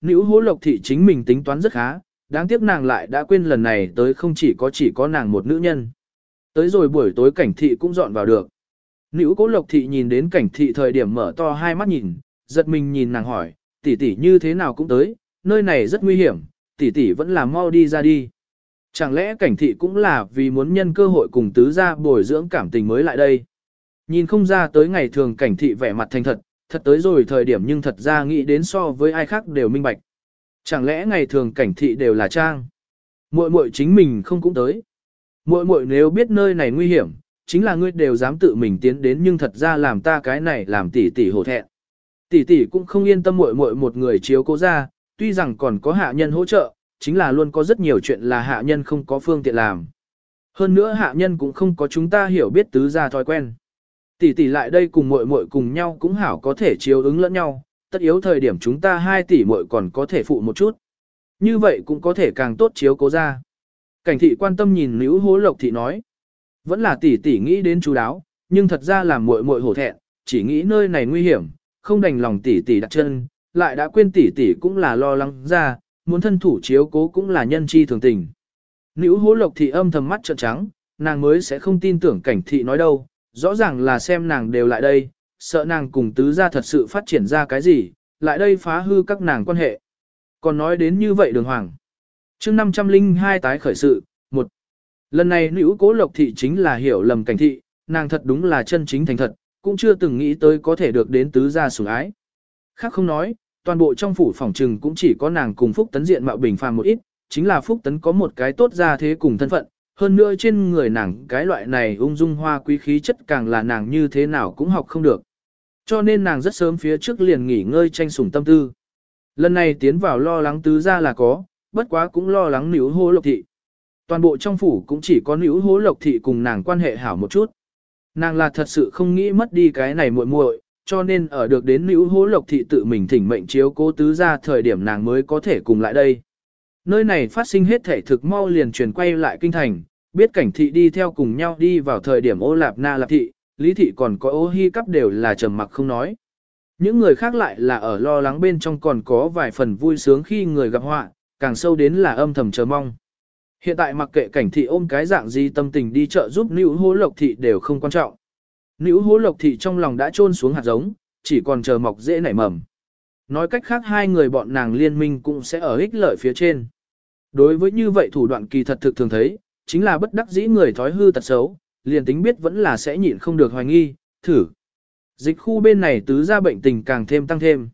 nữ hố lộc thị chính mình tính toán rất khá, đáng tiếc nàng lại đã quên lần này tới không chỉ có chỉ có nàng một nữ nhân. Tới rồi buổi tối cảnh thị cũng dọn vào được. Nữ cố lộc thị nhìn đến cảnh thị thời điểm mở to hai mắt nhìn, giật mình nhìn nàng hỏi, tỷ tỷ như thế nào cũng tới, nơi này rất nguy hiểm, tỷ tỷ vẫn là mau đi ra đi. Chẳng lẽ cảnh thị cũng là vì muốn nhân cơ hội cùng tứ gia bồi dưỡng cảm tình mới lại đây. Nhìn không ra tới ngày thường cảnh thị vẻ mặt thành thật, thật tới rồi thời điểm nhưng thật ra nghĩ đến so với ai khác đều minh bạch. Chẳng lẽ ngày thường cảnh thị đều là trang? Muội muội chính mình không cũng tới. Muội muội nếu biết nơi này nguy hiểm, chính là ngươi đều dám tự mình tiến đến nhưng thật ra làm ta cái này làm tỷ tỷ hổ thẹn. Tỷ tỷ cũng không yên tâm muội muội một người chiếu cố ra, tuy rằng còn có hạ nhân hỗ trợ, chính là luôn có rất nhiều chuyện là hạ nhân không có phương tiện làm. Hơn nữa hạ nhân cũng không có chúng ta hiểu biết tứ gia thói quen. Tỷ tỷ lại đây cùng muội muội cùng nhau cũng hảo có thể chiếu ứng lẫn nhau, tất yếu thời điểm chúng ta hai tỷ muội còn có thể phụ một chút. Như vậy cũng có thể càng tốt chiếu cố ra. Cảnh thị quan tâm nhìn Nữ Hố Lộc thị nói, vẫn là tỷ tỷ nghĩ đến chú đáo, nhưng thật ra là muội muội hổ thẹn, chỉ nghĩ nơi này nguy hiểm, không đành lòng tỷ tỷ đặt chân, lại đã quên tỷ tỷ cũng là lo lắng ra, muốn thân thủ chiếu cố cũng là nhân chi thường tình. Nữ Hố Lộc thị âm thầm mắt trợn trắng, nàng mới sẽ không tin tưởng cảnh thị nói đâu, rõ ràng là xem nàng đều lại đây, sợ nàng cùng tứ gia thật sự phát triển ra cái gì, lại đây phá hư các nàng quan hệ. Còn nói đến như vậy đường hoàng. chương 502 tái khởi sự, một Lần này nữ cố lộc thị chính là hiểu lầm cảnh thị, nàng thật đúng là chân chính thành thật, cũng chưa từng nghĩ tới có thể được đến tứ gia sủng ái. Khác không nói, toàn bộ trong phủ phòng trừng cũng chỉ có nàng cùng Phúc Tấn diện mạo bình phàm một ít, chính là Phúc Tấn có một cái tốt ra thế cùng thân phận, hơn nữa trên người nàng cái loại này ung dung hoa quý khí chất càng là nàng như thế nào cũng học không được. Cho nên nàng rất sớm phía trước liền nghỉ ngơi tranh sủng tâm tư. Lần này tiến vào lo lắng tứ ra là có, bất quá cũng lo lắng nữ hô lộc thị. Toàn bộ trong phủ cũng chỉ có nữ hố lộc thị cùng nàng quan hệ hảo một chút. Nàng là thật sự không nghĩ mất đi cái này muội muội, cho nên ở được đến nữ hố lộc thị tự mình thỉnh mệnh chiếu cố tứ ra thời điểm nàng mới có thể cùng lại đây. Nơi này phát sinh hết thể thực mau liền truyền quay lại kinh thành, biết cảnh thị đi theo cùng nhau đi vào thời điểm ô lạp na lạp thị, lý thị còn có ô hi cắp đều là trầm mặc không nói. Những người khác lại là ở lo lắng bên trong còn có vài phần vui sướng khi người gặp họa, càng sâu đến là âm thầm chờ mong. Hiện tại mặc kệ cảnh thị ôm cái dạng gì tâm tình đi chợ giúp nữ hố lộc thị đều không quan trọng. Nữ hố lộc thị trong lòng đã trôn xuống hạt giống, chỉ còn chờ mọc dễ nảy mầm. Nói cách khác hai người bọn nàng liên minh cũng sẽ ở ích lợi phía trên. Đối với như vậy thủ đoạn kỳ thật thực thường thấy, chính là bất đắc dĩ người thói hư tật xấu, liền tính biết vẫn là sẽ nhịn không được hoài nghi, thử. Dịch khu bên này tứ ra bệnh tình càng thêm tăng thêm.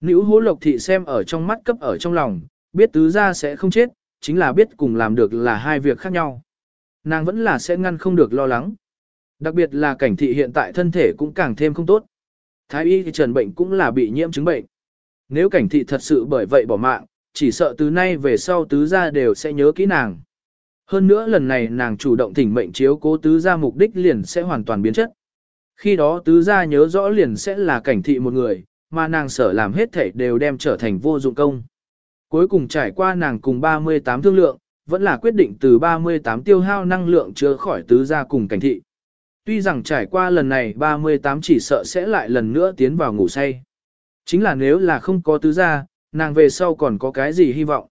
Nữ hố lộc thị xem ở trong mắt cấp ở trong lòng, biết tứ ra sẽ không chết, chính là biết cùng làm được là hai việc khác nhau. Nàng vẫn là sẽ ngăn không được lo lắng. Đặc biệt là cảnh thị hiện tại thân thể cũng càng thêm không tốt. Thái y thì trần bệnh cũng là bị nhiễm chứng bệnh. Nếu cảnh thị thật sự bởi vậy bỏ mạng, chỉ sợ từ nay về sau tứ gia đều sẽ nhớ kỹ nàng. Hơn nữa lần này nàng chủ động thỉnh mệnh chiếu cố tứ gia mục đích liền sẽ hoàn toàn biến chất. Khi đó tứ gia nhớ rõ liền sẽ là cảnh thị một người, mà nàng sở làm hết thể đều đem trở thành vô dụng công. Cuối cùng trải qua nàng cùng 38 thương lượng, vẫn là quyết định từ 38 tiêu hao năng lượng chứa khỏi tứ gia cùng cảnh thị. Tuy rằng trải qua lần này 38 chỉ sợ sẽ lại lần nữa tiến vào ngủ say. Chính là nếu là không có tứ gia, nàng về sau còn có cái gì hy vọng.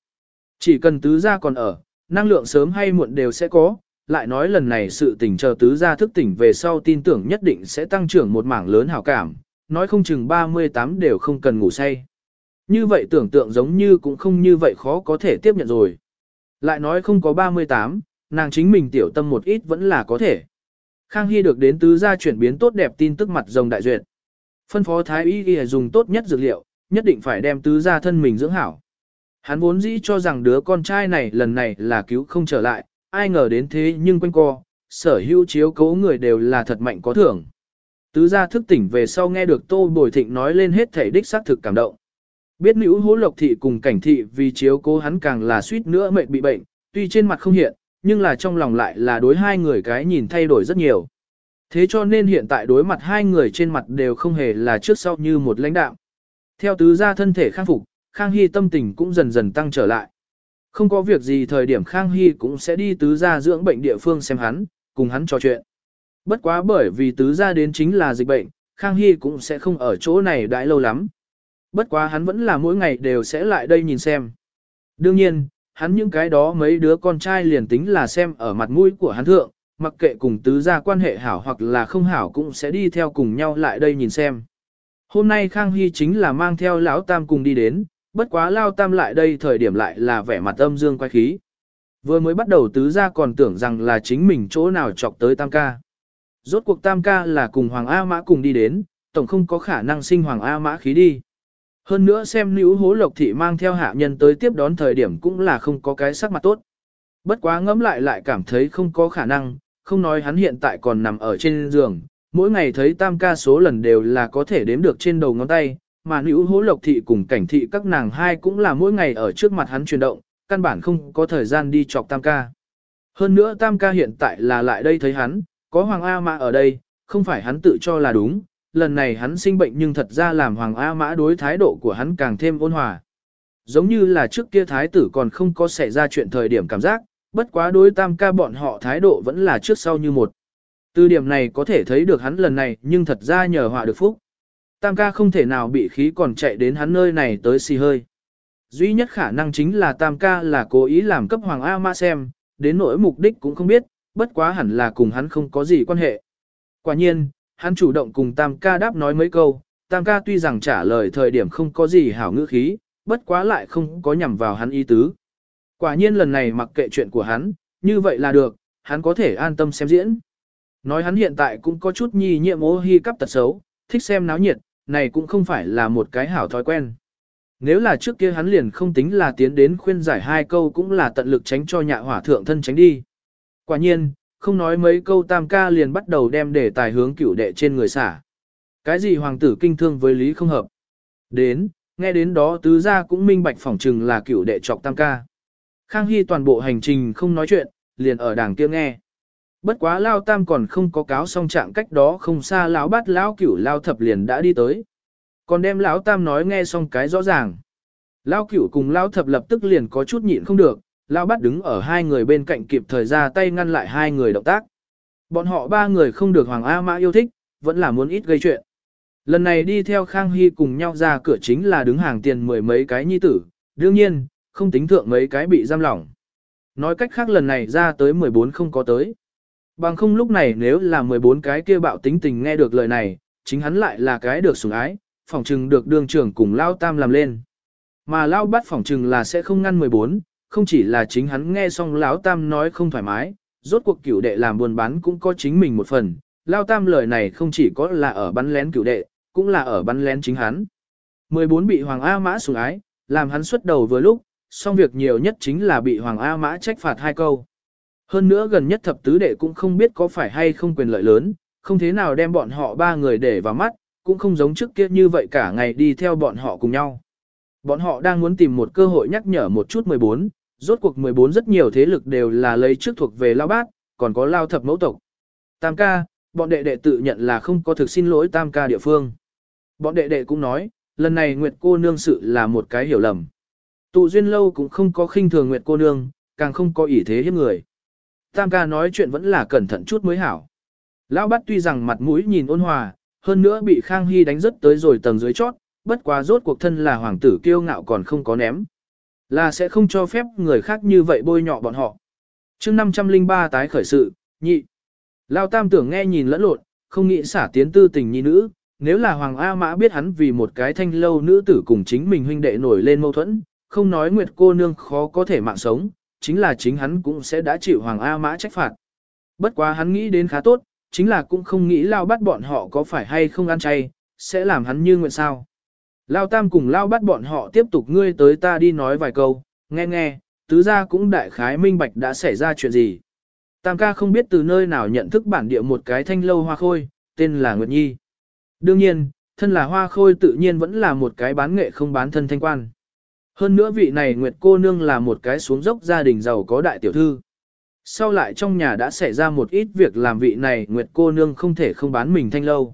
Chỉ cần tứ gia còn ở, năng lượng sớm hay muộn đều sẽ có, lại nói lần này sự tỉnh chờ tứ gia thức tỉnh về sau tin tưởng nhất định sẽ tăng trưởng một mảng lớn hảo cảm, nói không chừng 38 đều không cần ngủ say. Như vậy tưởng tượng giống như cũng không như vậy khó có thể tiếp nhận rồi. Lại nói không có 38, nàng chính mình tiểu tâm một ít vẫn là có thể. Khang Hy được đến tứ gia chuyển biến tốt đẹp tin tức mặt rồng đại duyệt. Phân phó thái y ghi dùng tốt nhất dược liệu, nhất định phải đem tứ gia thân mình dưỡng hảo. Hắn vốn dĩ cho rằng đứa con trai này lần này là cứu không trở lại, ai ngờ đến thế nhưng quanh co, sở hữu chiếu cố người đều là thật mạnh có thưởng. Tứ gia thức tỉnh về sau nghe được Tô Bồi Thịnh nói lên hết thể đích xác thực cảm động. Biết nữ hố lộc thị cùng cảnh thị vì chiếu cố hắn càng là suýt nữa mệnh bị bệnh, tuy trên mặt không hiện, nhưng là trong lòng lại là đối hai người cái nhìn thay đổi rất nhiều. Thế cho nên hiện tại đối mặt hai người trên mặt đều không hề là trước sau như một lãnh đạo. Theo tứ gia thân thể khang phục, Khang Hy tâm tình cũng dần dần tăng trở lại. Không có việc gì thời điểm Khang Hy cũng sẽ đi tứ gia dưỡng bệnh địa phương xem hắn, cùng hắn trò chuyện. Bất quá bởi vì tứ gia đến chính là dịch bệnh, Khang Hy cũng sẽ không ở chỗ này đãi lâu lắm. Bất quá hắn vẫn là mỗi ngày đều sẽ lại đây nhìn xem. Đương nhiên, hắn những cái đó mấy đứa con trai liền tính là xem ở mặt mũi của hắn thượng, mặc kệ cùng tứ gia quan hệ hảo hoặc là không hảo cũng sẽ đi theo cùng nhau lại đây nhìn xem. Hôm nay Khang Hy chính là mang theo lão tam cùng đi đến, bất quá lao tam lại đây thời điểm lại là vẻ mặt âm dương quay khí. Vừa mới bắt đầu tứ gia còn tưởng rằng là chính mình chỗ nào chọc tới tam ca. Rốt cuộc tam ca là cùng Hoàng A Mã cùng đi đến, tổng không có khả năng sinh Hoàng A Mã khí đi. Hơn nữa xem nữ hố lộc thị mang theo hạ nhân tới tiếp đón thời điểm cũng là không có cái sắc mặt tốt. Bất quá ngẫm lại lại cảm thấy không có khả năng, không nói hắn hiện tại còn nằm ở trên giường, mỗi ngày thấy tam ca số lần đều là có thể đếm được trên đầu ngón tay, mà nữ hố lộc thị cùng cảnh thị các nàng hai cũng là mỗi ngày ở trước mặt hắn chuyển động, căn bản không có thời gian đi chọc tam ca. Hơn nữa tam ca hiện tại là lại đây thấy hắn, có Hoàng A Mã ở đây, không phải hắn tự cho là đúng, lần này hắn sinh bệnh nhưng thật ra làm Hoàng A Mã đối thái độ của hắn càng thêm ôn hòa. Giống như là trước kia thái tử còn không có xảy ra chuyện thời điểm cảm giác, bất quá đối tam ca bọn họ thái độ vẫn là trước sau như một. Từ điểm này có thể thấy được hắn lần này nhưng thật ra nhờ họa được phúc. Tam ca không thể nào bị khí còn chạy đến hắn nơi này tới xì hơi. Duy nhất khả năng chính là tam ca là cố ý làm cấp Hoàng A ma xem, đến nỗi mục đích cũng không biết, bất quá hẳn là cùng hắn không có gì quan hệ. Quả nhiên, hắn chủ động cùng tam ca đáp nói mấy câu, tam ca tuy rằng trả lời thời điểm không có gì hảo ngữ khí, bất quá lại không có nhằm vào hắn ý tứ. Quả nhiên lần này mặc kệ chuyện của hắn, như vậy là được, hắn có thể an tâm xem diễn. Nói hắn hiện tại cũng có chút nhi nhiệm ô hi cắp tật xấu, thích xem náo nhiệt, này cũng không phải là một cái hảo thói quen. Nếu là trước kia hắn liền không tính là tiến đến khuyên giải hai câu cũng là tận lực tránh cho nhạ hỏa thượng thân tránh đi. Quả nhiên, không nói mấy câu tam ca liền bắt đầu đem đề tài hướng cửu đệ trên người xả. Cái gì hoàng tử kinh thương với lý không hợp. Đến, nghe đến đó tứ gia cũng minh bạch phỏng trừng là cửu đệ trọc tam ca. Khang Hy toàn bộ hành trình không nói chuyện, liền ở đảng kia nghe. Bất quá lao tam còn không có cáo xong trạng cách đó không xa lão bát lão cửu lao thập liền đã đi tới. Còn đem lão tam nói nghe xong cái rõ ràng. Lão cửu cùng lão thập lập tức liền có chút nhịn không được, lão bát đứng ở hai người bên cạnh kịp thời ra tay ngăn lại hai người động tác. Bọn họ ba người không được Hoàng A Mã yêu thích, vẫn là muốn ít gây chuyện. Lần này đi theo Khang Hy cùng nhau ra cửa chính là đứng hàng tiền mười mấy cái nhi tử, đương nhiên, không tính thượng mấy cái bị giam lỏng. Nói cách khác lần này ra tới 14 không có tới. Bằng không lúc này nếu là 14 cái kia bạo tính tình nghe được lời này, chính hắn lại là cái được sủng ái, phỏng trừng được đường trưởng cùng Lao Tam làm lên. Mà Lao bắt phỏng trừng là sẽ không ngăn 14, không chỉ là chính hắn nghe xong Lão Tam nói không thoải mái, rốt cuộc cửu đệ làm buôn bán cũng có chính mình một phần. Lao Tam lời này không chỉ có là ở bắn lén cửu đệ, cũng là ở bắn lén chính hắn. 14 bị Hoàng A Mã sủng ái, làm hắn xuất đầu vừa lúc, song việc nhiều nhất chính là bị Hoàng A Mã trách phạt hai câu. Hơn nữa gần nhất thập tứ đệ cũng không biết có phải hay không quyền lợi lớn, không thế nào đem bọn họ ba người để vào mắt, cũng không giống trước kia như vậy cả ngày đi theo bọn họ cùng nhau. Bọn họ đang muốn tìm một cơ hội nhắc nhở một chút 14, rốt cuộc 14 rất nhiều thế lực đều là lấy trước thuộc về lao bát, còn có lao thập mẫu tộc. Tam ca, bọn đệ đệ tự nhận là không có thực xin lỗi tam ca địa phương. Bọn đệ đệ cũng nói, lần này Nguyệt cô nương sự là một cái hiểu lầm. Tụ duyên lâu cũng không có khinh thường Nguyệt cô nương, càng không có ỷ thế hiếp người. Tam ca nói chuyện vẫn là cẩn thận chút mới hảo. Lão bắt tuy rằng mặt mũi nhìn ôn hòa, hơn nữa bị Khang Hy đánh rất tới rồi tầng dưới chót, bất quá rốt cuộc thân là hoàng tử kiêu ngạo còn không có ném. Là sẽ không cho phép người khác như vậy bôi nhọ bọn họ. chương 503 tái khởi sự, nhị. Lao tam tưởng nghe nhìn lẫn lộn, không nghĩ xả tiến tư tình nhi nữ, nếu là Hoàng A Mã biết hắn vì một cái thanh lâu nữ tử cùng chính mình huynh đệ nổi lên mâu thuẫn, không nói Nguyệt cô nương khó có thể mạng sống, chính là chính hắn cũng sẽ đã chịu Hoàng A Mã trách phạt. Bất quá hắn nghĩ đến khá tốt, chính là cũng không nghĩ lao bắt bọn họ có phải hay không ăn chay, sẽ làm hắn như nguyện sao. Lao tam cùng lao bắt bọn họ tiếp tục ngươi tới ta đi nói vài câu, nghe nghe, tứ gia cũng đại khái minh bạch đã xảy ra chuyện gì. Tam ca không biết từ nơi nào nhận thức bản địa một cái thanh lâu hoa khôi, tên là Nguyệt Nhi. Đương nhiên, thân là hoa khôi tự nhiên vẫn là một cái bán nghệ không bán thân thanh quan. Hơn nữa vị này Nguyệt cô nương là một cái xuống dốc gia đình giàu có đại tiểu thư. Sau lại trong nhà đã xảy ra một ít việc làm vị này Nguyệt cô nương không thể không bán mình thanh lâu.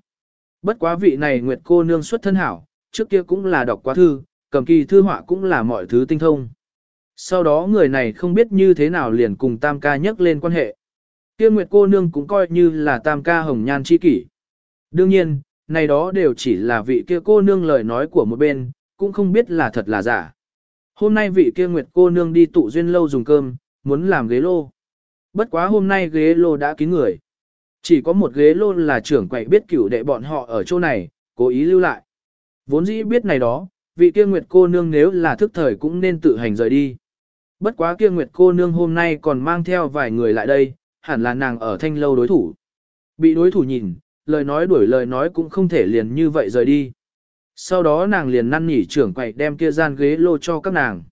Bất quá vị này Nguyệt cô nương xuất thân hảo, trước kia cũng là đọc quá thư, cầm kỳ thư họa cũng là mọi thứ tinh thông. Sau đó người này không biết như thế nào liền cùng Tam ca nhắc lên quan hệ. Kia Nguyệt cô nương cũng coi như là Tam ca hồng nhan chi kỷ. Đương nhiên, này đó đều chỉ là vị kia cô nương lời nói của một bên, cũng không biết là thật là giả. Hôm nay vị kia nguyệt cô nương đi tụ duyên lâu dùng cơm, muốn làm ghế lô. Bất quá hôm nay ghế lô đã kín người. Chỉ có một ghế lô là trưởng quậy biết cửu đệ bọn họ ở chỗ này, cố ý lưu lại. Vốn dĩ biết này đó, vị kia nguyệt cô nương nếu là thức thời cũng nên tự hành rời đi. Bất quá kia nguyệt cô nương hôm nay còn mang theo vài người lại đây, hẳn là nàng ở thanh lâu đối thủ. Bị đối thủ nhìn, lời nói đuổi lời nói cũng không thể liền như vậy rời đi. Sau đó nàng liền năn nỉ trưởng quậy đem kia gian ghế lô cho các nàng.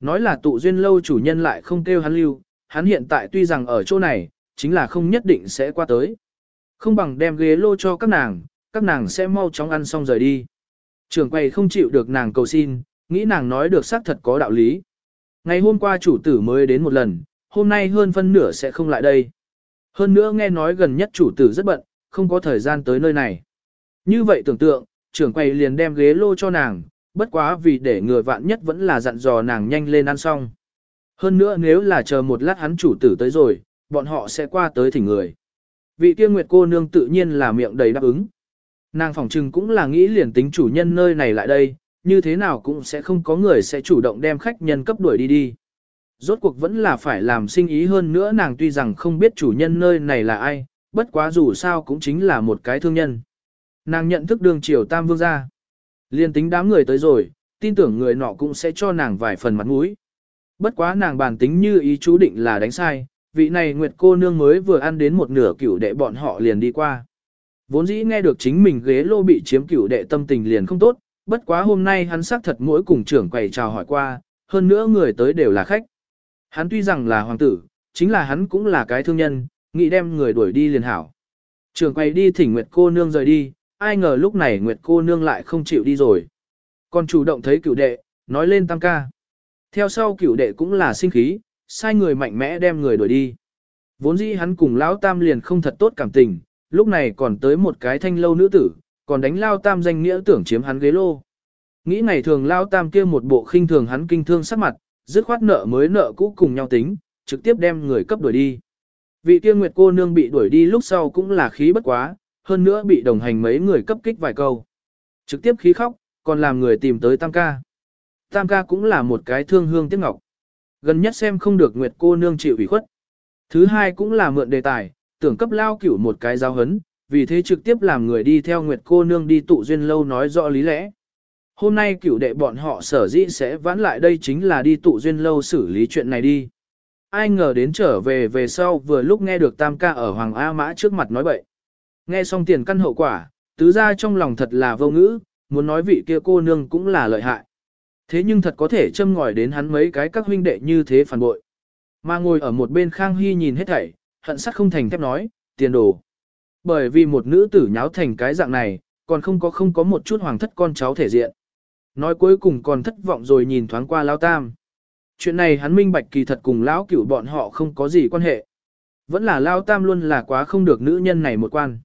Nói là tụ duyên lâu chủ nhân lại không kêu hắn lưu, hắn hiện tại tuy rằng ở chỗ này, chính là không nhất định sẽ qua tới. Không bằng đem ghế lô cho các nàng, các nàng sẽ mau chóng ăn xong rời đi. Trưởng quầy không chịu được nàng cầu xin, nghĩ nàng nói được xác thật có đạo lý. Ngày hôm qua chủ tử mới đến một lần, hôm nay hơn phân nửa sẽ không lại đây. Hơn nữa nghe nói gần nhất chủ tử rất bận, không có thời gian tới nơi này. Như vậy tưởng tượng, trưởng quầy liền đem ghế lô cho nàng, bất quá vì để người vạn nhất vẫn là dặn dò nàng nhanh lên ăn xong. Hơn nữa nếu là chờ một lát hắn chủ tử tới rồi, bọn họ sẽ qua tới thỉnh người. Vị kia nguyệt cô nương tự nhiên là miệng đầy đáp ứng. Nàng phỏng trừng cũng là nghĩ liền tính chủ nhân nơi này lại đây, như thế nào cũng sẽ không có người sẽ chủ động đem khách nhân cấp đuổi đi đi. Rốt cuộc vẫn là phải làm sinh ý hơn nữa nàng tuy rằng không biết chủ nhân nơi này là ai, bất quá dù sao cũng chính là một cái thương nhân. Nàng nhận thức đường triều tam vương gia. Liên tính đám người tới rồi, tin tưởng người nọ cũng sẽ cho nàng vài phần mặt mũi. Bất quá nàng bản tính như ý chú định là đánh sai, vị này Nguyệt cô nương mới vừa ăn đến một nửa cửu đệ bọn họ liền đi qua. Vốn dĩ nghe được chính mình ghế lô bị chiếm cửu đệ tâm tình liền không tốt, bất quá hôm nay hắn xác thật mỗi cùng trưởng quầy chào hỏi qua, hơn nữa người tới đều là khách. Hắn tuy rằng là hoàng tử, chính là hắn cũng là cái thương nhân, nghĩ đem người đuổi đi liền hảo. Trưởng quầy đi thỉnh Nguyệt cô nương rời đi, ai ngờ lúc này Nguyệt cô nương lại không chịu đi rồi. Còn chủ động thấy cửu đệ, nói lên tam ca. Theo sau cửu đệ cũng là sinh khí, sai người mạnh mẽ đem người đuổi đi. Vốn dĩ hắn cùng lão tam liền không thật tốt cảm tình, lúc này còn tới một cái thanh lâu nữ tử, còn đánh lao tam danh nghĩa tưởng chiếm hắn ghế lô. Nghĩ ngày thường lao tam kia một bộ khinh thường hắn kinh thương sắc mặt, dứt khoát nợ mới nợ cũ cùng nhau tính, trực tiếp đem người cấp đuổi đi. Vị kia nguyệt cô nương bị đuổi đi lúc sau cũng là khí bất quá, hơn nữa bị đồng hành mấy người cấp kích vài câu. Trực tiếp khí khóc, còn làm người tìm tới tam ca. Tam ca cũng là một cái thương hương tiếc ngọc. Gần nhất xem không được nguyệt cô nương chịu ủy khuất. Thứ hai cũng là mượn đề tài, tưởng cấp lao cửu một cái giáo hấn, vì thế trực tiếp làm người đi theo nguyệt cô nương đi tụ duyên lâu nói rõ lý lẽ. Hôm nay cửu đệ bọn họ sở dĩ sẽ vãn lại đây chính là đi tụ duyên lâu xử lý chuyện này đi. Ai ngờ đến trở về về sau vừa lúc nghe được tam ca ở Hoàng A Mã trước mặt nói bậy. Nghe xong tiền căn hậu quả, tứ ra trong lòng thật là vô ngữ, muốn nói vị kia cô nương cũng là lợi hại. Thế nhưng thật có thể châm ngòi đến hắn mấy cái các huynh đệ như thế phản bội. Mà ngồi ở một bên Khang Hy nhìn hết thảy, hận sắc không thành thép nói, tiền đồ. Bởi vì một nữ tử nháo thành cái dạng này, còn không có không có một chút hoàng thất con cháu thể diện. Nói cuối cùng còn thất vọng rồi nhìn thoáng qua Lao Tam. Chuyện này hắn minh bạch kỳ thật cùng Lão cửu bọn họ không có gì quan hệ. Vẫn là Lao Tam luôn là quá không được nữ nhân này một quan.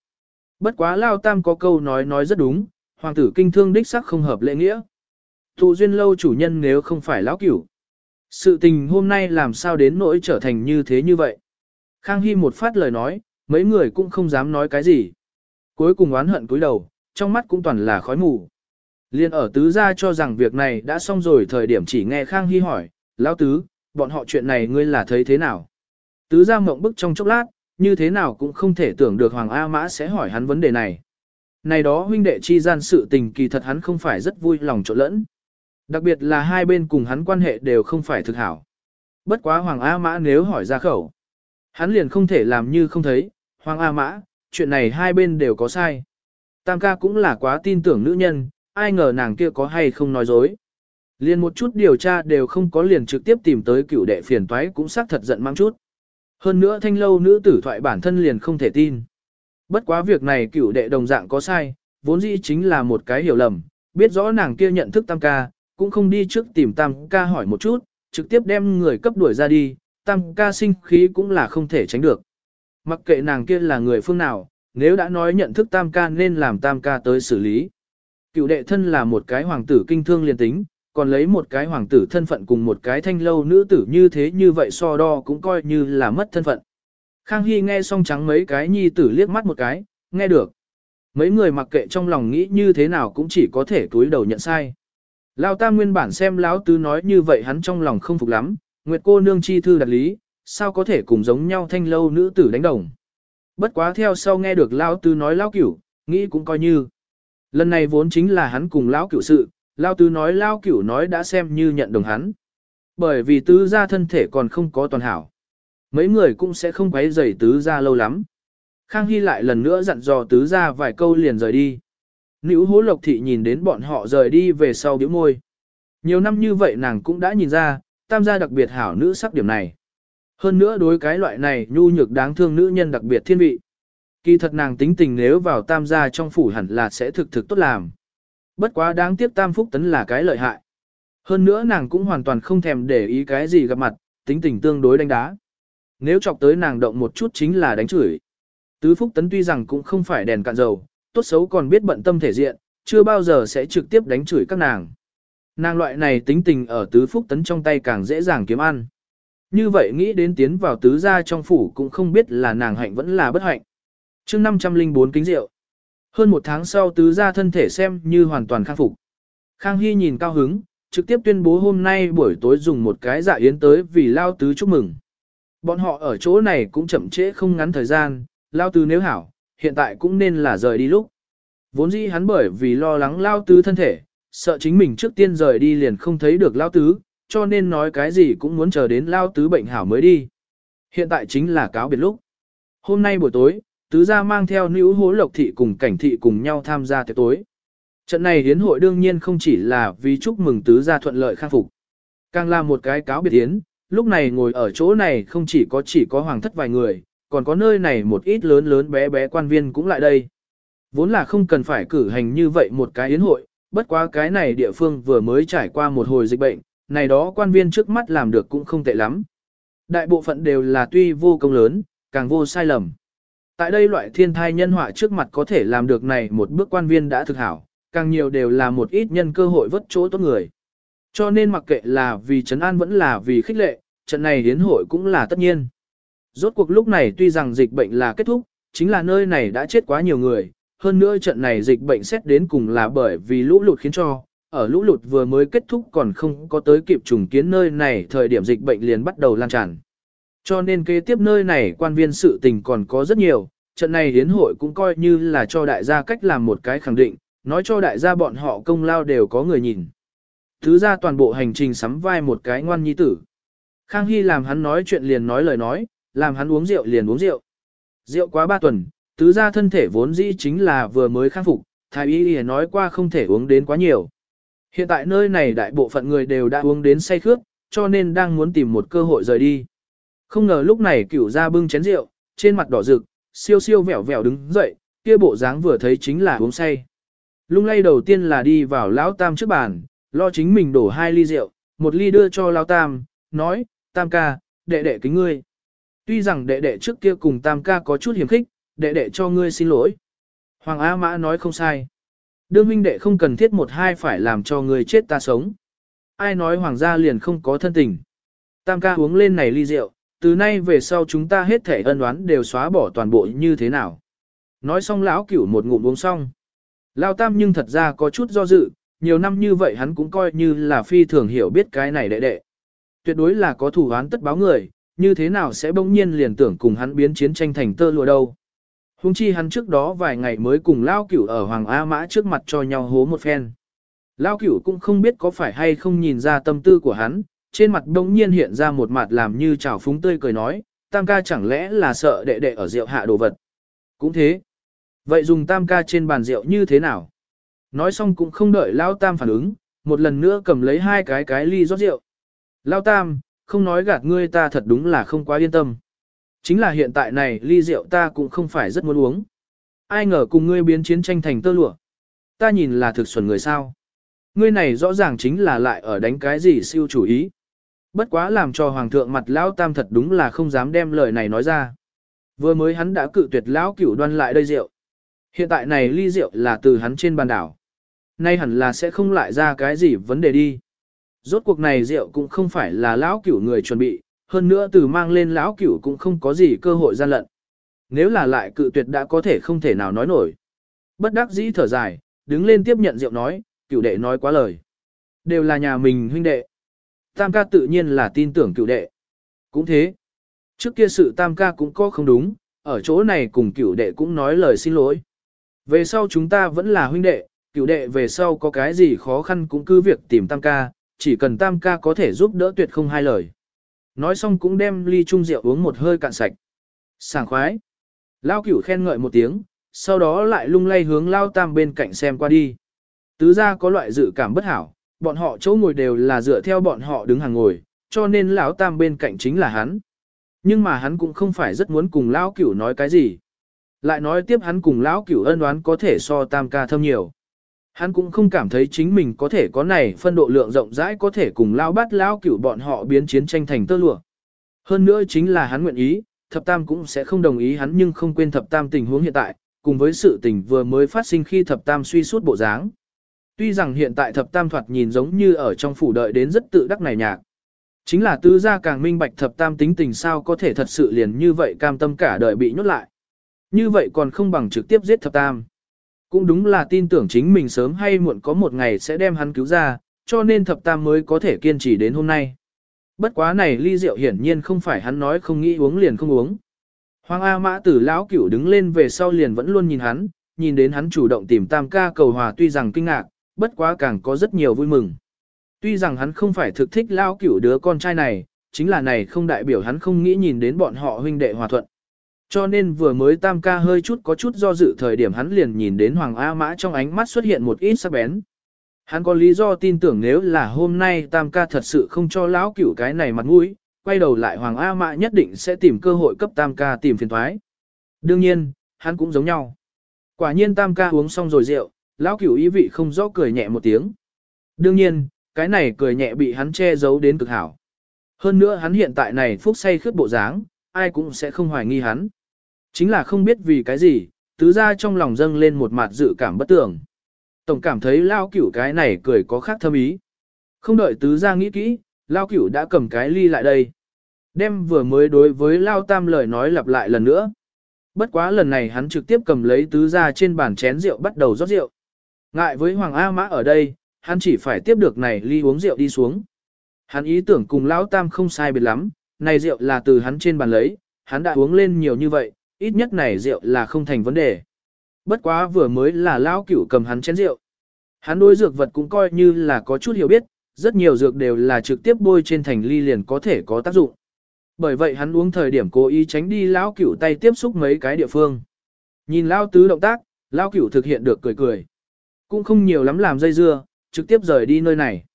Bất quá Lao Tam có câu nói nói rất đúng, hoàng tử kinh thương đích sắc không hợp lễ nghĩa. Thụ duyên lâu chủ nhân nếu không phải Lão cửu. Sự tình hôm nay làm sao đến nỗi trở thành như thế như vậy. Khang Hy một phát lời nói, mấy người cũng không dám nói cái gì. Cuối cùng oán hận cúi đầu, trong mắt cũng toàn là khói mù. Liên ở tứ gia cho rằng việc này đã xong rồi thời điểm chỉ nghe Khang Hy hỏi, Lão tứ, bọn họ chuyện này ngươi là thấy thế nào? Tứ gia mộng bức trong chốc lát, như thế nào cũng không thể tưởng được Hoàng A Mã sẽ hỏi hắn vấn đề này. Này đó huynh đệ chi gian sự tình kỳ thật hắn không phải rất vui lòng trộn lẫn. Đặc biệt là hai bên cùng hắn quan hệ đều không phải thực hảo. Bất quá Hoàng A Mã nếu hỏi ra khẩu, hắn liền không thể làm như không thấy, Hoàng A Mã, chuyện này hai bên đều có sai. Tam ca cũng là quá tin tưởng nữ nhân, ai ngờ nàng kia có hay không nói dối. Liền một chút điều tra đều không có liền trực tiếp tìm tới cựu đệ phiền toái cũng xác thật giận mang chút. Hơn nữa thanh lâu nữ tử thoại bản thân liền không thể tin. Bất quá việc này cựu đệ đồng dạng có sai, vốn dĩ chính là một cái hiểu lầm, biết rõ nàng kia nhận thức tam ca, cũng không đi trước tìm tam ca hỏi một chút, trực tiếp đem người cấp đuổi ra đi, tam ca sinh khí cũng là không thể tránh được. Mặc kệ nàng kia là người phương nào, nếu đã nói nhận thức tam ca nên làm tam ca tới xử lý. Cựu đệ thân là một cái hoàng tử kinh thương liền tính, còn lấy một cái hoàng tử thân phận cùng một cái thanh lâu nữ tử như thế như vậy so đo cũng coi như là mất thân phận. Khang Hy nghe xong trắng mấy cái nhi tử liếc mắt một cái, nghe được. Mấy người mặc kệ trong lòng nghĩ như thế nào cũng chỉ có thể túi đầu nhận sai. Lao tam nguyên bản xem lão tứ nói như vậy hắn trong lòng không phục lắm, Nguyệt cô nương chi thư đặt lý, sao có thể cùng giống nhau thanh lâu nữ tử đánh đồng. Bất quá theo sau nghe được Lao tứ nói Lao cửu, nghĩ cũng coi như. Lần này vốn chính là hắn cùng Lão cửu sự, Lao tứ nói Lao cửu nói đã xem như nhận đồng hắn. Bởi vì tứ gia thân thể còn không có toàn hảo. Mấy người cũng sẽ không quấy rầy tứ gia lâu lắm. Khang Hy lại lần nữa dặn dò tứ gia vài câu liền rời đi. Nữ hố lộc thị nhìn đến bọn họ rời đi về sau biểu môi. Nhiều năm như vậy nàng cũng đã nhìn ra, tam gia đặc biệt hảo nữ sắc điểm này. Hơn nữa đối cái loại này nhu nhược đáng thương nữ nhân đặc biệt thiên vị. Kỳ thật nàng tính tình nếu vào tam gia trong phủ hẳn là sẽ thực thực tốt làm. Bất quá đáng tiếc tam phúc tấn là cái lợi hại. Hơn nữa nàng cũng hoàn toàn không thèm để ý cái gì gặp mặt, tính tình tương đối đánh đá. Nếu chọc tới nàng động một chút chính là đánh chửi. Tứ phúc tấn tuy rằng cũng không phải đèn cạn dầu, tốt xấu còn biết bận tâm thể diện, chưa bao giờ sẽ trực tiếp đánh chửi các nàng. Nàng loại này tính tình ở tứ phúc tấn trong tay càng dễ dàng kiếm ăn. Như vậy nghĩ đến tiến vào tứ gia trong phủ cũng không biết là nàng hạnh vẫn là bất hạnh. chương 504 kính rượu. Hơn một tháng sau tứ gia thân thể xem như hoàn toàn khang phục. Khang Hy nhìn cao hứng, trực tiếp tuyên bố hôm nay buổi tối dùng một cái dạ yến tới vì lao tứ chúc mừng. Bọn họ ở chỗ này cũng chậm trễ không ngắn thời gian, lao tứ nếu hảo, hiện tại cũng nên là rời đi lúc. Vốn dĩ hắn bởi vì lo lắng lao tứ thân thể, sợ chính mình trước tiên rời đi liền không thấy được lao tứ, cho nên nói cái gì cũng muốn chờ đến lao tứ bệnh hảo mới đi. Hiện tại chính là cáo biệt lúc. Hôm nay buổi tối, tứ gia mang theo nữ hố lộc thị cùng cảnh thị cùng nhau tham gia tiệc tối. Trận này hiến hội đương nhiên không chỉ là vì chúc mừng tứ gia thuận lợi khang phục. Càng là một cái cáo biệt hiến, lúc này ngồi ở chỗ này không chỉ có chỉ có hoàng thất vài người, còn có nơi này một ít lớn lớn bé bé quan viên cũng lại đây. Vốn là không cần phải cử hành như vậy một cái yến hội, bất quá cái này địa phương vừa mới trải qua một hồi dịch bệnh, này đó quan viên trước mắt làm được cũng không tệ lắm. Đại bộ phận đều là tuy vô công lớn, càng vô sai lầm. Tại đây loại thiên thai nhân họa trước mặt có thể làm được này một bước quan viên đã thực hảo, càng nhiều đều là một ít nhân cơ hội vất chỗ tốt người. Cho nên mặc kệ là vì trấn an vẫn là vì khích lệ, trận này hiến hội cũng là tất nhiên. Rốt cuộc lúc này tuy rằng dịch bệnh là kết thúc, chính là nơi này đã chết quá nhiều người, hơn nữa trận này dịch bệnh xét đến cùng là bởi vì lũ lụt khiến cho, ở lũ lụt vừa mới kết thúc còn không có tới kịp trùng kiến nơi này thời điểm dịch bệnh liền bắt đầu lan tràn. Cho nên kế tiếp nơi này quan viên sự tình còn có rất nhiều, trận này hiến hội cũng coi như là cho đại gia cách làm một cái khẳng định, nói cho đại gia bọn họ công lao đều có người nhìn. Thứ ra toàn bộ hành trình sắm vai một cái ngoan nhi tử. Khang Hy làm hắn nói chuyện liền nói lời nói, làm hắn uống rượu liền uống rượu. Rượu quá ba tuần, tứ gia thân thể vốn dĩ chính là vừa mới khắc phục, thái y nói qua không thể uống đến quá nhiều. Hiện tại nơi này đại bộ phận người đều đã uống đến say khước, cho nên đang muốn tìm một cơ hội rời đi. Không ngờ lúc này cửu ra bưng chén rượu, trên mặt đỏ rực, siêu siêu vẻo vẻo đứng dậy, kia bộ dáng vừa thấy chính là uống say. Lung lay đầu tiên là đi vào lão tam trước bàn, lo chính mình đổ hai ly rượu, một ly đưa cho lão tam, nói, tam ca, đệ đệ kính ngươi. Tuy rằng đệ đệ trước kia cùng tam ca có chút hiểm khích, đệ đệ cho ngươi xin lỗi. Hoàng A Mã nói không sai. Đương minh đệ không cần thiết một hai phải làm cho ngươi chết ta sống. Ai nói hoàng gia liền không có thân tình. Tam ca uống lên này ly rượu, từ nay về sau chúng ta hết thể ân oán đều xóa bỏ toàn bộ như thế nào. Nói xong lão cửu một ngụm uống xong. Lao tam nhưng thật ra có chút do dự, nhiều năm như vậy hắn cũng coi như là phi thường hiểu biết cái này đệ đệ. Tuyệt đối là có thủ án tất báo người, như thế nào sẽ bỗng nhiên liền tưởng cùng hắn biến chiến tranh thành tơ lụa đâu. Hùng chi hắn trước đó vài ngày mới cùng Lao Cửu ở Hoàng A Mã trước mặt cho nhau hố một phen. Lao Cửu cũng không biết có phải hay không nhìn ra tâm tư của hắn, trên mặt đông nhiên hiện ra một mặt làm như trào phúng tươi cười nói, tam ca chẳng lẽ là sợ đệ đệ ở rượu hạ đồ vật. Cũng thế. Vậy dùng tam ca trên bàn rượu như thế nào? Nói xong cũng không đợi Lao Tam phản ứng, một lần nữa cầm lấy hai cái cái ly rót rượu. Lao Tam, không nói gạt ngươi ta thật đúng là không quá yên tâm. Chính là hiện tại này ly rượu ta cũng không phải rất muốn uống. Ai ngờ cùng ngươi biến chiến tranh thành tơ lụa. Ta nhìn là thực xuẩn người sao. Ngươi này rõ ràng chính là lại ở đánh cái gì siêu chủ ý. Bất quá làm cho hoàng thượng mặt lão tam thật đúng là không dám đem lời này nói ra. Vừa mới hắn đã cự tuyệt lão cửu đoan lại đây rượu. Hiện tại này ly rượu là từ hắn trên bàn đảo. Nay hẳn là sẽ không lại ra cái gì vấn đề đi. Rốt cuộc này rượu cũng không phải là lão cửu người chuẩn bị, hơn nữa từ mang lên lão cửu cũng không có gì cơ hội gian lận. Nếu là lại cự tuyệt đã có thể không thể nào nói nổi. Bất đắc dĩ thở dài, đứng lên tiếp nhận rượu nói, cửu đệ nói quá lời. Đều là nhà mình huynh đệ. Tam ca tự nhiên là tin tưởng cựu đệ. Cũng thế. Trước kia sự tam ca cũng có không đúng, ở chỗ này cùng cựu đệ cũng nói lời xin lỗi. Về sau chúng ta vẫn là huynh đệ, cựu đệ về sau có cái gì khó khăn cũng cứ việc tìm tam ca, chỉ cần tam ca có thể giúp đỡ tuyệt không hai lời. Nói xong cũng đem ly chung rượu uống một hơi cạn sạch. Sảng khoái. Lao cửu khen ngợi một tiếng, sau đó lại lung lay hướng Lao tam bên cạnh xem qua đi. Tứ ra có loại dự cảm bất hảo, bọn họ chỗ ngồi đều là dựa theo bọn họ đứng hàng ngồi, cho nên lão tam bên cạnh chính là hắn. Nhưng mà hắn cũng không phải rất muốn cùng lão cửu nói cái gì. Lại nói tiếp hắn cùng lão cửu ân đoán có thể so tam ca thâm nhiều. Hắn cũng không cảm thấy chính mình có thể có này phân độ lượng rộng rãi có thể cùng lão bắt lão cửu bọn họ biến chiến tranh thành tơ lụa. Hơn nữa chính là hắn nguyện ý, thập tam cũng sẽ không đồng ý hắn nhưng không quên thập tam tình huống hiện tại, cùng với sự tình vừa mới phát sinh khi thập tam suy suốt bộ dáng. Tuy rằng hiện tại thập tam thoạt nhìn giống như ở trong phủ đợi đến rất tự đắc này nhạc. Chính là tứ gia càng minh bạch thập tam tính tình sao có thể thật sự liền như vậy cam tâm cả đời bị nhốt lại. Như vậy còn không bằng trực tiếp giết thập tam. Cũng đúng là tin tưởng chính mình sớm hay muộn có một ngày sẽ đem hắn cứu ra, cho nên thập tam mới có thể kiên trì đến hôm nay. Bất quá này ly rượu hiển nhiên không phải hắn nói không nghĩ uống liền không uống. Hoàng A Mã tử lão cửu đứng lên về sau liền vẫn luôn nhìn hắn, nhìn đến hắn chủ động tìm tam ca cầu hòa tuy rằng kinh ngạc, bất quá càng có rất nhiều vui mừng. Tuy rằng hắn không phải thực thích lao cửu đứa con trai này, chính là này không đại biểu hắn không nghĩ nhìn đến bọn họ huynh đệ hòa thuận. Cho nên vừa mới tam ca hơi chút có chút do dự thời điểm hắn liền nhìn đến Hoàng A Mã trong ánh mắt xuất hiện một ít sắc bén. Hắn có lý do tin tưởng nếu là hôm nay tam ca thật sự không cho lão cửu cái này mặt mũi, quay đầu lại Hoàng A Mã nhất định sẽ tìm cơ hội cấp tam ca tìm phiền thoái. Đương nhiên, hắn cũng giống nhau. Quả nhiên tam ca uống xong rồi rượu, lão cửu ý vị không rõ cười nhẹ một tiếng. Đương nhiên, cái này cười nhẹ bị hắn che giấu đến cực hảo. Hơn nữa hắn hiện tại này phúc say khướt bộ dáng, ai cũng sẽ không hoài nghi hắn. Chính là không biết vì cái gì, tứ ra trong lòng dâng lên một mặt dự cảm bất tưởng. Tổng cảm thấy lao cửu cái này cười có khác thâm ý. Không đợi tứ ra nghĩ kỹ, lao cửu đã cầm cái ly lại đây. Đem vừa mới đối với lao tam lời nói lặp lại lần nữa. Bất quá lần này hắn trực tiếp cầm lấy tứ ra trên bàn chén rượu bắt đầu rót rượu. Ngại với Hoàng A Mã ở đây, hắn chỉ phải tiếp được này ly uống rượu đi xuống. Hắn ý tưởng cùng lão tam không sai biệt lắm, này rượu là từ hắn trên bàn lấy, hắn đã uống lên nhiều như vậy, ít nhất này rượu là không thành vấn đề. Bất quá vừa mới là lão cửu cầm hắn chén rượu. Hắn đối dược vật cũng coi như là có chút hiểu biết, rất nhiều dược đều là trực tiếp bôi trên thành ly liền có thể có tác dụng. Bởi vậy hắn uống thời điểm cố ý tránh đi lão cửu tay tiếp xúc mấy cái địa phương. Nhìn lão tứ động tác, lão cửu thực hiện được cười cười. Cũng không nhiều lắm làm dây dưa, trực tiếp rời đi nơi này.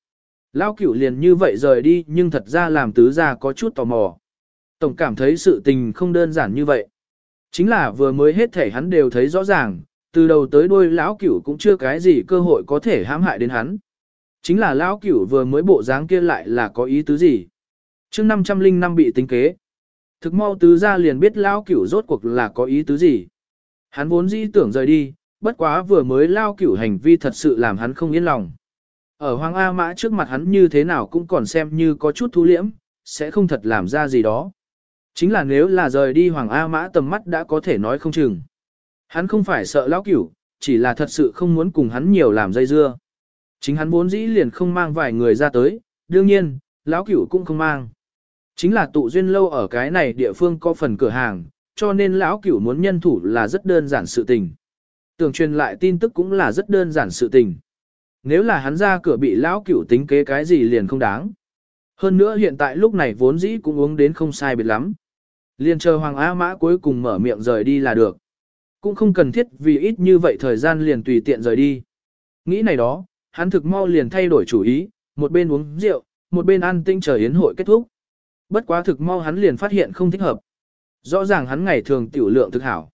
Lão cửu liền như vậy rời đi nhưng thật ra làm tứ gia có chút tò mò. Tổng cảm thấy sự tình không đơn giản như vậy. Chính là vừa mới hết thể hắn đều thấy rõ ràng, từ đầu tới đuôi lão cửu cũng chưa cái gì cơ hội có thể hãm hại đến hắn. Chính là lão cửu vừa mới bộ dáng kia lại là có ý tứ gì. Trước 505 bị tính kế. Thực mau tứ gia liền biết lão cửu rốt cuộc là có ý tứ gì. Hắn vốn dĩ tưởng rời đi, bất quá vừa mới lao cửu hành vi thật sự làm hắn không yên lòng. Ở Hoàng A Mã trước mặt hắn như thế nào cũng còn xem như có chút thu liễm, sẽ không thật làm ra gì đó. Chính là nếu là rời đi Hoàng A Mã tầm mắt đã có thể nói không chừng. Hắn không phải sợ lão cửu, chỉ là thật sự không muốn cùng hắn nhiều làm dây dưa. Chính hắn vốn dĩ liền không mang vài người ra tới, đương nhiên, lão cửu cũng không mang. Chính là tụ duyên lâu ở cái này địa phương có phần cửa hàng, cho nên lão cửu muốn nhân thủ là rất đơn giản sự tình. Tưởng truyền lại tin tức cũng là rất đơn giản sự tình. Nếu là hắn ra cửa bị lão cửu tính kế cái gì liền không đáng. Hơn nữa hiện tại lúc này vốn dĩ cũng uống đến không sai biệt lắm. Liền chờ Hoàng A Mã cuối cùng mở miệng rời đi là được. Cũng không cần thiết vì ít như vậy thời gian liền tùy tiện rời đi. Nghĩ này đó, hắn thực mau liền thay đổi chủ ý, một bên uống rượu, một bên ăn tinh chờ yến hội kết thúc. Bất quá thực mau hắn liền phát hiện không thích hợp. Rõ ràng hắn ngày thường tiểu lượng thực hảo.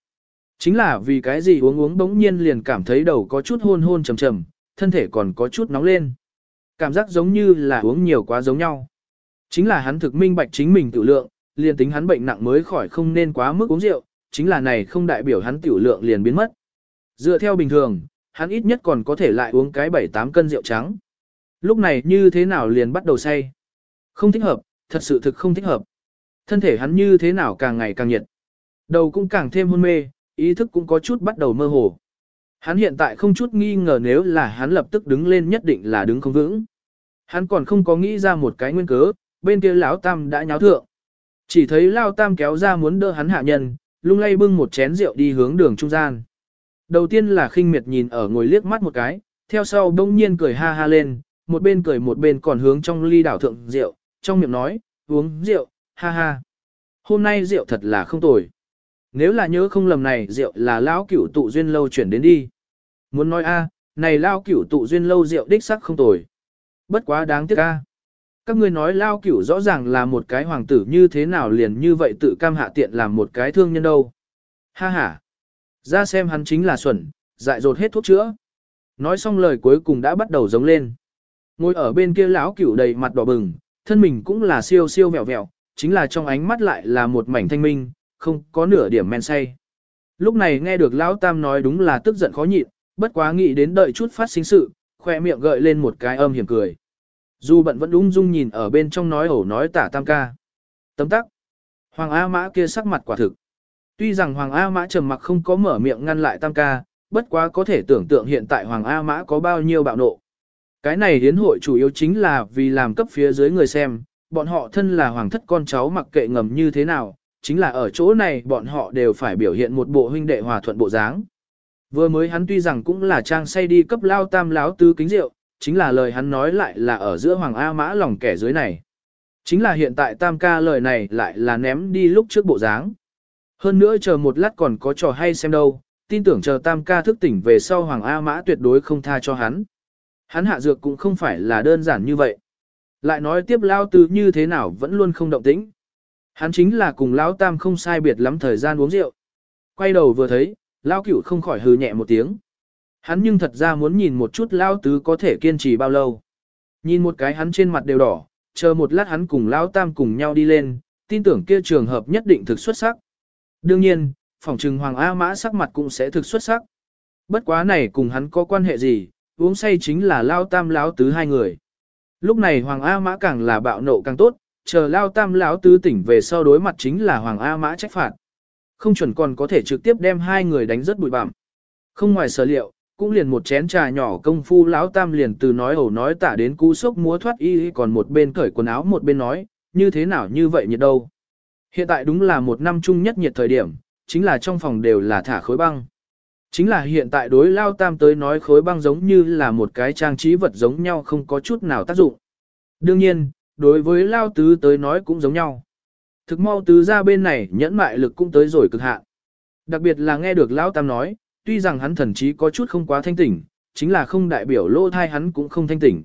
Chính là vì cái gì uống uống bỗng nhiên liền cảm thấy đầu có chút hôn hôn trầm trầm, thân thể còn có chút nóng lên. Cảm giác giống như là uống nhiều quá giống nhau. Chính là hắn thực minh bạch chính mình tiểu lượng, liền tính hắn bệnh nặng mới khỏi không nên quá mức uống rượu, chính là này không đại biểu hắn tiểu lượng liền biến mất. Dựa theo bình thường, hắn ít nhất còn có thể lại uống cái 7-8 cân rượu trắng. Lúc này như thế nào liền bắt đầu say? Không thích hợp, thật sự thực không thích hợp. Thân thể hắn như thế nào càng ngày càng nhiệt. Đầu cũng càng thêm hôn mê, ý thức cũng có chút bắt đầu mơ hồ. Hắn hiện tại không chút nghi ngờ nếu là hắn lập tức đứng lên nhất định là đứng không vững. Hắn còn không có nghĩ ra một cái nguyên cớ, bên kia lão tam đã nháo thượng. Chỉ thấy Lão tam kéo ra muốn đỡ hắn hạ nhân, lung lay bưng một chén rượu đi hướng đường trung gian. Đầu tiên là khinh miệt nhìn ở ngồi liếc mắt một cái, theo sau đông nhiên cười ha ha lên, một bên cười một bên còn hướng trong ly đảo thượng rượu, trong miệng nói, uống rượu, ha ha. Hôm nay rượu thật là không tồi. Nếu là nhớ không lầm này rượu là lão cửu tụ duyên lâu chuyển đến đi. Muốn nói a, này lão cửu tụ duyên lâu rượu đích sắc không tồi. Bất quá đáng tiếc a. Các ngươi nói lão cửu rõ ràng là một cái hoàng tử như thế nào liền như vậy tự cam hạ tiện làm một cái thương nhân đâu. Ha ha. Ra xem hắn chính là xuẩn, dại dột hết thuốc chữa. Nói xong lời cuối cùng đã bắt đầu giống lên. Ngồi ở bên kia lão cửu đầy mặt đỏ bừng, thân mình cũng là siêu siêu vẹo vẹo, chính là trong ánh mắt lại là một mảnh thanh minh, không có nửa điểm men say. Lúc này nghe được lão tam nói đúng là tức giận khó nhịn, bất quá nghĩ đến đợi chút phát sinh sự, khoe miệng gợi lên một cái âm hiểm cười. Dù bận vẫn ung dung nhìn ở bên trong nói ẩu nói tả tam ca. Tấm tắc. Hoàng A Mã kia sắc mặt quả thực. Tuy rằng Hoàng A Mã trầm mặc không có mở miệng ngăn lại tam ca, bất quá có thể tưởng tượng hiện tại Hoàng A Mã có bao nhiêu bạo nộ. Cái này hiến hội chủ yếu chính là vì làm cấp phía dưới người xem, bọn họ thân là hoàng thất con cháu mặc kệ ngầm như thế nào, chính là ở chỗ này bọn họ đều phải biểu hiện một bộ huynh đệ hòa thuận bộ dáng. Vừa mới hắn tuy rằng cũng là trang say đi cấp lao tam láo tứ kính rượu, chính là lời hắn nói lại là ở giữa Hoàng A Mã lòng kẻ dưới này. Chính là hiện tại tam ca lời này lại là ném đi lúc trước bộ dáng. Hơn nữa chờ một lát còn có trò hay xem đâu, tin tưởng chờ tam ca thức tỉnh về sau Hoàng A Mã tuyệt đối không tha cho hắn. Hắn hạ dược cũng không phải là đơn giản như vậy. Lại nói tiếp lao tứ như thế nào vẫn luôn không động tĩnh. Hắn chính là cùng lão tam không sai biệt lắm thời gian uống rượu. Quay đầu vừa thấy, lão cửu không khỏi hừ nhẹ một tiếng. Hắn nhưng thật ra muốn nhìn một chút lão tứ có thể kiên trì bao lâu. Nhìn một cái hắn trên mặt đều đỏ, chờ một lát hắn cùng lão tam cùng nhau đi lên, tin tưởng kia trường hợp nhất định thực xuất sắc. Đương nhiên, phòng trừng Hoàng A Mã sắc mặt cũng sẽ thực xuất sắc. Bất quá này cùng hắn có quan hệ gì, uống say chính là lão tam lão tứ hai người. Lúc này Hoàng A Mã càng là bạo nộ càng tốt, chờ lao tam lão tứ tỉnh về sau đối mặt chính là Hoàng A Mã trách phạt. Không chuẩn còn có thể trực tiếp đem hai người đánh rất bụi bặm. Không ngoài sở liệu, cũng liền một chén trà nhỏ công phu lão tam liền từ nói ẩu nói tả đến cú sốc múa thoát y còn một bên cởi quần áo một bên nói, như thế nào như vậy nhiệt đâu. Hiện tại đúng là một năm chung nhất nhiệt thời điểm, chính là trong phòng đều là thả khối băng. Chính là hiện tại đối lao tam tới nói khối băng giống như là một cái trang trí vật giống nhau không có chút nào tác dụng. Đương nhiên, đối với lao tứ tới nói cũng giống nhau. Thực mau tứ ra bên này nhẫn mại lực cũng tới rồi cực hạn. Đặc biệt là nghe được lao tam nói, tuy rằng hắn thần trí có chút không quá thanh tỉnh, chính là không đại biểu lô thai hắn cũng không thanh tỉnh.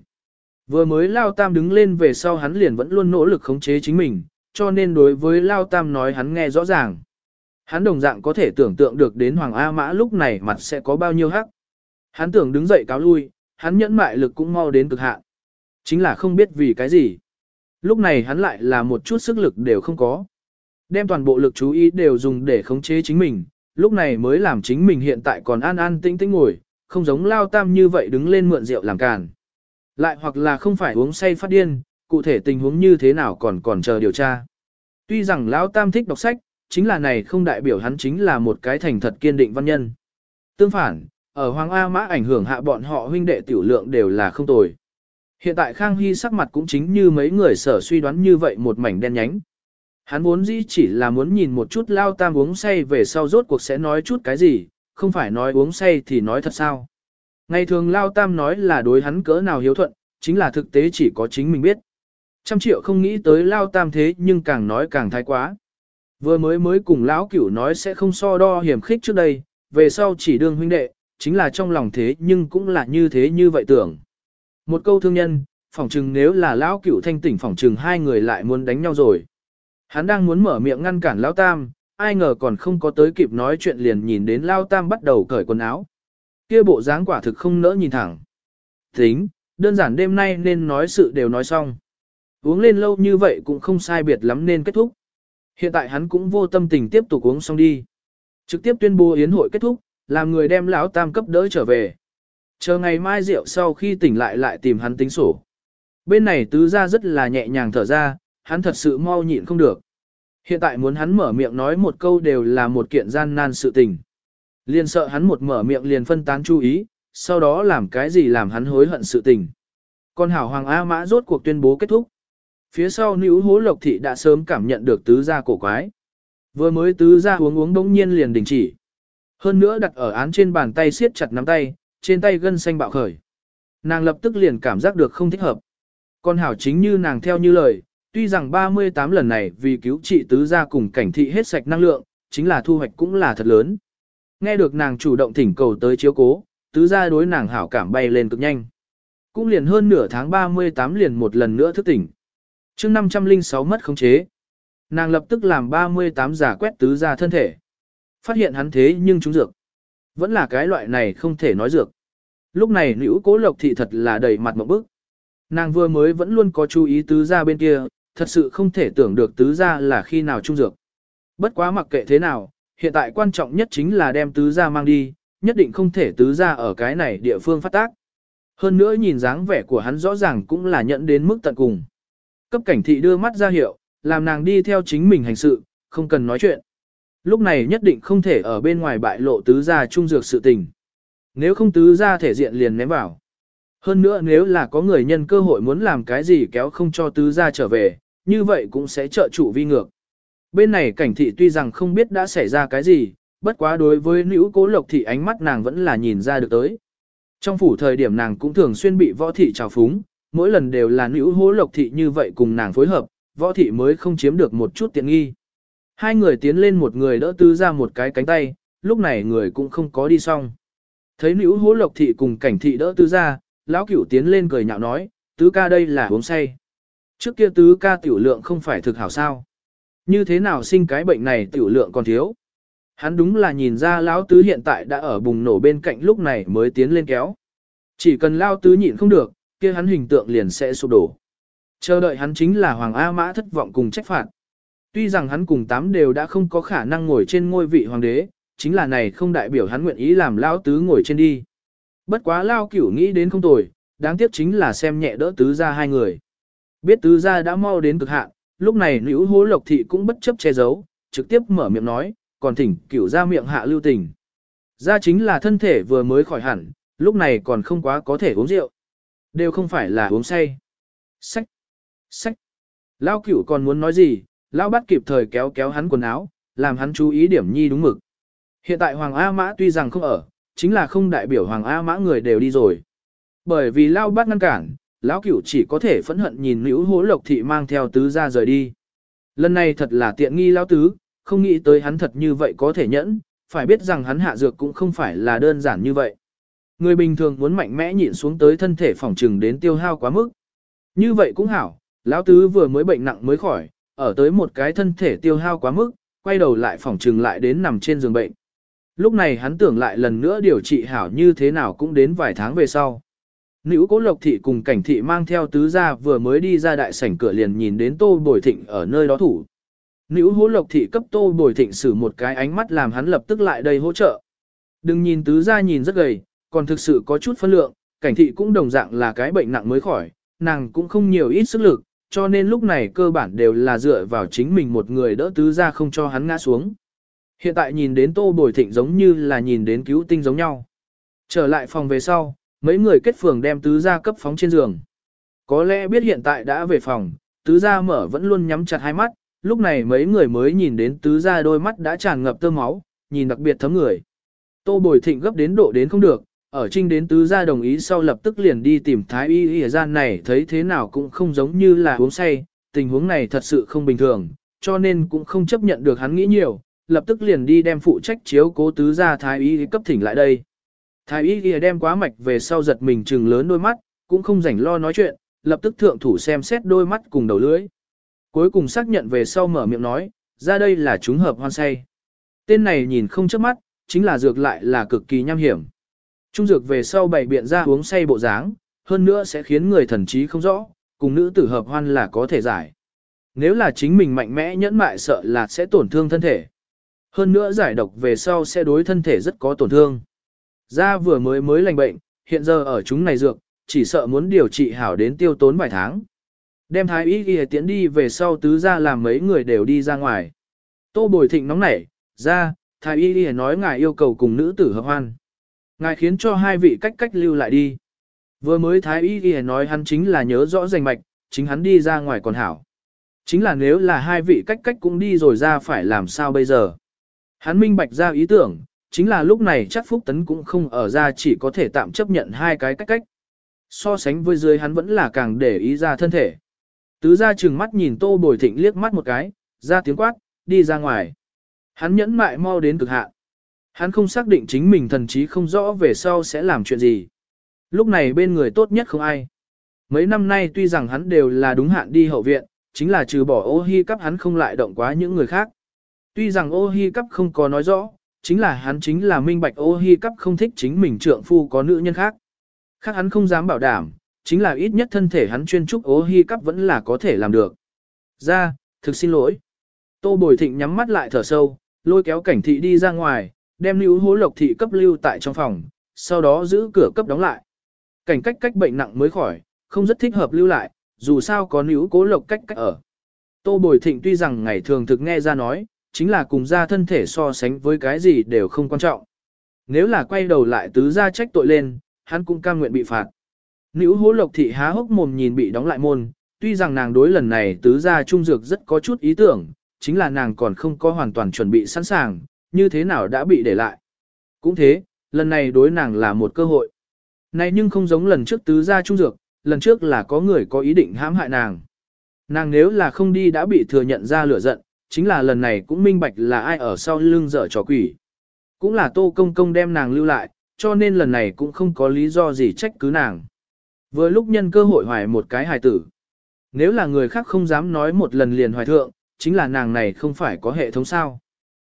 Vừa mới lao tam đứng lên về sau hắn liền vẫn luôn nỗ lực khống chế chính mình, cho nên đối với lao tam nói hắn nghe rõ ràng. Hắn đồng dạng có thể tưởng tượng được đến Hoàng A Mã lúc này mặt sẽ có bao nhiêu hắc. Hắn tưởng đứng dậy cáo lui, hắn nhẫn mại lực cũng mau đến cực hạn. Chính là không biết vì cái gì. Lúc này hắn lại là một chút sức lực đều không có. Đem toàn bộ lực chú ý đều dùng để khống chế chính mình, lúc này mới làm chính mình hiện tại còn an an tĩnh tĩnh ngồi, không giống lao tam như vậy đứng lên mượn rượu làm càn. Lại hoặc là không phải uống say phát điên, cụ thể tình huống như thế nào còn còn chờ điều tra. Tuy rằng lão tam thích đọc sách, chính là này không đại biểu hắn chính là một cái thành thật kiên định văn nhân. Tương phản, ở Hoàng A Mã ảnh hưởng hạ bọn họ huynh đệ tiểu lượng đều là không tồi. Hiện tại Khang Hy sắc mặt cũng chính như mấy người sở suy đoán như vậy một mảnh đen nhánh. Hắn vốn dĩ chỉ là muốn nhìn một chút lao tam uống say về sau rốt cuộc sẽ nói chút cái gì, không phải nói uống say thì nói thật sao. Ngày thường lao tam nói là đối hắn cỡ nào hiếu thuận, chính là thực tế chỉ có chính mình biết. Trăm triệu không nghĩ tới lao tam thế nhưng càng nói càng thái quá. Vừa mới mới cùng lão cửu nói sẽ không so đo hiểm khích trước đây, về sau chỉ đương huynh đệ, chính là trong lòng thế nhưng cũng là như thế như vậy tưởng. Một câu thương nhân, phỏng chừng nếu là lão cửu thanh tỉnh phỏng chừng hai người lại muốn đánh nhau rồi. Hắn đang muốn mở miệng ngăn cản lão tam, ai ngờ còn không có tới kịp nói chuyện liền nhìn đến lão tam bắt đầu cởi quần áo. Kia bộ dáng quả thực không nỡ nhìn thẳng. Tính, đơn giản đêm nay nên nói sự đều nói xong. Uống lên lâu như vậy cũng không sai biệt lắm nên kết thúc. Hiện tại hắn cũng vô tâm tình tiếp tục uống xong đi. Trực tiếp tuyên bố yến hội kết thúc, làm người đem lão tam cấp đỡ trở về. Chờ ngày mai rượu sau khi tỉnh lại lại tìm hắn tính sổ. Bên này tứ ra rất là nhẹ nhàng thở ra, hắn thật sự mau nhịn không được. Hiện tại muốn hắn mở miệng nói một câu đều là một kiện gian nan sự tình. Liền sợ hắn một mở miệng liền phân tán chú ý, sau đó làm cái gì làm hắn hối hận sự tình. Con hảo Hoàng A Mã rốt cuộc tuyên bố kết thúc. Phía sau nữ hố lộc thị đã sớm cảm nhận được tứ gia cổ quái. Vừa mới tứ gia uống uống đống nhiên liền đình chỉ. Hơn nữa đặt ở án trên bàn tay siết chặt nắm tay, trên tay gân xanh bạo khởi. Nàng lập tức liền cảm giác được không thích hợp. Con hảo chính như nàng theo như lời, tuy rằng 38 lần này vì cứu trị tứ gia cùng cảnh thị hết sạch năng lượng, chính là thu hoạch cũng là thật lớn. Nghe được nàng chủ động thỉnh cầu tới chiếu cố, tứ gia đối nàng hảo cảm bay lên cực nhanh. Cũng liền hơn nửa tháng 38 liền một lần nữa thức tỉnh. chương 506 mất khống chế. Nàng lập tức làm 38 giả quét tứ gia thân thể. Phát hiện hắn thế nhưng chúng dược. Vẫn là cái loại này không thể nói dược. Lúc này nữ cố lộc thị thật là đầy mặt một bức. Nàng vừa mới vẫn luôn có chú ý tứ gia bên kia, thật sự không thể tưởng được tứ gia là khi nào trung dược. Bất quá mặc kệ thế nào, hiện tại quan trọng nhất chính là đem tứ gia mang đi, nhất định không thể tứ gia ở cái này địa phương phát tác. Hơn nữa nhìn dáng vẻ của hắn rõ ràng cũng là nhận đến mức tận cùng. Cấp cảnh thị đưa mắt ra hiệu, làm nàng đi theo chính mình hành sự, không cần nói chuyện. Lúc này nhất định không thể ở bên ngoài bại lộ tứ gia trung dược sự tình. Nếu không tứ gia thể diện liền ném vào. Hơn nữa nếu là có người nhân cơ hội muốn làm cái gì kéo không cho tứ gia trở về, như vậy cũng sẽ trợ chủ vi ngược. Bên này cảnh thị tuy rằng không biết đã xảy ra cái gì, bất quá đối với nữ cố lộc thị ánh mắt nàng vẫn là nhìn ra được tới. Trong phủ thời điểm nàng cũng thường xuyên bị võ thị trào phúng, mỗi lần đều là nữ hố lộc thị như vậy cùng nàng phối hợp, võ thị mới không chiếm được một chút tiện nghi. Hai người tiến lên một người đỡ tứ ra một cái cánh tay, lúc này người cũng không có đi xong. Thấy nữ hố lộc thị cùng cảnh thị đỡ tứ ra, lão cửu tiến lên cười nhạo nói, tứ ca đây là uống say. Trước kia tứ ca tiểu lượng không phải thực hảo sao. Như thế nào sinh cái bệnh này tiểu lượng còn thiếu. Hắn đúng là nhìn ra lão tứ hiện tại đã ở bùng nổ bên cạnh lúc này mới tiến lên kéo. Chỉ cần lão tứ nhịn không được, kia hắn hình tượng liền sẽ sụp đổ. Chờ đợi hắn chính là Hoàng A Mã thất vọng cùng trách phạt. Tuy rằng hắn cùng tám đều đã không có khả năng ngồi trên ngôi vị hoàng đế, chính là này không đại biểu hắn nguyện ý làm lao tứ ngồi trên đi. Bất quá lao cửu nghĩ đến không tồi, đáng tiếc chính là xem nhẹ đỡ tứ ra hai người. Biết tứ ra đã mau đến cực hạn, lúc này nữ hố lộc thị cũng bất chấp che giấu, trực tiếp mở miệng nói, còn thỉnh cửu ra miệng hạ lưu tình. Ra chính là thân thể vừa mới khỏi hẳn, lúc này còn không quá có thể uống rượu. Đều không phải là uống say. Sách! Sách! Lao cửu còn muốn nói gì, Lão bắt kịp thời kéo kéo hắn quần áo, làm hắn chú ý điểm nhi đúng mực. Hiện tại Hoàng A Mã tuy rằng không ở, chính là không đại biểu Hoàng A Mã người đều đi rồi. Bởi vì lão bắt ngăn cản, lão cửu chỉ có thể phẫn hận nhìn nữ hố lộc thị mang theo tứ ra rời đi. Lần này thật là tiện nghi lão tứ, không nghĩ tới hắn thật như vậy có thể nhẫn, phải biết rằng hắn hạ dược cũng không phải là đơn giản như vậy. Người bình thường muốn mạnh mẽ nhịn xuống tới thân thể phòng trừng đến tiêu hao quá mức. Như vậy cũng hảo, lão tứ vừa mới bệnh nặng mới khỏi, ở tới một cái thân thể tiêu hao quá mức, quay đầu lại phòng trừng lại đến nằm trên giường bệnh. Lúc này hắn tưởng lại lần nữa điều trị hảo như thế nào cũng đến vài tháng về sau. Nữ cố lộc thị cùng cảnh thị mang theo tứ gia vừa mới đi ra đại sảnh cửa liền nhìn đến tô bồi thịnh ở nơi đó thủ. Nữ hố lộc thị cấp tô bồi thịnh xử một cái ánh mắt làm hắn lập tức lại đây hỗ trợ. Đừng nhìn tứ gia nhìn rất gầy, còn thực sự có chút phân lượng, cảnh thị cũng đồng dạng là cái bệnh nặng mới khỏi, nàng cũng không nhiều ít sức lực, cho nên lúc này cơ bản đều là dựa vào chính mình một người đỡ tứ gia không cho hắn ngã xuống. Hiện tại nhìn đến tô bồi thịnh giống như là nhìn đến cứu tinh giống nhau. Trở lại phòng về sau, mấy người kết phường đem tứ gia cấp phóng trên giường. Có lẽ biết hiện tại đã về phòng, tứ gia mở vẫn luôn nhắm chặt hai mắt, lúc này mấy người mới nhìn đến tứ gia đôi mắt đã tràn ngập tơ máu, nhìn đặc biệt thấm người. Tô bồi thịnh gấp đến độ đến không được, ở trinh đến tứ gia đồng ý sau lập tức liền đi tìm thái y y gian này thấy thế nào cũng không giống như là uống say, tình huống này thật sự không bình thường, cho nên cũng không chấp nhận được hắn nghĩ nhiều, lập tức liền đi đem phụ trách chiếu cố tứ gia thái y cấp thỉnh lại đây. Thái y y đem quá mạch về sau giật mình trừng lớn đôi mắt, cũng không rảnh lo nói chuyện, lập tức thượng thủ xem xét đôi mắt cùng đầu lưỡi. Cuối cùng xác nhận về sau mở miệng nói, ra đây là chúng hợp hoan say. Tên này nhìn không chớp mắt, chính là dược lại là cực kỳ nham hiểm. Trung dược về sau bày biện ra uống say bộ dáng, hơn nữa sẽ khiến người thần trí không rõ, cùng nữ tử hợp hoan là có thể giải. Nếu là chính mình mạnh mẽ nhẫn mại sợ là sẽ tổn thương thân thể. Hơn nữa giải độc về sau sẽ đối thân thể rất có tổn thương. Da vừa mới mới lành bệnh, hiện giờ ở chúng này dược, chỉ sợ muốn điều trị hảo đến tiêu tốn vài tháng. Đem thái y ghi tiễn đi về sau tứ ra làm mấy người đều đi ra ngoài. Tô bồi thịnh nóng nảy, ra, thái y ghi nói ngài yêu cầu cùng nữ tử hợp hoan. Ngài khiến cho hai vị cách cách lưu lại đi. Vừa mới thái y ghi nói hắn chính là nhớ rõ danh mạch, chính hắn đi ra ngoài còn hảo. Chính là nếu là hai vị cách cách cũng đi rồi ra phải làm sao bây giờ. Hắn minh bạch ra ý tưởng, chính là lúc này chắc Phúc Tấn cũng không ở ra chỉ có thể tạm chấp nhận hai cái cách cách. So sánh với dưới hắn vẫn là càng để ý ra thân thể. Tứ ra chừng mắt nhìn Tô Bồi Thịnh liếc mắt một cái, ra tiếng quát, đi ra ngoài. Hắn nhẫn mại mau đến cực hạn. Hắn không xác định chính mình thần trí không rõ về sau sẽ làm chuyện gì. Lúc này bên người tốt nhất không ai. Mấy năm nay tuy rằng hắn đều là đúng hạn đi hậu viện, chính là trừ bỏ ô hi cắp hắn không lại động quá những người khác. Tuy rằng ô hi cắp không có nói rõ, chính là hắn chính là minh bạch ô hi cắp không thích chính mình trượng phu có nữ nhân khác. Khác hắn không dám bảo đảm, chính là ít nhất thân thể hắn chuyên trúc ô hi cắp vẫn là có thể làm được. Ra, thực xin lỗi. Tô Bồi Thịnh nhắm mắt lại thở sâu, lôi kéo cảnh thị đi ra ngoài, đem lưu hố lộc thị cấp lưu tại trong phòng, sau đó giữ cửa cấp đóng lại. Cảnh cách cách bệnh nặng mới khỏi, không rất thích hợp lưu lại, dù sao có níu cố lộc cách cách ở. Tô Bồi Thịnh tuy rằng ngày thường thực nghe ra nói, chính là cùng ra thân thể so sánh với cái gì đều không quan trọng. Nếu là quay đầu lại tứ ra trách tội lên, hắn cũng cam nguyện bị phạt. Nữ hố lộc thị há hốc mồm nhìn bị đóng lại môn, tuy rằng nàng đối lần này tứ ra trung dược rất có chút ý tưởng, chính là nàng còn không có hoàn toàn chuẩn bị sẵn sàng, như thế nào đã bị để lại. Cũng thế, lần này đối nàng là một cơ hội. Này nhưng không giống lần trước tứ gia trung dược, lần trước là có người có ý định hãm hại nàng. Nàng nếu là không đi đã bị thừa nhận ra lửa giận, chính là lần này cũng minh bạch là ai ở sau lưng dở trò quỷ. Cũng là tô công công đem nàng lưu lại, cho nên lần này cũng không có lý do gì trách cứ nàng. Vừa lúc nhân cơ hội hoài một cái hài tử. Nếu là người khác không dám nói một lần liền hoài thượng, chính là nàng này không phải có hệ thống sao.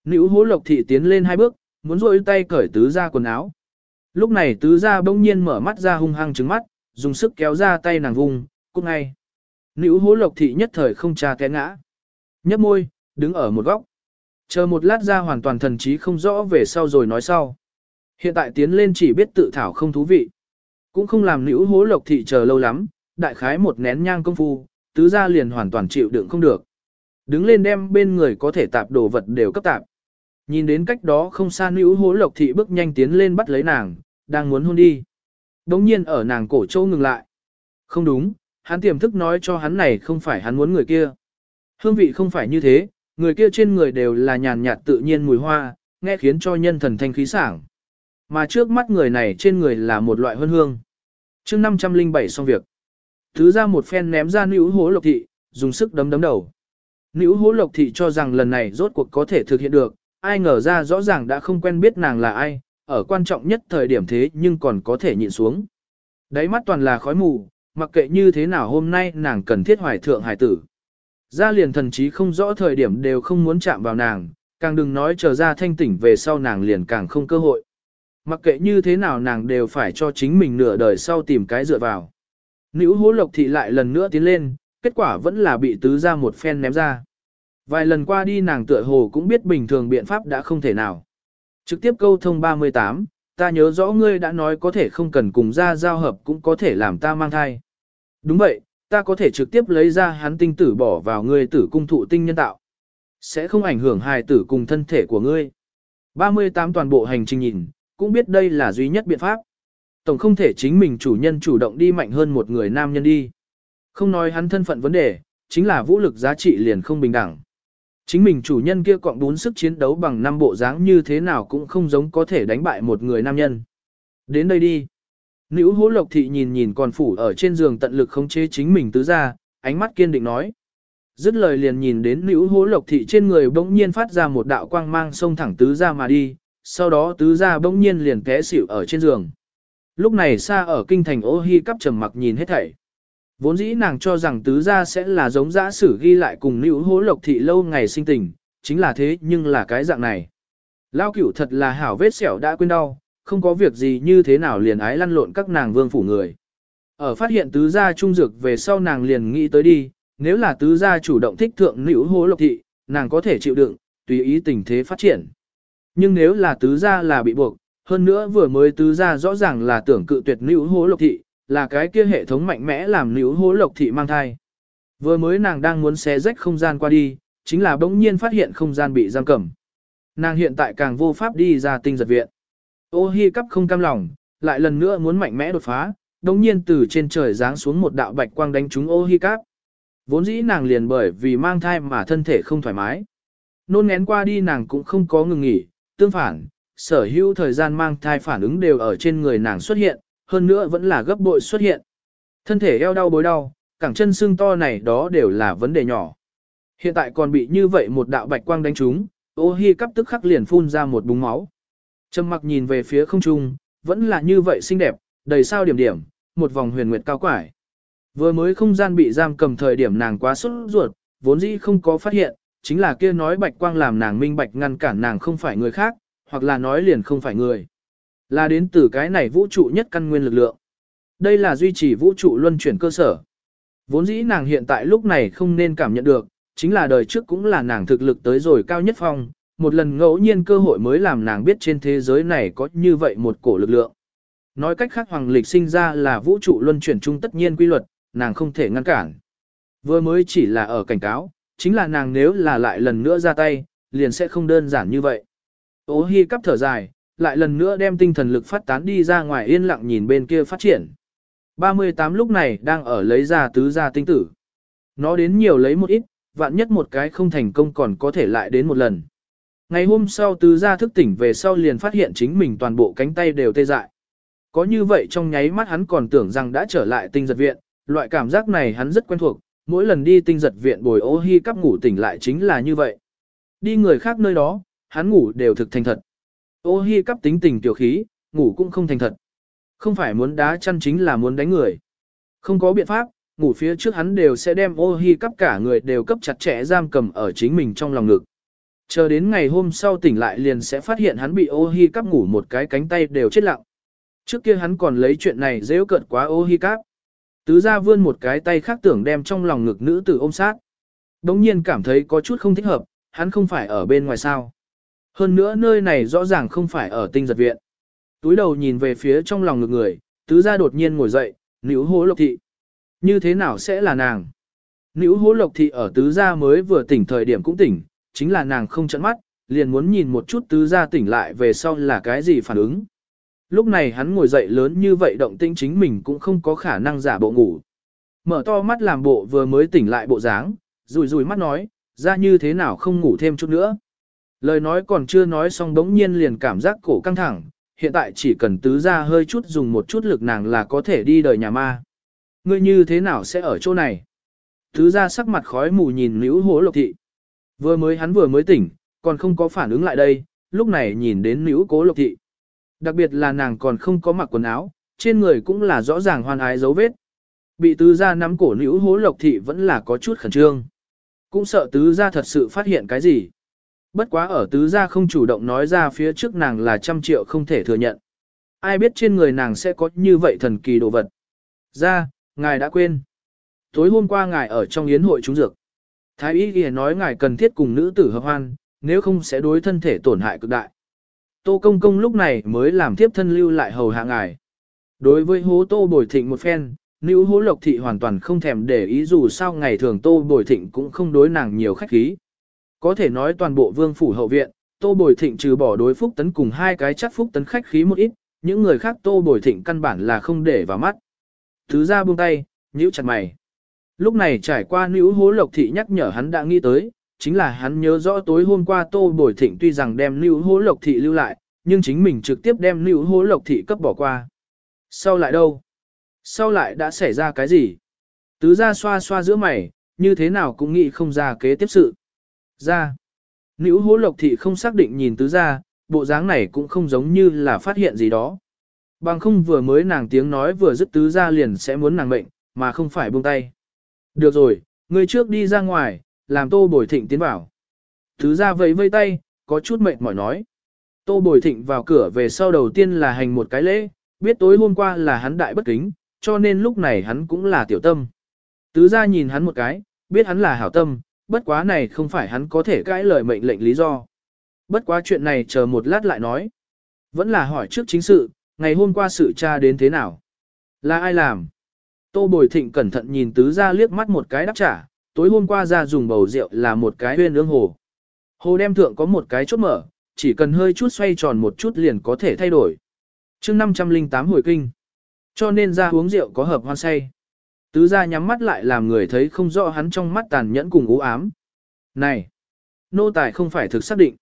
Nữ hố lộc thị tiến lên hai bước, muốn rôi tay cởi tứ ra quần áo. Lúc này tứ ra bỗng nhiên mở mắt ra hung hăng trứng mắt, dùng sức kéo ra tay nàng vùng, cút ngay. Nữ hố lộc thị nhất thời không tra té ngã. Nhấp môi, đứng ở một góc. Chờ một lát ra hoàn toàn thần trí không rõ về sau rồi nói sau. Hiện tại tiến lên chỉ biết tự thảo không thú vị. Cũng không làm nữ hố lộc thị chờ lâu lắm, đại khái một nén nhang công phu, tứ gia liền hoàn toàn chịu đựng không được. Đứng lên đem bên người có thể tạp đồ vật đều cấp tạp. Nhìn đến cách đó không xa nữ hố lộc thị bước nhanh tiến lên bắt lấy nàng, đang muốn hôn đi. Đống nhiên ở nàng cổ châu ngừng lại. Không đúng, hắn tiềm thức nói cho hắn này không phải hắn muốn người kia. Hương vị không phải như thế, người kia trên người đều là nhàn nhạt tự nhiên mùi hoa, nghe khiến cho nhân thần thanh khí sảng. Mà trước mắt người này trên người là một loại hương hương. chương 507 xong việc. Thứ ra một phen ném ra nữ hố lộc thị, dùng sức đấm đấm đầu. Nữ hố lộc thị cho rằng lần này rốt cuộc có thể thực hiện được, ai ngờ ra rõ ràng đã không quen biết nàng là ai, ở quan trọng nhất thời điểm thế nhưng còn có thể nhịn xuống. Đáy mắt toàn là khói mù, mặc kệ như thế nào hôm nay nàng cần thiết hoài thượng hải tử. Ra liền thần trí không rõ thời điểm đều không muốn chạm vào nàng, càng đừng nói chờ ra thanh tỉnh về sau nàng liền càng không cơ hội. Mặc kệ như thế nào nàng đều phải cho chính mình nửa đời sau tìm cái dựa vào. Nữ hố lộc thị lại lần nữa tiến lên, kết quả vẫn là bị tứ ra một phen ném ra. Vài lần qua đi nàng tựa hồ cũng biết bình thường biện pháp đã không thể nào. Trực tiếp câu thông 38, ta nhớ rõ ngươi đã nói có thể không cần cùng ra giao hợp cũng có thể làm ta mang thai. Đúng vậy, ta có thể trực tiếp lấy ra hắn tinh tử bỏ vào ngươi tử cung thụ tinh nhân tạo. Sẽ không ảnh hưởng hài tử cùng thân thể của ngươi. 38 toàn bộ hành trình nhìn, cũng biết đây là duy nhất biện pháp. Tổng không thể chính mình chủ nhân chủ động đi mạnh hơn một người nam nhân đi. Không nói hắn thân phận vấn đề, chính là vũ lực giá trị liền không bình đẳng. Chính mình chủ nhân kia cọng bốn sức chiến đấu bằng năm bộ dáng như thế nào cũng không giống có thể đánh bại một người nam nhân. Đến đây đi. Nữ hố lộc thị nhìn nhìn còn phủ ở trên giường tận lực khống chế chính mình tứ ra, ánh mắt kiên định nói. Dứt lời liền nhìn đến nữ hố lộc thị trên người bỗng nhiên phát ra một đạo quang mang sông thẳng tứ ra mà đi, sau đó tứ ra bỗng nhiên liền té xỉu ở trên giường. Lúc này xa ở kinh thành ô hi cắp trầm mặc nhìn hết thảy. Vốn dĩ nàng cho rằng tứ gia sẽ là giống giã sử ghi lại cùng nữ hố lộc thị lâu ngày sinh tình, chính là thế nhưng là cái dạng này. Lao cửu thật là hảo vết sẹo đã quên đau, không có việc gì như thế nào liền ái lăn lộn các nàng vương phủ người. Ở phát hiện tứ gia trung dược về sau nàng liền nghĩ tới đi, nếu là tứ gia chủ động thích thượng nữ hố lộc thị, nàng có thể chịu đựng, tùy ý tình thế phát triển. Nhưng nếu là tứ gia là bị buộc, hơn nữa vừa mới tứ gia rõ ràng là tưởng cự tuyệt nữ hố lộc thị, là cái kia hệ thống mạnh mẽ làm nữ hố lộc thị mang thai. Vừa mới nàng đang muốn xé rách không gian qua đi, chính là bỗng nhiên phát hiện không gian bị giam cầm. Nàng hiện tại càng vô pháp đi ra tinh giật viện. Ô hi cắp không cam lòng, lại lần nữa muốn mạnh mẽ đột phá, đồng nhiên từ trên trời giáng xuống một đạo bạch quang đánh trúng ô hi cáp. Vốn dĩ nàng liền bởi vì mang thai mà thân thể không thoải mái. Nôn ngén qua đi nàng cũng không có ngừng nghỉ, tương phản, sở hữu thời gian mang thai phản ứng đều ở trên người nàng xuất hiện, hơn nữa vẫn là gấp bội xuất hiện. Thân thể eo đau bối đau, cẳng chân xương to này đó đều là vấn đề nhỏ. Hiện tại còn bị như vậy một đạo bạch quang đánh trúng, ô hi cắp tức khắc liền phun ra một búng máu. Trầm mặc nhìn về phía không trung, vẫn là như vậy xinh đẹp, đầy sao điểm điểm, một vòng huyền nguyệt cao quải. Vừa mới không gian bị giam cầm thời điểm nàng quá sốt ruột, vốn dĩ không có phát hiện, chính là kia nói bạch quang làm nàng minh bạch ngăn cản nàng không phải người khác, hoặc là nói liền không phải người. Là đến từ cái này vũ trụ nhất căn nguyên lực lượng. Đây là duy trì vũ trụ luân chuyển cơ sở. Vốn dĩ nàng hiện tại lúc này không nên cảm nhận được, chính là đời trước cũng là nàng thực lực tới rồi cao nhất phong, một lần ngẫu nhiên cơ hội mới làm nàng biết trên thế giới này có như vậy một cổ lực lượng. Nói cách khác hoàng lịch sinh ra là vũ trụ luân chuyển chung tất nhiên quy luật, nàng không thể ngăn cản. Vừa mới chỉ là ở cảnh cáo, chính là nàng nếu là lại lần nữa ra tay, liền sẽ không đơn giản như vậy. Ô hi cắp thở dài, lại lần nữa đem tinh thần lực phát tán đi ra ngoài yên lặng nhìn bên kia phát triển. 38 lúc này đang ở lấy ra tứ gia tinh tử. Nó đến nhiều lấy một ít, vạn nhất một cái không thành công còn có thể lại đến một lần. Ngày hôm sau tứ gia thức tỉnh về sau liền phát hiện chính mình toàn bộ cánh tay đều tê dại. Có như vậy trong nháy mắt hắn còn tưởng rằng đã trở lại tinh giật viện, loại cảm giác này hắn rất quen thuộc, mỗi lần đi tinh giật viện bồi ô hi cắp ngủ tỉnh lại chính là như vậy. Đi người khác nơi đó, hắn ngủ đều thực thành thật. Ô hi cắp tính tình tiểu khí, ngủ cũng không thành thật. Không phải muốn đá chăn chính là muốn đánh người. Không có biện pháp, ngủ phía trước hắn đều sẽ đem ô hi cắp cả người đều cấp chặt chẽ giam cầm ở chính mình trong lòng ngực. Chờ đến ngày hôm sau tỉnh lại liền sẽ phát hiện hắn bị ô hi cắp ngủ một cái cánh tay đều chết lặng. Trước kia hắn còn lấy chuyện này dễ cận quá ô hi cắp. Tứ ra vươn một cái tay khác tưởng đem trong lòng ngực nữ tử ôm sát. Đống nhiên cảm thấy có chút không thích hợp, hắn không phải ở bên ngoài sao. Hơn nữa nơi này rõ ràng không phải ở tinh giật viện. Túi đầu nhìn về phía trong lòng ngực người, tứ gia đột nhiên ngồi dậy, nữ hố lộc thị. Như thế nào sẽ là nàng? Nữ hố lộc thị ở tứ gia mới vừa tỉnh thời điểm cũng tỉnh, chính là nàng không chấn mắt, liền muốn nhìn một chút tứ gia tỉnh lại về sau là cái gì phản ứng. Lúc này hắn ngồi dậy lớn như vậy động tĩnh chính mình cũng không có khả năng giả bộ ngủ. Mở to mắt làm bộ vừa mới tỉnh lại bộ dáng, rùi rùi mắt nói, ra như thế nào không ngủ thêm chút nữa. Lời nói còn chưa nói xong đống nhiên liền cảm giác cổ căng thẳng, hiện tại chỉ cần tứ ra hơi chút dùng một chút lực nàng là có thể đi đời nhà ma. Ngươi như thế nào sẽ ở chỗ này? Tứ ra sắc mặt khói mù nhìn nữ hố lộc thị. Vừa mới hắn vừa mới tỉnh, còn không có phản ứng lại đây, lúc này nhìn đến nữ cố lộc thị. Đặc biệt là nàng còn không có mặc quần áo, trên người cũng là rõ ràng hoàn ái dấu vết. Bị tứ gia nắm cổ nữ hố lộc thị vẫn là có chút khẩn trương. Cũng sợ tứ gia thật sự phát hiện cái gì. Bất quá ở tứ gia không chủ động nói ra phía trước nàng là trăm triệu không thể thừa nhận. Ai biết trên người nàng sẽ có như vậy thần kỳ đồ vật. Ra, ngài đã quên. Tối hôm qua ngài ở trong yến hội trúng dược. Thái y ghi nói ngài cần thiết cùng nữ tử hợp hoan, nếu không sẽ đối thân thể tổn hại cực đại. Tô Công Công lúc này mới làm tiếp thân lưu lại hầu hạ ngài. Đối với hố Tô Bồi Thịnh một phen, nữ hố Lộc Thị hoàn toàn không thèm để ý dù sao ngày thường Tô Bồi Thịnh cũng không đối nàng nhiều khách khí. Có thể nói toàn bộ vương phủ hậu viện, Tô Bồi Thịnh trừ bỏ đối Phúc Tấn cùng hai cái chắc Phúc Tấn khách khí một ít, những người khác Tô Bồi Thịnh căn bản là không để vào mắt. Thứ ra buông tay, nhíu chặt mày. Lúc này trải qua nữ hố Lộc Thị nhắc nhở hắn đã nghĩ tới, chính là hắn nhớ rõ tối hôm qua Tô Bồi Thịnh tuy rằng đem nữ Hố Lộc Thị lưu lại, nhưng chính mình trực tiếp đem nữ Hố Lộc Thị cấp bỏ qua. Sau lại đâu? Sau lại đã xảy ra cái gì? Tứ ra xoa xoa giữa mày, như thế nào cũng nghĩ không ra kế tiếp sự. Ra. Nữ Hố Lộc Thị không xác định nhìn tứ ra, bộ dáng này cũng không giống như là phát hiện gì đó. Bằng không vừa mới nàng tiếng nói vừa dứt tứ ra liền sẽ muốn nàng mệnh, mà không phải buông tay. Được rồi, người trước đi ra ngoài, làm tô bồi thịnh tiến vào. Tứ ra vẫy vây tay, có chút mệt mỏi nói. Tô bồi thịnh vào cửa về sau đầu tiên là hành một cái lễ, biết tối hôm qua là hắn đại bất kính, cho nên lúc này hắn cũng là tiểu tâm. Tứ ra nhìn hắn một cái, biết hắn là hảo tâm, bất quá này không phải hắn có thể cãi lời mệnh lệnh lý do. Bất quá chuyện này chờ một lát lại nói. Vẫn là hỏi trước chính sự, ngày hôm qua sự tra đến thế nào? Là ai làm? Tô Bồi Thịnh cẩn thận nhìn tứ ra liếc mắt một cái đáp trả, tối hôm qua ra dùng bầu rượu là một cái huyên ương hồ. Hồ đem thượng có một cái chốt mở, chỉ cần hơi chút xoay tròn một chút liền có thể thay đổi. chương 508 hồi kinh. Cho nên ra uống rượu có hợp hoan say. Tứ ra nhắm mắt lại làm người thấy không rõ hắn trong mắt tàn nhẫn cùng u ám. Này! Nô tài không phải thực xác định.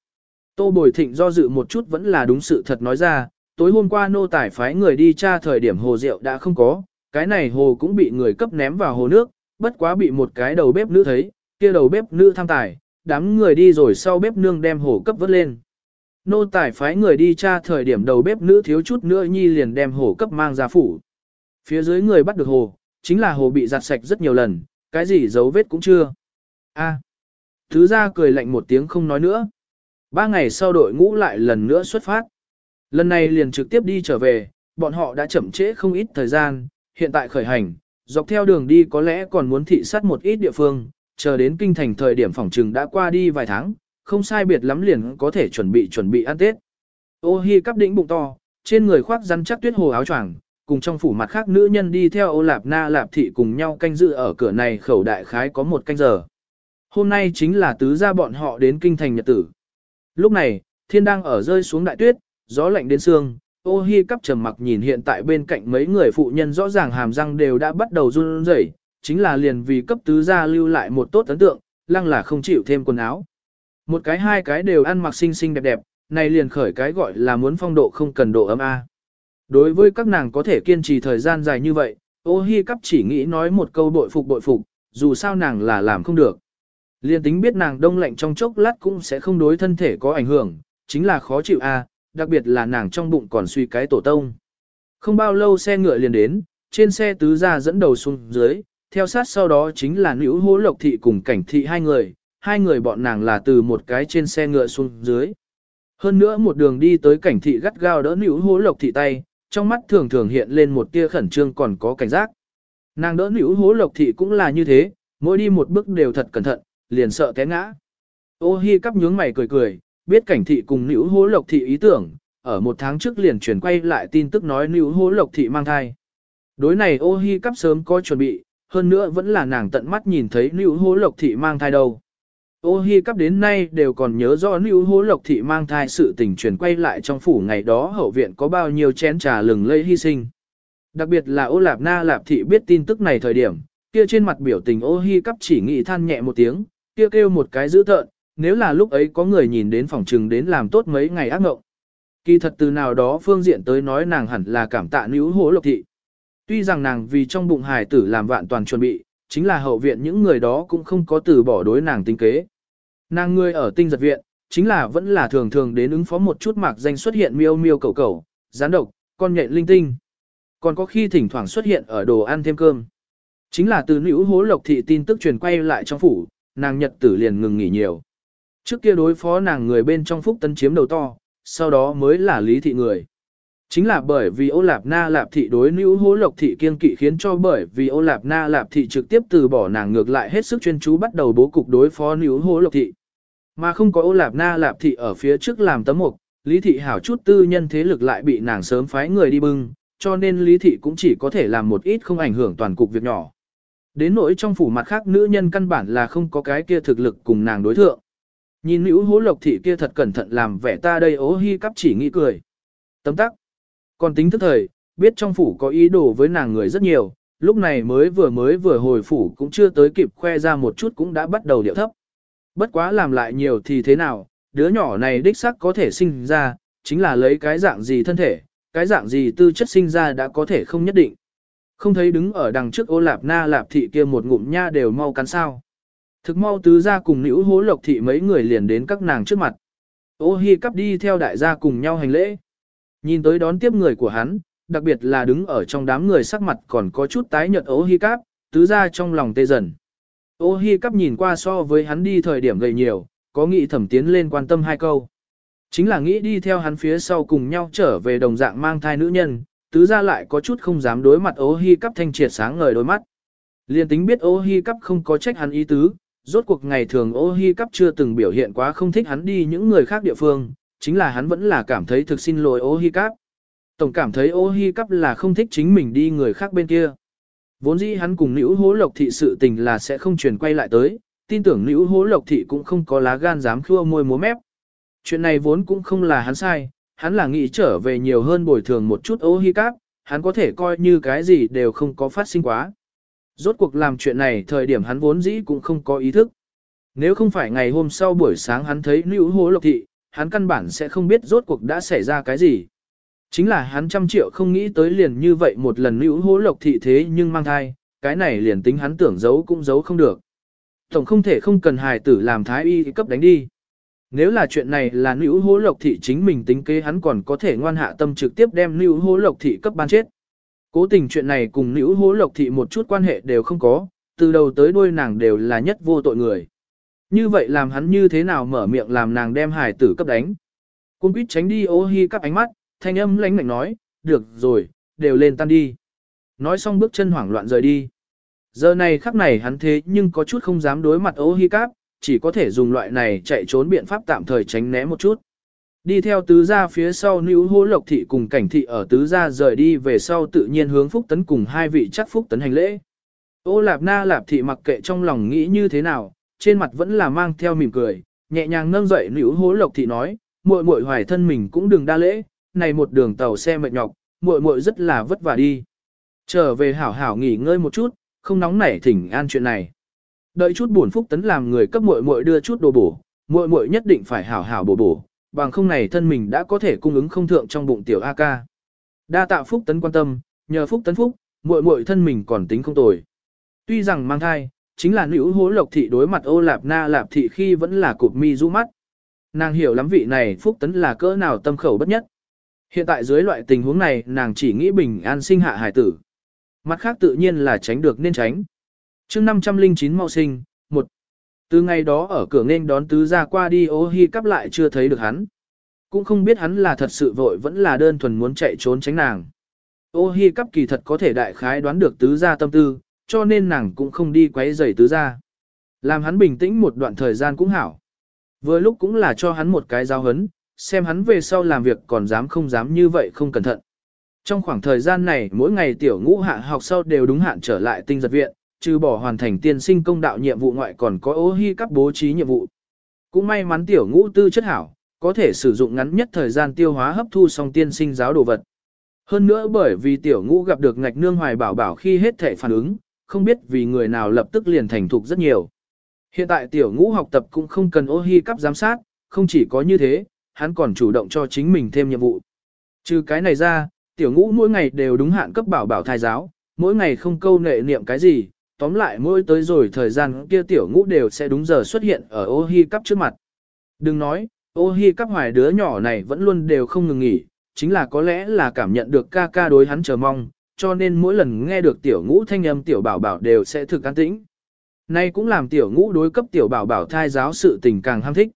Tô Bồi Thịnh do dự một chút vẫn là đúng sự thật nói ra, tối hôm qua nô tài phái người đi tra thời điểm hồ rượu đã không có, cái này hồ cũng bị người cấp ném vào hồ nước, bất quá bị một cái đầu bếp nữ thấy, kia đầu bếp nữ tham tài, đám người đi rồi sau bếp nương đem hồ cấp vớt lên. Nô tài phái người đi tra thời điểm đầu bếp nữ thiếu chút nữa nhi liền đem hồ cấp mang ra phủ. Phía dưới người bắt được hồ, chính là hồ bị giặt sạch rất nhiều lần, cái gì dấu vết cũng chưa. A. Thứ ra cười lạnh một tiếng không nói nữa. Ba ngày sau đội ngũ lại lần nữa xuất phát. Lần này liền trực tiếp đi trở về, bọn họ đã chậm trễ không ít thời gian, hiện tại khởi hành, dọc theo đường đi có lẽ còn muốn thị sát một ít địa phương, chờ đến kinh thành thời điểm phòng trừng đã qua đi vài tháng, không sai biệt lắm liền có thể chuẩn bị chuẩn bị ăn Tết. Ô hi cắp đỉnh bụng to, trên người khoác rắn chắc tuyết hồ áo choàng, cùng trong phủ mặt khác nữ nhân đi theo ô lạp na lạp thị cùng nhau canh dự ở cửa này khẩu đại khái có một canh giờ. Hôm nay chính là tứ gia bọn họ đến kinh thành nhật tử. Lúc này, thiên đang ở rơi xuống đại tuyết, gió lạnh đến xương, ô hi cắp trầm mặc nhìn hiện tại bên cạnh mấy người phụ nhân rõ ràng hàm răng đều đã bắt đầu run rẩy, chính là liền vì cấp tứ gia lưu lại một tốt ấn tượng, lăng là không chịu thêm quần áo. Một cái hai cái đều ăn mặc xinh xinh đẹp đẹp, này liền khởi cái gọi là muốn phong độ không cần độ ấm A. Đối với các nàng có thể kiên trì thời gian dài như vậy, ô hi cắp chỉ nghĩ nói một câu bội phục bội phục, dù sao nàng là làm không được. Liên tính biết nàng đông lạnh trong chốc lát cũng sẽ không đối thân thể có ảnh hưởng, chính là khó chịu a, đặc biệt là nàng trong bụng còn suy cái tổ tông. Không bao lâu xe ngựa liền đến, trên xe tứ gia dẫn đầu xuống dưới, theo sát sau đó chính là nữ hố lộc thị cùng cảnh thị hai người, hai người bọn nàng là từ một cái trên xe ngựa xuống dưới. Hơn nữa một đường đi tới cảnh thị gắt gao đỡ nữ hố lộc thị tay, trong mắt thường thường hiện lên một tia khẩn trương còn có cảnh giác. Nàng đỡ nữ hố lộc thị cũng là như thế, mỗi đi một bước đều thật cẩn thận, liền sợ té ngã. Ô hi cắp nhướng mày cười cười, biết cảnh thị cùng nữ hố lộc thị ý tưởng, ở một tháng trước liền chuyển quay lại tin tức nói nữ hố lộc thị mang thai. Đối này ô hi cắp sớm có chuẩn bị, hơn nữa vẫn là nàng tận mắt nhìn thấy nữ hố lộc thị mang thai đâu. Ô hi cắp đến nay đều còn nhớ rõ nữ hố lộc thị mang thai sự tình truyền quay lại trong phủ ngày đó hậu viện có bao nhiêu chén trà lừng lây hy sinh. Đặc biệt là ô lạp na lạp thị biết tin tức này thời điểm, kia trên mặt biểu tình ô hi cắp chỉ nghĩ than nhẹ một tiếng, kia kêu một cái dữ tợn, nếu là lúc ấy có người nhìn đến phòng trừng đến làm tốt mấy ngày ác ngộng. Kỳ thật từ nào đó phương diện tới nói nàng hẳn là cảm tạ nữ hố lộc thị. Tuy rằng nàng vì trong bụng hài tử làm vạn toàn chuẩn bị, chính là hậu viện những người đó cũng không có từ bỏ đối nàng tính kế. Nàng người ở tinh giật viện, chính là vẫn là thường thường đến ứng phó một chút mạc danh xuất hiện miêu miêu cầu cầu, gián độc, con nhện linh tinh. Còn có khi thỉnh thoảng xuất hiện ở đồ ăn thêm cơm. Chính là từ nữ hố lộc thị tin tức truyền quay lại trong phủ, nàng nhật tử liền ngừng nghỉ nhiều. Trước kia đối phó nàng người bên trong phúc tân chiếm đầu to, sau đó mới là lý thị người. Chính là bởi vì ô lạp na lạp thị đối nữ hố lộc thị kiên kỵ khiến cho bởi vì ô lạp na lạp thị trực tiếp từ bỏ nàng ngược lại hết sức chuyên chú bắt đầu bố cục đối phó nữ hố lộc thị. Mà không có ô lạp na lạp thị ở phía trước làm tấm mục, lý thị hảo chút tư nhân thế lực lại bị nàng sớm phái người đi bưng, cho nên lý thị cũng chỉ có thể làm một ít không ảnh hưởng toàn cục việc nhỏ. Đến nỗi trong phủ mặt khác nữ nhân căn bản là không có cái kia thực lực cùng nàng đối thượng. Nhìn nữ hố lộc thị kia thật cẩn thận làm vẻ ta đây ố hi cắp chỉ nghĩ cười. Tấm tắc. Còn tính thức thời, biết trong phủ có ý đồ với nàng người rất nhiều, lúc này mới vừa mới vừa hồi phủ cũng chưa tới kịp khoe ra một chút cũng đã bắt đầu điệu thấp. Bất quá làm lại nhiều thì thế nào, đứa nhỏ này đích sắc có thể sinh ra, chính là lấy cái dạng gì thân thể, cái dạng gì tư chất sinh ra đã có thể không nhất định. Không thấy đứng ở đằng trước ô lạp na lạp thị kia một ngụm nha đều mau cắn sao. Thực mau tứ ra cùng nữ hố lộc thị mấy người liền đến các nàng trước mặt. Ô hi cắp đi theo đại gia cùng nhau hành lễ. Nhìn tới đón tiếp người của hắn, đặc biệt là đứng ở trong đám người sắc mặt còn có chút tái nhợt ô hi cắp, tứ ra trong lòng tê dần. Ô hi cắp nhìn qua so với hắn đi thời điểm gầy nhiều, có nghĩ thẩm tiến lên quan tâm hai câu. Chính là nghĩ đi theo hắn phía sau cùng nhau trở về đồng dạng mang thai nữ nhân, tứ ra lại có chút không dám đối mặt ô hi cắp thanh triệt sáng ngời đôi mắt. Liên tính biết ô hi cắp không có trách hắn ý tứ, rốt cuộc ngày thường ô hi cắp chưa từng biểu hiện quá không thích hắn đi những người khác địa phương, chính là hắn vẫn là cảm thấy thực xin lỗi ô hi cắp. Tổng cảm thấy ô hi cắp là không thích chính mình đi người khác bên kia. Vốn dĩ hắn cùng nữ hố lộc thị sự tình là sẽ không truyền quay lại tới, tin tưởng nữ hố lộc thị cũng không có lá gan dám khua môi múa mép. Chuyện này vốn cũng không là hắn sai, hắn là nghĩ trở về nhiều hơn bồi thường một chút ô hi cáp, hắn có thể coi như cái gì đều không có phát sinh quá. Rốt cuộc làm chuyện này thời điểm hắn vốn dĩ cũng không có ý thức. Nếu không phải ngày hôm sau buổi sáng hắn thấy nữ hố lộc thị, hắn căn bản sẽ không biết rốt cuộc đã xảy ra cái gì. Chính là hắn trăm triệu không nghĩ tới liền như vậy một lần nữ hố lộc thị thế nhưng mang thai, cái này liền tính hắn tưởng giấu cũng giấu không được. Tổng không thể không cần hài tử làm thái y cấp đánh đi. Nếu là chuyện này là nữ hố lộc thị chính mình tính kế hắn còn có thể ngoan hạ tâm trực tiếp đem nữ hố lộc thị cấp ban chết. Cố tình chuyện này cùng nữ hố lộc thị một chút quan hệ đều không có, từ đầu tới đuôi nàng đều là nhất vô tội người. Như vậy làm hắn như thế nào mở miệng làm nàng đem hài tử cấp đánh. Cung quýt tránh đi ô hi các ánh mắt, thanh âm lãnh lạnh nói, được rồi, đều lên tan đi. Nói xong bước chân hoảng loạn rời đi. Giờ này khắc này hắn thế nhưng có chút không dám đối mặt ô hi cáp, chỉ có thể dùng loại này chạy trốn biện pháp tạm thời tránh né một chút. Đi theo tứ gia phía sau nữ hô lộc thị cùng cảnh thị ở tứ gia rời đi về sau tự nhiên hướng phúc tấn cùng hai vị chắc phúc tấn hành lễ. Ô lạp na lạp thị mặc kệ trong lòng nghĩ như thế nào, trên mặt vẫn là mang theo mỉm cười, nhẹ nhàng nâng dậy nữ hố lộc thị nói, muội muội hoài thân mình cũng đừng đa lễ, này một đường tàu xe mệt nhọc, muội muội rất là vất vả đi. Trở về hảo hảo nghỉ ngơi một chút, không nóng nảy thỉnh an chuyện này. Đợi chút buồn phúc tấn làm người cấp muội muội đưa chút đồ bổ, muội muội nhất định phải hảo hảo bổ bổ, bằng không này thân mình đã có thể cung ứng không thượng trong bụng tiểu A ca. Đa tạ phúc tấn quan tâm, nhờ phúc tấn phúc, muội muội thân mình còn tính không tồi. Tuy rằng mang thai, chính là nữ hố lộc thị đối mặt ô lạp na lạp thị khi vẫn là cụp mi rũ mắt. Nàng hiểu lắm vị này phúc tấn là cỡ nào tâm khẩu bất nhất. Hiện tại dưới loại tình huống này nàng chỉ nghĩ bình an sinh hạ hải tử. Mặt khác tự nhiên là tránh được nên tránh. chương 509 mau sinh, một Từ ngày đó ở cửa nghênh đón tứ ra qua đi ô hi cắp lại chưa thấy được hắn. Cũng không biết hắn là thật sự vội vẫn là đơn thuần muốn chạy trốn tránh nàng. Ô hi cắp kỳ thật có thể đại khái đoán được tứ gia tâm tư, cho nên nàng cũng không đi quấy rầy tứ gia. Làm hắn bình tĩnh một đoạn thời gian cũng hảo. Vừa lúc cũng là cho hắn một cái giao hấn, xem hắn về sau làm việc còn dám không dám như vậy không cẩn thận. Trong khoảng thời gian này mỗi ngày tiểu ngũ hạ học sau đều đúng hạn trở lại tinh giật viện, trừ bỏ hoàn thành tiên sinh công đạo nhiệm vụ ngoại còn có ô hi các bố trí nhiệm vụ. Cũng may mắn tiểu ngũ tư chất hảo, có thể sử dụng ngắn nhất thời gian tiêu hóa hấp thu xong tiên sinh giáo đồ vật. Hơn nữa bởi vì tiểu ngũ gặp được ngạch nương hoài bảo bảo khi hết thể phản ứng, không biết vì người nào lập tức liền thành thục rất nhiều. Hiện tại tiểu ngũ học tập cũng không cần ô hi cấp giám sát, không chỉ có như thế, hắn còn chủ động cho chính mình thêm nhiệm vụ. Trừ cái này ra, tiểu ngũ mỗi ngày đều đúng hạn cấp bảo bảo thai giáo, mỗi ngày không câu nệ niệm cái gì, tóm lại mỗi tới rồi thời gian kia tiểu ngũ đều sẽ đúng giờ xuất hiện ở ô hi cấp trước mặt. Đừng nói, ô hi cấp hoài đứa nhỏ này vẫn luôn đều không ngừng nghỉ, chính là có lẽ là cảm nhận được ca ca đối hắn chờ mong, cho nên mỗi lần nghe được tiểu ngũ thanh âm tiểu bảo bảo đều sẽ thực an tĩnh. Nay cũng làm tiểu ngũ đối cấp tiểu bảo bảo thai giáo sự tình càng ham thích.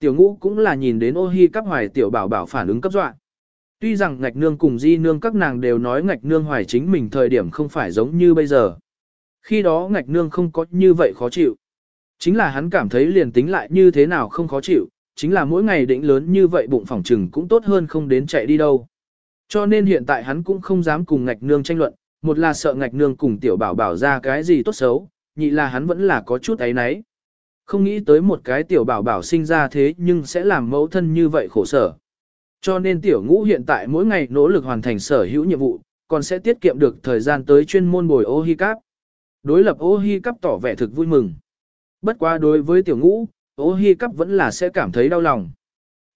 Tiểu ngũ cũng là nhìn đến ô hi cấp hoài tiểu bảo bảo phản ứng cấp dọa. Tuy rằng ngạch nương cùng di nương các nàng đều nói ngạch nương hoài chính mình thời điểm không phải giống như bây giờ. Khi đó ngạch nương không có như vậy khó chịu. Chính là hắn cảm thấy liền tính lại như thế nào không khó chịu, chính là mỗi ngày định lớn như vậy bụng phỏng trừng cũng tốt hơn không đến chạy đi đâu. Cho nên hiện tại hắn cũng không dám cùng ngạch nương tranh luận, một là sợ ngạch nương cùng tiểu bảo bảo ra cái gì tốt xấu, nhị là hắn vẫn là có chút ấy nấy. Không nghĩ tới một cái tiểu bảo bảo sinh ra thế nhưng sẽ làm mẫu thân như vậy khổ sở. Cho nên tiểu ngũ hiện tại mỗi ngày nỗ lực hoàn thành sở hữu nhiệm vụ, còn sẽ tiết kiệm được thời gian tới chuyên môn bồi ô hi cáp. Đối lập ô hi cáp tỏ vẻ thực vui mừng. Bất quá đối với tiểu ngũ, ô hi cáp vẫn là sẽ cảm thấy đau lòng.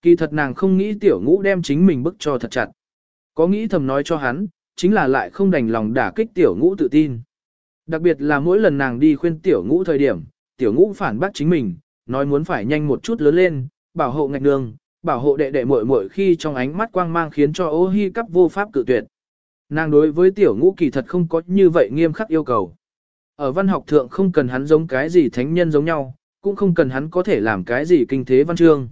Kỳ thật nàng không nghĩ tiểu ngũ đem chính mình bức cho thật chặt. Có nghĩ thầm nói cho hắn, chính là lại không đành lòng đả kích tiểu ngũ tự tin. Đặc biệt là mỗi lần nàng đi khuyên tiểu ngũ thời điểm, tiểu ngũ phản bác chính mình, nói muốn phải nhanh một chút lớn lên, bảo hộ ngạch đường, bảo hộ đệ đệ muội muội khi trong ánh mắt quang mang khiến cho ô hi cắp vô pháp cự tuyệt. Nàng đối với tiểu ngũ kỳ thật không có như vậy nghiêm khắc yêu cầu. Ở văn học thượng không cần hắn giống cái gì thánh nhân giống nhau, cũng không cần hắn có thể làm cái gì kinh thế văn chương.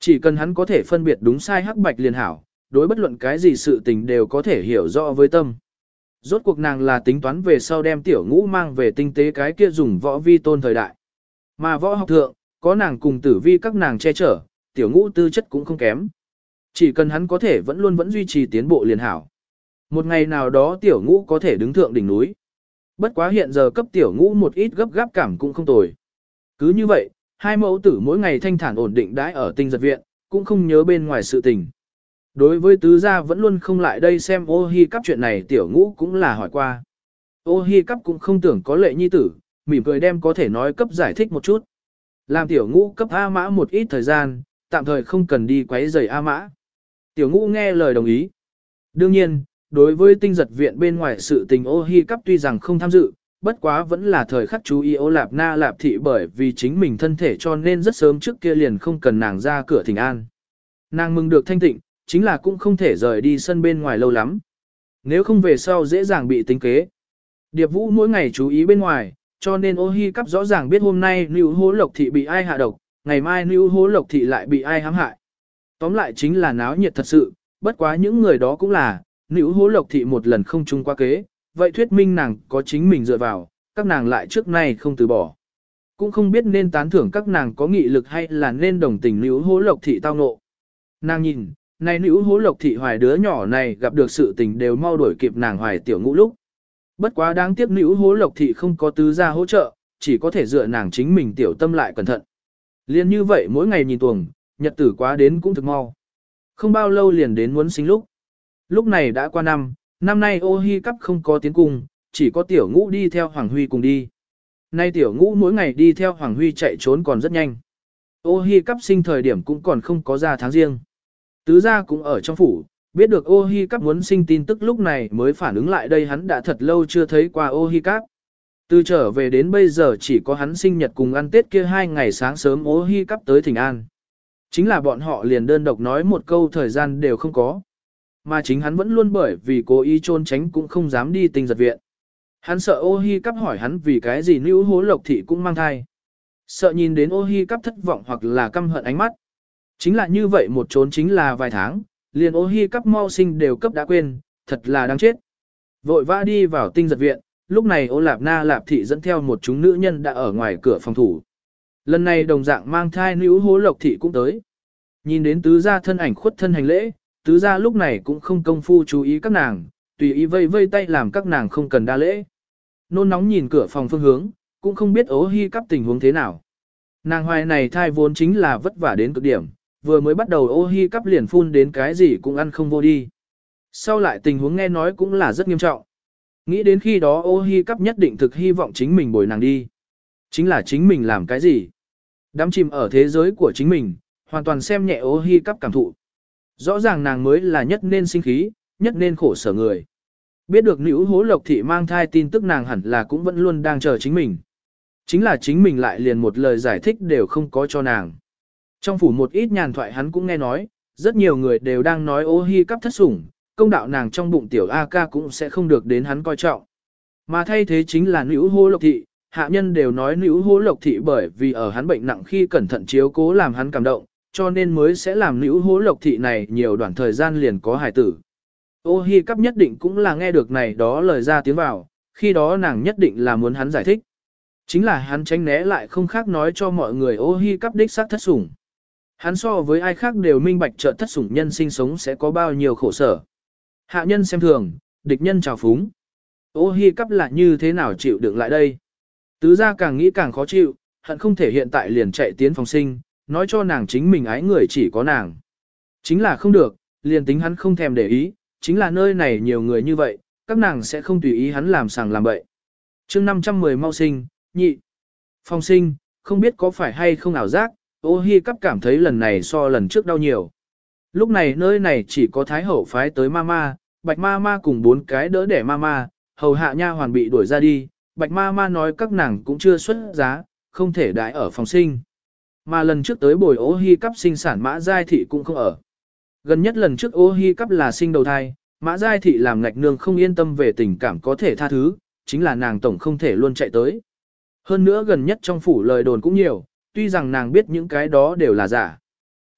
Chỉ cần hắn có thể phân biệt đúng sai hắc bạch liền hảo, đối bất luận cái gì sự tình đều có thể hiểu rõ với tâm. Rốt cuộc nàng là tính toán về sau đem tiểu ngũ mang về tinh tế cái kia dùng võ vi tôn thời đại. Mà võ học thượng, có nàng cùng tử vi các nàng che chở, tiểu ngũ tư chất cũng không kém. Chỉ cần hắn có thể vẫn luôn vẫn duy trì tiến bộ liền hảo. Một ngày nào đó tiểu ngũ có thể đứng thượng đỉnh núi. Bất quá hiện giờ cấp tiểu ngũ một ít gấp gáp cảm cũng không tồi. Cứ như vậy, hai mẫu tử mỗi ngày thanh thản ổn định đãi ở tinh giật viện, cũng không nhớ bên ngoài sự tình. Đối với tứ gia vẫn luôn không lại đây xem ô hi cắp chuyện này tiểu ngũ cũng là hỏi qua. Ô hi cắp cũng không tưởng có lệ nhi tử, mỉm cười đem có thể nói cấp giải thích một chút. Làm tiểu ngũ cấp A mã một ít thời gian, tạm thời không cần đi quấy rầy A mã. Tiểu ngũ nghe lời đồng ý. Đương nhiên, đối với tinh giật viện bên ngoài sự tình ô hi cắp tuy rằng không tham dự, bất quá vẫn là thời khắc chú ý ô lạp na lạp thị bởi vì chính mình thân thể cho nên rất sớm trước kia liền không cần nàng ra cửa thỉnh an. Nàng mừng được thanh tịnh, chính là cũng không thể rời đi sân bên ngoài lâu lắm. Nếu không về sau dễ dàng bị tính kế. Điệp vũ mỗi ngày chú ý bên ngoài, cho nên ô hi cắp rõ ràng biết hôm nay nữ hố lộc thị bị ai hạ độc, ngày mai nữ hố lộc thị lại bị ai hãm hại. Tóm lại chính là náo nhiệt thật sự, bất quá những người đó cũng là, nữ hố lộc thị một lần không chung qua kế, vậy thuyết minh nàng có chính mình dựa vào, các nàng lại trước nay không từ bỏ. Cũng không biết nên tán thưởng các nàng có nghị lực hay là nên đồng tình nữ hố lộc thị tao nộ. Nàng nhìn, nay nữ hố lộc thị hoài đứa nhỏ này gặp được sự tình đều mau đuổi kịp nàng hoài tiểu ngũ lúc. Bất quá đáng tiếc nữ hố lộc thị không có tứ gia hỗ trợ, chỉ có thể dựa nàng chính mình tiểu tâm lại cẩn thận. Liên như vậy mỗi ngày nhìn tuồng, nhật tử quá đến cũng thực mau. Không bao lâu liền đến muốn sinh lúc. Lúc này đã qua năm, năm nay ô hi cắp không có tiến cung, chỉ có tiểu ngũ đi theo Hoàng Huy cùng đi. Nay tiểu ngũ mỗi ngày đi theo Hoàng Huy chạy trốn còn rất nhanh. Ô hi cắp sinh thời điểm cũng còn không có ra tháng riêng. Tứ gia cũng ở trong phủ, biết được ô hi cắp muốn sinh tin tức lúc này mới phản ứng lại đây hắn đã thật lâu chưa thấy qua ô hi cắp. Từ trở về đến bây giờ chỉ có hắn sinh nhật cùng ăn tết kia hai ngày sáng sớm ô hi cắp tới thỉnh an. Chính là bọn họ liền đơn độc nói một câu thời gian đều không có. Mà chính hắn vẫn luôn bởi vì cố ý trôn tránh cũng không dám đi tinh giật viện. Hắn sợ ô hi cắp hỏi hắn vì cái gì nữ hố lộc thị cũng mang thai. Sợ nhìn đến ô hi cắp thất vọng hoặc là căm hận ánh mắt. Chính là như vậy một trốn chính là vài tháng, liền ô hi cắp mau sinh đều cấp đã quên, thật là đáng chết. Vội vã đi vào tinh giật viện, lúc này ô lạp na lạp thị dẫn theo một chúng nữ nhân đã ở ngoài cửa phòng thủ. Lần này đồng dạng mang thai nữ hố lộc thị cũng tới. Nhìn đến tứ gia thân ảnh khuất thân hành lễ, tứ gia lúc này cũng không công phu chú ý các nàng, tùy ý vây vây tay làm các nàng không cần đa lễ. Nôn nóng nhìn cửa phòng phương hướng, cũng không biết ố hy cắp tình huống thế nào. Nàng hoài này thai vốn chính là vất vả đến cực điểm, vừa mới bắt đầu ô hi cắp liền phun đến cái gì cũng ăn không vô đi. Sau lại tình huống nghe nói cũng là rất nghiêm trọng. Nghĩ đến khi đó ô hi cắp nhất định thực hy vọng chính mình bồi nàng đi. Chính là chính mình làm cái gì? Đắm chìm ở thế giới của chính mình, hoàn toàn xem nhẹ ô hi cắp cảm thụ. Rõ ràng nàng mới là nhất nên sinh khí, nhất nên khổ sở người. Biết được nữ hố lộc thị mang thai tin tức nàng hẳn là cũng vẫn luôn đang chờ chính mình. Chính là chính mình lại liền một lời giải thích đều không có cho nàng. Trong phủ một ít nhàn thoại hắn cũng nghe nói, rất nhiều người đều đang nói ô hi cắp thất sủng, công đạo nàng trong bụng tiểu A ca cũng sẽ không được đến hắn coi trọng. Mà thay thế chính là nữ hô lộc thị, hạ nhân đều nói nữ hô lộc thị bởi vì ở hắn bệnh nặng khi cẩn thận chiếu cố làm hắn cảm động, cho nên mới sẽ làm nữ hô lộc thị này nhiều đoạn thời gian liền có hài tử. Ô hi cắp nhất định cũng là nghe được này đó lời ra tiếng vào, khi đó nàng nhất định là muốn hắn giải thích. Chính là hắn tránh né lại không khác nói cho mọi người ô hi cắp đích xác thất sủng. Hắn so với ai khác đều minh bạch trợ thất sủng nhân sinh sống sẽ có bao nhiêu khổ sở. Hạ nhân xem thường, địch nhân trào phúng. Ô hi cắp là như thế nào chịu đựng lại đây? Tứ gia càng nghĩ càng khó chịu, hận không thể hiện tại liền chạy tiến phòng sinh, nói cho nàng chính mình ái người chỉ có nàng. Chính là không được, liền tính hắn không thèm để ý, chính là nơi này nhiều người như vậy, các nàng sẽ không tùy ý hắn làm sàng làm bậy. chương 510 mau sinh, nhị. phòng sinh, không biết có phải hay không ảo giác, ô hi cắp cảm thấy lần này so lần trước đau nhiều. Lúc này nơi này chỉ có thái hậu phái tới mama, bạch mama cùng bốn cái đỡ đẻ mama, hầu hạ nha hoàn bị đuổi ra đi, bạch mama nói các nàng cũng chưa xuất giá, không thể đãi ở phòng sinh. Mà lần trước tới bồi ô hi cắp sinh sản mã giai thị cũng không ở. Gần nhất lần trước ô hi cắp là sinh đầu thai, mã giai thị làm ngạch nương không yên tâm về tình cảm có thể tha thứ, chính là nàng tổng không thể luôn chạy tới. Hơn nữa gần nhất trong phủ lời đồn cũng nhiều, tuy rằng nàng biết những cái đó đều là giả.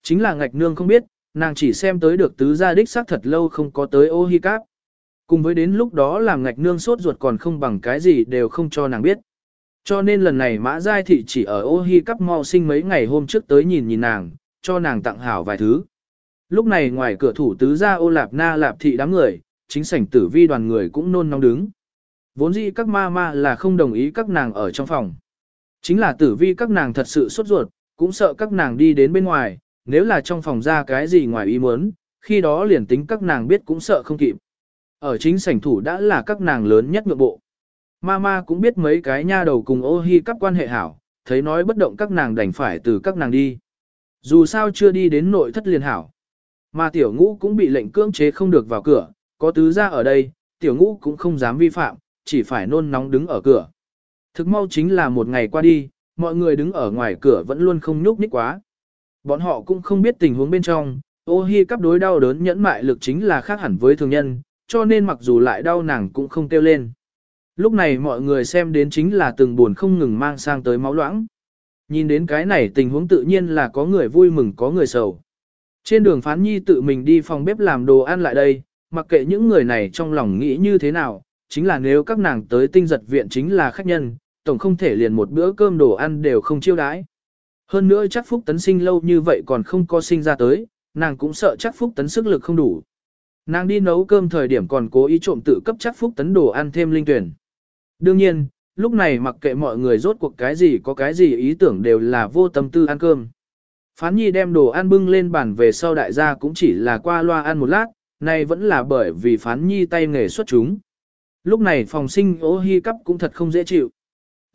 Chính là ngạch nương không biết, nàng chỉ xem tới được tứ gia đích xác thật lâu không có tới ô hi cáp. Cùng với đến lúc đó làm ngạch nương sốt ruột còn không bằng cái gì đều không cho nàng biết. Cho nên lần này mã giai thị chỉ ở ô hi cắp mau sinh mấy ngày hôm trước tới nhìn nhìn nàng, cho nàng tặng hảo vài thứ. Lúc này ngoài cửa thủ tứ gia ô lạp na lạp thị đám người, chính sảnh tử vi đoàn người cũng nôn nóng đứng. Vốn dĩ các ma ma là không đồng ý các nàng ở trong phòng. Chính là tử vi các nàng thật sự sốt ruột, cũng sợ các nàng đi đến bên ngoài, nếu là trong phòng ra cái gì ngoài ý muốn, khi đó liền tính các nàng biết cũng sợ không kịp. Ở chính sảnh thủ đã là các nàng lớn nhất ngược bộ. Mama cũng biết mấy cái nha đầu cùng ô hi cắp quan hệ hảo, thấy nói bất động các nàng đành phải từ các nàng đi. Dù sao chưa đi đến nội thất liền hảo. Mà tiểu ngũ cũng bị lệnh cưỡng chế không được vào cửa, có tứ ra ở đây, tiểu ngũ cũng không dám vi phạm, chỉ phải nôn nóng đứng ở cửa. Thực mau chính là một ngày qua đi, mọi người đứng ở ngoài cửa vẫn luôn không nhúc nhích quá. Bọn họ cũng không biết tình huống bên trong, ô hi cắp đối đau đớn nhẫn mại lực chính là khác hẳn với thường nhân, cho nên mặc dù lại đau nàng cũng không kêu lên. Lúc này mọi người xem đến chính là từng buồn không ngừng mang sang tới máu loãng. Nhìn đến cái này tình huống tự nhiên là có người vui mừng có người sầu. Trên đường phán nhi tự mình đi phòng bếp làm đồ ăn lại đây, mặc kệ những người này trong lòng nghĩ như thế nào, chính là nếu các nàng tới tinh giật viện chính là khách nhân, tổng không thể liền một bữa cơm đồ ăn đều không chiêu đãi. Hơn nữa chắc Phúc Tấn sinh lâu như vậy còn không có sinh ra tới, nàng cũng sợ chắc Phúc Tấn sức lực không đủ. Nàng đi nấu cơm thời điểm còn cố ý trộm tự cấp chắc Phúc Tấn đồ ăn thêm linh tuyển. Đương nhiên, lúc này mặc kệ mọi người rốt cuộc cái gì có cái gì ý tưởng đều là vô tâm tư ăn cơm. Phán Nhi đem đồ ăn bưng lên bàn về sau đại gia cũng chỉ là qua loa ăn một lát, này vẫn là bởi vì Phán Nhi tay nghề xuất chúng. Lúc này phòng sinh ố hy cắp cũng thật không dễ chịu.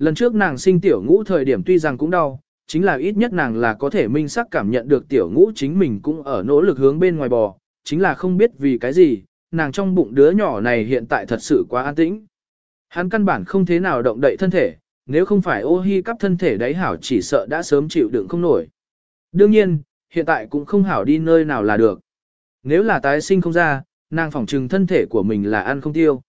Lần trước nàng sinh tiểu ngũ thời điểm tuy rằng cũng đau, chính là ít nhất nàng là có thể minh sắc cảm nhận được tiểu ngũ chính mình cũng ở nỗ lực hướng bên ngoài bò, chính là không biết vì cái gì, nàng trong bụng đứa nhỏ này hiện tại thật sự quá an tĩnh. Hắn căn bản không thế nào động đậy thân thể, nếu không phải ô hi cắp thân thể đáy hảo chỉ sợ đã sớm chịu đựng không nổi. Đương nhiên, hiện tại cũng không hảo đi nơi nào là được. Nếu là tái sinh không ra, nàng phỏng trừng thân thể của mình là ăn không tiêu.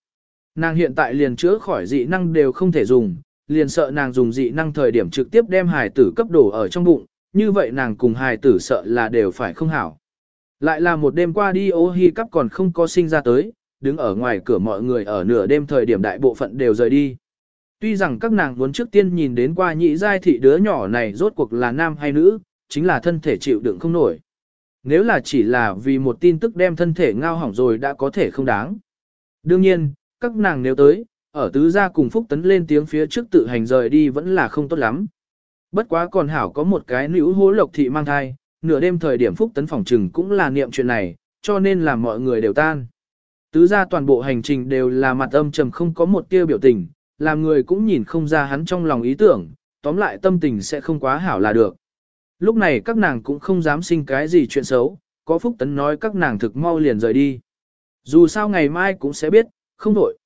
Nàng hiện tại liền chữa khỏi dị năng đều không thể dùng, liền sợ nàng dùng dị năng thời điểm trực tiếp đem hài tử cấp đổ ở trong bụng, như vậy nàng cùng hài tử sợ là đều phải không hảo. Lại là một đêm qua đi ô hi cắp còn không có sinh ra tới, đứng ở ngoài cửa mọi người ở nửa đêm thời điểm đại bộ phận đều rời đi. Tuy rằng các nàng muốn trước tiên nhìn đến qua nhị giai thị đứa nhỏ này rốt cuộc là nam hay nữ, chính là thân thể chịu đựng không nổi. Nếu là chỉ là vì một tin tức đem thân thể ngao hỏng rồi đã có thể không đáng. Đương nhiên, các nàng nếu tới, ở tứ gia cùng Phúc Tấn lên tiếng phía trước tự hành rời đi vẫn là không tốt lắm. Bất quá còn hảo có một cái nữ hố lộc thị mang thai, nửa đêm thời điểm Phúc Tấn phòng trừng cũng là niệm chuyện này, cho nên làm mọi người đều tan. Tứ gia toàn bộ hành trình đều là mặt âm trầm không có một tia biểu tình, làm người cũng nhìn không ra hắn trong lòng ý tưởng, tóm lại tâm tình sẽ không quá hảo là được. Lúc này các nàng cũng không dám sinh cái gì chuyện xấu, có Phúc Tấn nói các nàng thực mau liền rời đi. Dù sao ngày mai cũng sẽ biết, không đổi.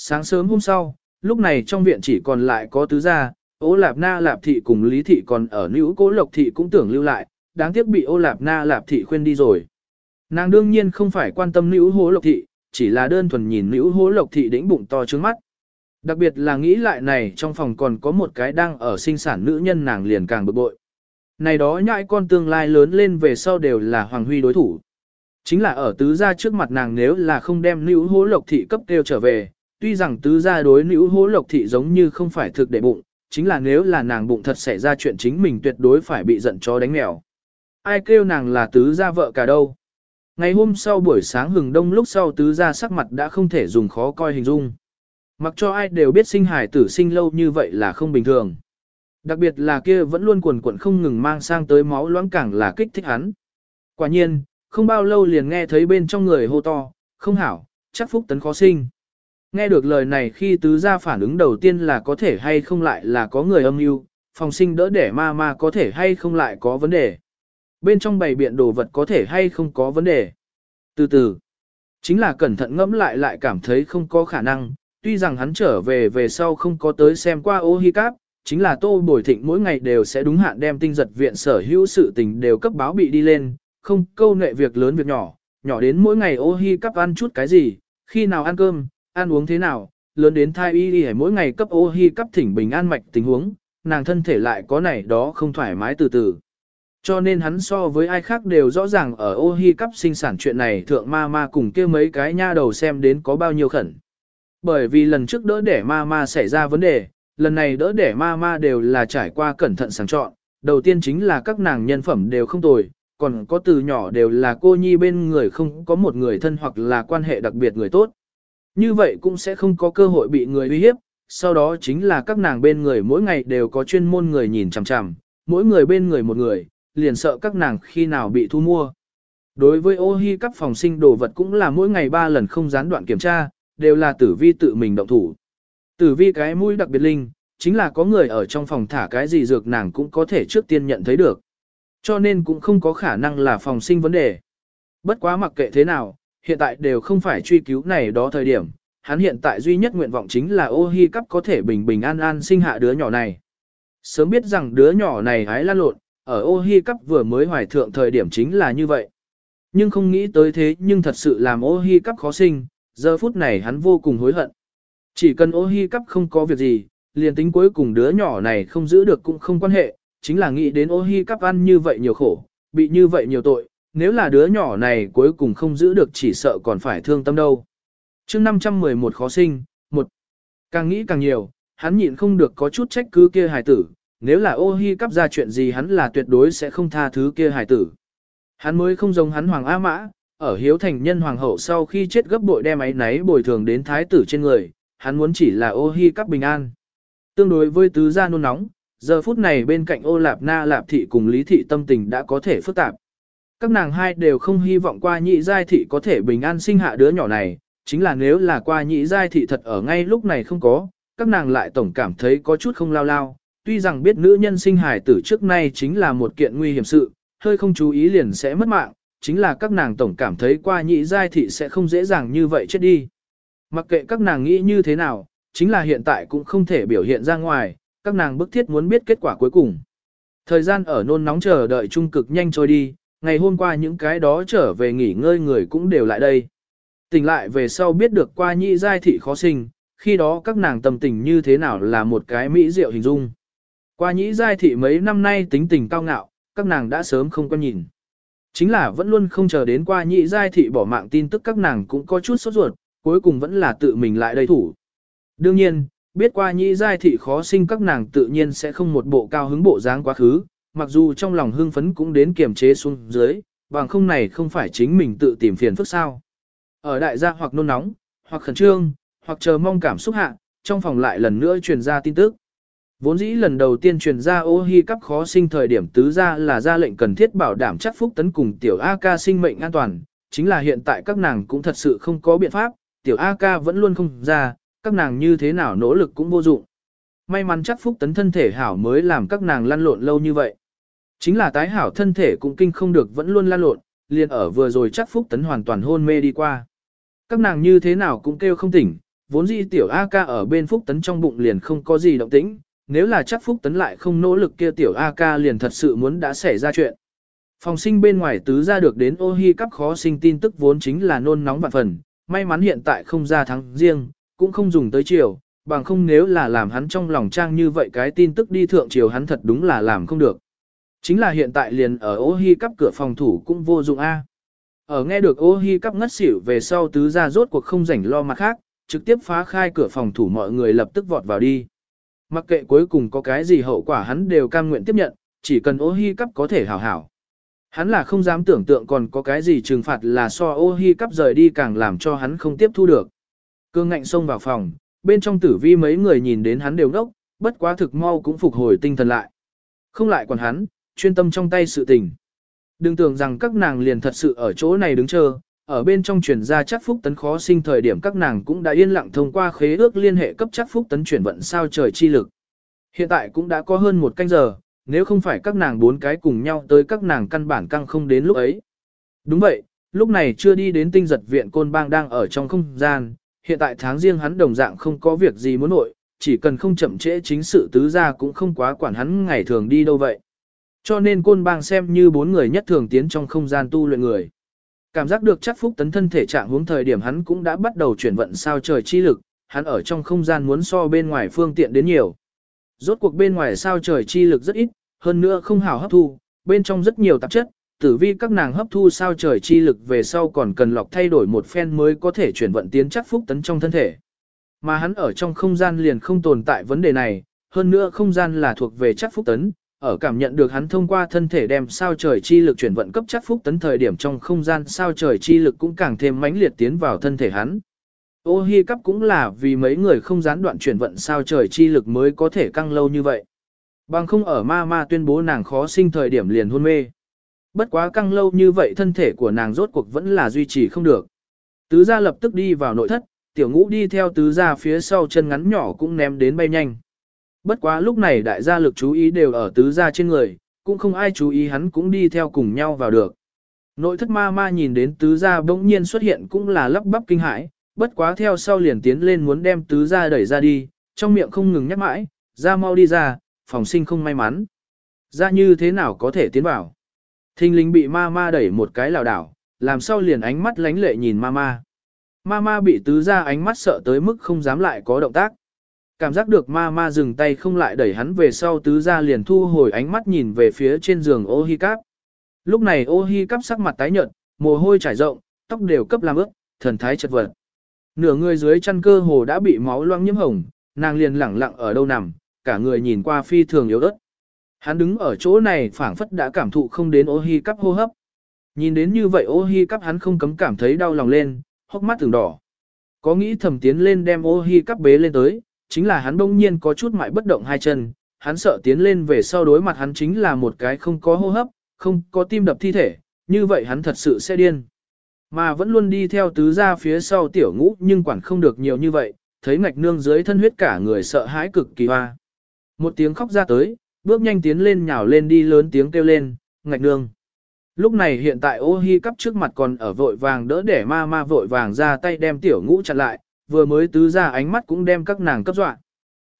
Sáng sớm hôm sau, lúc này trong viện chỉ còn lại có tứ gia, ô lạp na lạp thị cùng lý thị còn ở nữ cố lộc thị cũng tưởng lưu lại, đáng tiếc bị ô lạp na lạp thị khuyên đi rồi. Nàng đương nhiên không phải quan tâm nữ hố lộc thị, chỉ là đơn thuần nhìn nữ hố lộc thị đĩnh bụng to trước mắt. Đặc biệt là nghĩ lại này trong phòng còn có một cái đang ở sinh sản nữ nhân nàng liền càng bực bội. Này đó nhãi con tương lai lớn lên về sau đều là Hoàng Huy đối thủ. Chính là ở tứ gia trước mặt nàng nếu là không đem nữ hố lộc thị cấp kêu trở về, tuy rằng tứ gia đối nữ hố lộc thị giống như không phải thực để bụng, chính là nếu là nàng bụng thật xảy ra chuyện chính mình tuyệt đối phải bị giận chó đánh mèo. Ai kêu nàng là tứ gia vợ cả đâu. Ngày hôm sau buổi sáng hừng đông lúc sau tứ gia sắc mặt đã không thể dùng khó coi hình dung. Mặc cho ai đều biết sinh hải tử sinh lâu như vậy là không bình thường. Đặc biệt là kia vẫn luôn quần quần không ngừng mang sang tới máu loãng càng là kích thích hắn. Quả nhiên, không bao lâu liền nghe thấy bên trong người hô to, không hảo, chắc phúc tấn khó sinh. Nghe được lời này khi tứ gia phản ứng đầu tiên là có thể hay không lại là có người âm mưu, phòng sinh đỡ để ma ma có thể hay không lại có vấn đề. Bên trong bày biện đồ vật có thể hay không có vấn đề. Từ từ, chính là cẩn thận ngẫm lại lại cảm thấy không có khả năng, tuy rằng hắn trở về về sau không có tới xem qua ô hi cáp, chính là tô bồi thịnh mỗi ngày đều sẽ đúng hạn đem tinh giật viện sở hữu sự tình đều cấp báo bị đi lên, không câu nệ việc lớn việc nhỏ, nhỏ đến mỗi ngày ô hi cáp ăn chút cái gì, khi nào ăn cơm, ăn uống thế nào, lớn đến thai y đi mỗi ngày cấp ô hi cấp thỉnh bình an mạch tình huống, nàng thân thể lại có này đó không thoải mái từ từ. Cho nên hắn so với ai khác đều rõ ràng ở ô hi cấp sinh sản chuyện này thượng ma ma cùng kia mấy cái nha đầu xem đến có bao nhiêu khẩn. Bởi vì lần trước đỡ để ma ma xảy ra vấn đề, lần này đỡ để ma ma đều là trải qua cẩn thận sàng chọn, đầu tiên chính là các nàng nhân phẩm đều không tồi, còn có từ nhỏ đều là cô nhi bên người không có một người thân hoặc là quan hệ đặc biệt người tốt. Như vậy cũng sẽ không có cơ hội bị người uy hiếp, sau đó chính là các nàng bên người mỗi ngày đều có chuyên môn người nhìn chằm chằm, mỗi người bên người một người, liền sợ các nàng khi nào bị thu mua. Đối với ô hi cắp phòng sinh đồ vật cũng là mỗi ngày ba lần không gián đoạn kiểm tra, đều là tử vi tự mình động thủ. Tử vi cái mũi đặc biệt linh, chính là có người ở trong phòng thả cái gì dược nàng cũng có thể trước tiên nhận thấy được. Cho nên cũng không có khả năng là phòng sinh vấn đề. Bất quá mặc kệ thế nào, hiện tại đều không phải truy cứu này đó thời điểm, hắn hiện tại duy nhất nguyện vọng chính là ô hi cắp có thể bình bình an an sinh hạ đứa nhỏ này. Sớm biết rằng đứa nhỏ này hái lan lộn, ở ô hi cắp vừa mới hoài thượng thời điểm chính là như vậy. Nhưng không nghĩ tới thế nhưng thật sự làm ô hi cắp khó sinh, giờ phút này hắn vô cùng hối hận. Chỉ cần ô hi cắp không có việc gì, liền tính cuối cùng đứa nhỏ này không giữ được cũng không quan hệ, chính là nghĩ đến ô hi cắp ăn như vậy nhiều khổ, bị như vậy nhiều tội, nếu là đứa nhỏ này cuối cùng không giữ được chỉ sợ còn phải thương tâm đâu. chương 511 khó sinh, một Càng nghĩ càng nhiều, hắn nhịn không được có chút trách cứ kia hài tử, nếu là ô hi cắp ra chuyện gì hắn là tuyệt đối sẽ không tha thứ kia hài tử. Hắn mới không giống hắn hoàng A mã, ở hiếu thành nhân hoàng hậu sau khi chết gấp bội đem ấy náy bồi thường đến thái tử trên người, hắn muốn chỉ là ô hi cắp bình an. Tương đối với tứ gia nôn nóng, giờ phút này bên cạnh ô lạp na lạp thị cùng lý thị tâm tình đã có thể phức tạp. Các nàng hai đều không hy vọng qua nhị giai thị có thể bình an sinh hạ đứa nhỏ này, chính là nếu là qua nhị giai thị thật ở ngay lúc này không có, các nàng lại tổng cảm thấy có chút không lao lao, tuy rằng biết nữ nhân sinh hài tử trước nay chính là một kiện nguy hiểm sự, hơi không chú ý liền sẽ mất mạng, chính là các nàng tổng cảm thấy qua nhị giai thị sẽ không dễ dàng như vậy chết đi. Mặc kệ các nàng nghĩ như thế nào, chính là hiện tại cũng không thể biểu hiện ra ngoài, các nàng bức thiết muốn biết kết quả cuối cùng. Thời gian ở nôn nóng chờ đợi trung cực nhanh trôi đi, ngày hôm qua những cái đó trở về nghỉ ngơi người cũng đều lại đây. Tỉnh lại về sau biết được qua nhị giai thị khó sinh, khi đó các nàng tâm tình như thế nào là một cái mỹ diệu hình dung. Qua nhị giai thị mấy năm nay tính tình cao ngạo, các nàng đã sớm không quan nhìn. Chính là vẫn luôn không chờ đến qua nhị giai thị bỏ mạng tin tức các nàng cũng có chút sốt ruột, cuối cùng vẫn là tự mình lại đầy thủ. Đương nhiên, biết qua nhị giai thị khó sinh các nàng tự nhiên sẽ không một bộ cao hứng bộ dáng quá khứ, mặc dù trong lòng hưng phấn cũng đến kiềm chế xuống dưới, bằng không này không phải chính mình tự tìm phiền phức sao. Ở đại gia hoặc nôn nóng, hoặc khẩn trương, hoặc chờ mong cảm xúc hạ, trong phòng lại lần nữa truyền ra tin tức. Vốn dĩ lần đầu tiên truyền ra ô hi cấp khó sinh thời điểm tứ ra là ra lệnh cần thiết bảo đảm chắc phúc tấn cùng tiểu AK sinh mệnh an toàn, chính là hiện tại các nàng cũng thật sự không có biện pháp, tiểu AK vẫn luôn không ra, các nàng như thế nào nỗ lực cũng vô dụng. May mắn chắc phúc tấn thân thể hảo mới làm các nàng lăn lộn lâu như vậy. Chính là tái hảo thân thể cũng kinh không được vẫn luôn lan lộn, liền ở vừa rồi chắc phúc tấn hoàn toàn hôn mê đi qua. Các nàng như thế nào cũng kêu không tỉnh, vốn dĩ tiểu A ca ở bên phúc tấn trong bụng liền không có gì động tĩnh, nếu là chắc phúc tấn lại không nỗ lực kia tiểu A ca liền thật sự muốn đã xảy ra chuyện. Phòng sinh bên ngoài tứ ra được đến ô hi cắp khó sinh tin tức vốn chính là nôn nóng vạn phần, may mắn hiện tại không ra thắng riêng, cũng không dùng tới chiều, bằng không nếu là làm hắn trong lòng trang như vậy cái tin tức đi thượng chiều hắn thật đúng là làm không được. Chính là hiện tại liền ở ô hi cắp cửa phòng thủ cũng vô dụng A. Ở nghe được ô hi cắp ngất xỉu về sau tứ ra rốt cuộc không rảnh lo mặt khác, trực tiếp phá khai cửa phòng thủ mọi người lập tức vọt vào đi. Mặc kệ cuối cùng có cái gì hậu quả hắn đều cam nguyện tiếp nhận, chỉ cần ô hi cắp có thể hảo hảo. Hắn là không dám tưởng tượng còn có cái gì trừng phạt là so ô hi cắp rời đi càng làm cho hắn không tiếp thu được. Cương ngạnh xông vào phòng, bên trong tử vi mấy người nhìn đến hắn đều ngốc, bất quá thực mau cũng phục hồi tinh thần lại. Không lại còn hắn, chuyên tâm trong tay sự tình. Đừng tưởng rằng các nàng liền thật sự ở chỗ này đứng chờ, ở bên trong truyền ra chắc phúc tấn khó sinh thời điểm các nàng cũng đã yên lặng thông qua khế ước liên hệ cấp chắc phúc tấn chuyển vận sao trời chi lực. Hiện tại cũng đã có hơn một canh giờ, nếu không phải các nàng bốn cái cùng nhau tới các nàng căn bản căng không đến lúc ấy. Đúng vậy, lúc này chưa đi đến tinh giật viện côn bang đang ở trong không gian, hiện tại tháng riêng hắn đồng dạng không có việc gì muốn nội, chỉ cần không chậm trễ chính sự tứ ra cũng không quá quản hắn ngày thường đi đâu vậy. Cho nên côn bang xem như bốn người nhất thường tiến trong không gian tu luyện người. Cảm giác được chắc phúc tấn thân thể trạng hướng thời điểm hắn cũng đã bắt đầu chuyển vận sao trời chi lực, hắn ở trong không gian muốn so bên ngoài phương tiện đến nhiều. Rốt cuộc bên ngoài sao trời chi lực rất ít, hơn nữa không hào hấp thu, bên trong rất nhiều tạp chất, tử vi các nàng hấp thu sao trời chi lực về sau còn cần lọc thay đổi một phen mới có thể chuyển vận tiến chắc phúc tấn trong thân thể. Mà hắn ở trong không gian liền không tồn tại vấn đề này, hơn nữa không gian là thuộc về chắc phúc tấn, ở cảm nhận được hắn thông qua thân thể đem sao trời chi lực chuyển vận cấp chắc phúc tấn thời điểm trong không gian sao trời chi lực cũng càng thêm mãnh liệt tiến vào thân thể hắn. Ô hi cấp cũng là vì mấy người không gián đoạn chuyển vận sao trời chi lực mới có thể căng lâu như vậy. Bằng không ở ma ma tuyên bố nàng khó sinh thời điểm liền hôn mê. Bất quá căng lâu như vậy thân thể của nàng rốt cuộc vẫn là duy trì không được. Tứ gia lập tức đi vào nội thất, tiểu ngũ đi theo tứ gia phía sau chân ngắn nhỏ cũng ném đến bay nhanh. Bất quá lúc này đại gia lực chú ý đều ở tứ gia trên người, cũng không ai chú ý hắn cũng đi theo cùng nhau vào được. Nội thất ma ma nhìn đến tứ gia bỗng nhiên xuất hiện cũng là lắp bắp kinh hãi, bất quá theo sau liền tiến lên muốn đem tứ gia đẩy ra đi, trong miệng không ngừng nhắc mãi, ra mau đi ra, phòng sinh không may mắn. Ra như thế nào có thể tiến vào. Thinh linh bị ma ma đẩy một cái lảo đảo, làm sao liền ánh mắt lánh lệ nhìn ma ma. Ma ma bị tứ gia ánh mắt sợ tới mức không dám lại có động tác. Cảm giác được ma ma dừng tay không lại đẩy hắn về sau tứ ra liền thu hồi ánh mắt nhìn về phía trên giường ô hi cáp. Lúc này ô hi cáp sắc mặt tái nhợt, mồ hôi trải rộng, tóc đều cấp làm ướt, thần thái chật vật. Nửa người dưới chân cơ hồ đã bị máu loang nhiễm hồng, nàng liền lẳng lặng ở đâu nằm, cả người nhìn qua phi thường yếu ớt. Hắn đứng ở chỗ này phảng phất đã cảm thụ không đến ô hi cắp hô hấp. Nhìn đến như vậy ô hi cắp hắn không cấm cảm thấy đau lòng lên, hốc mắt từng đỏ. Có nghĩ thầm tiến lên đem ô hi cắp bế lên tới, chính là hắn đông nhiên có chút mại bất động hai chân, hắn sợ tiến lên về sau đối mặt hắn chính là một cái không có hô hấp, không có tim đập thi thể, như vậy hắn thật sự sẽ điên. Mà vẫn luôn đi theo tứ gia phía sau tiểu ngũ nhưng quản không được nhiều như vậy, thấy ngạch nương dưới thân huyết cả người sợ hãi cực kỳ hoa. Một tiếng khóc ra tới, bước nhanh tiến lên nhào lên đi lớn tiếng kêu lên, ngạch nương. Lúc này hiện tại ô hi cắp trước mặt còn ở vội vàng đỡ để ma ma vội vàng ra tay đem tiểu ngũ chặn lại, vừa mới tứ ra ánh mắt cũng đem các nàng cấp dọa.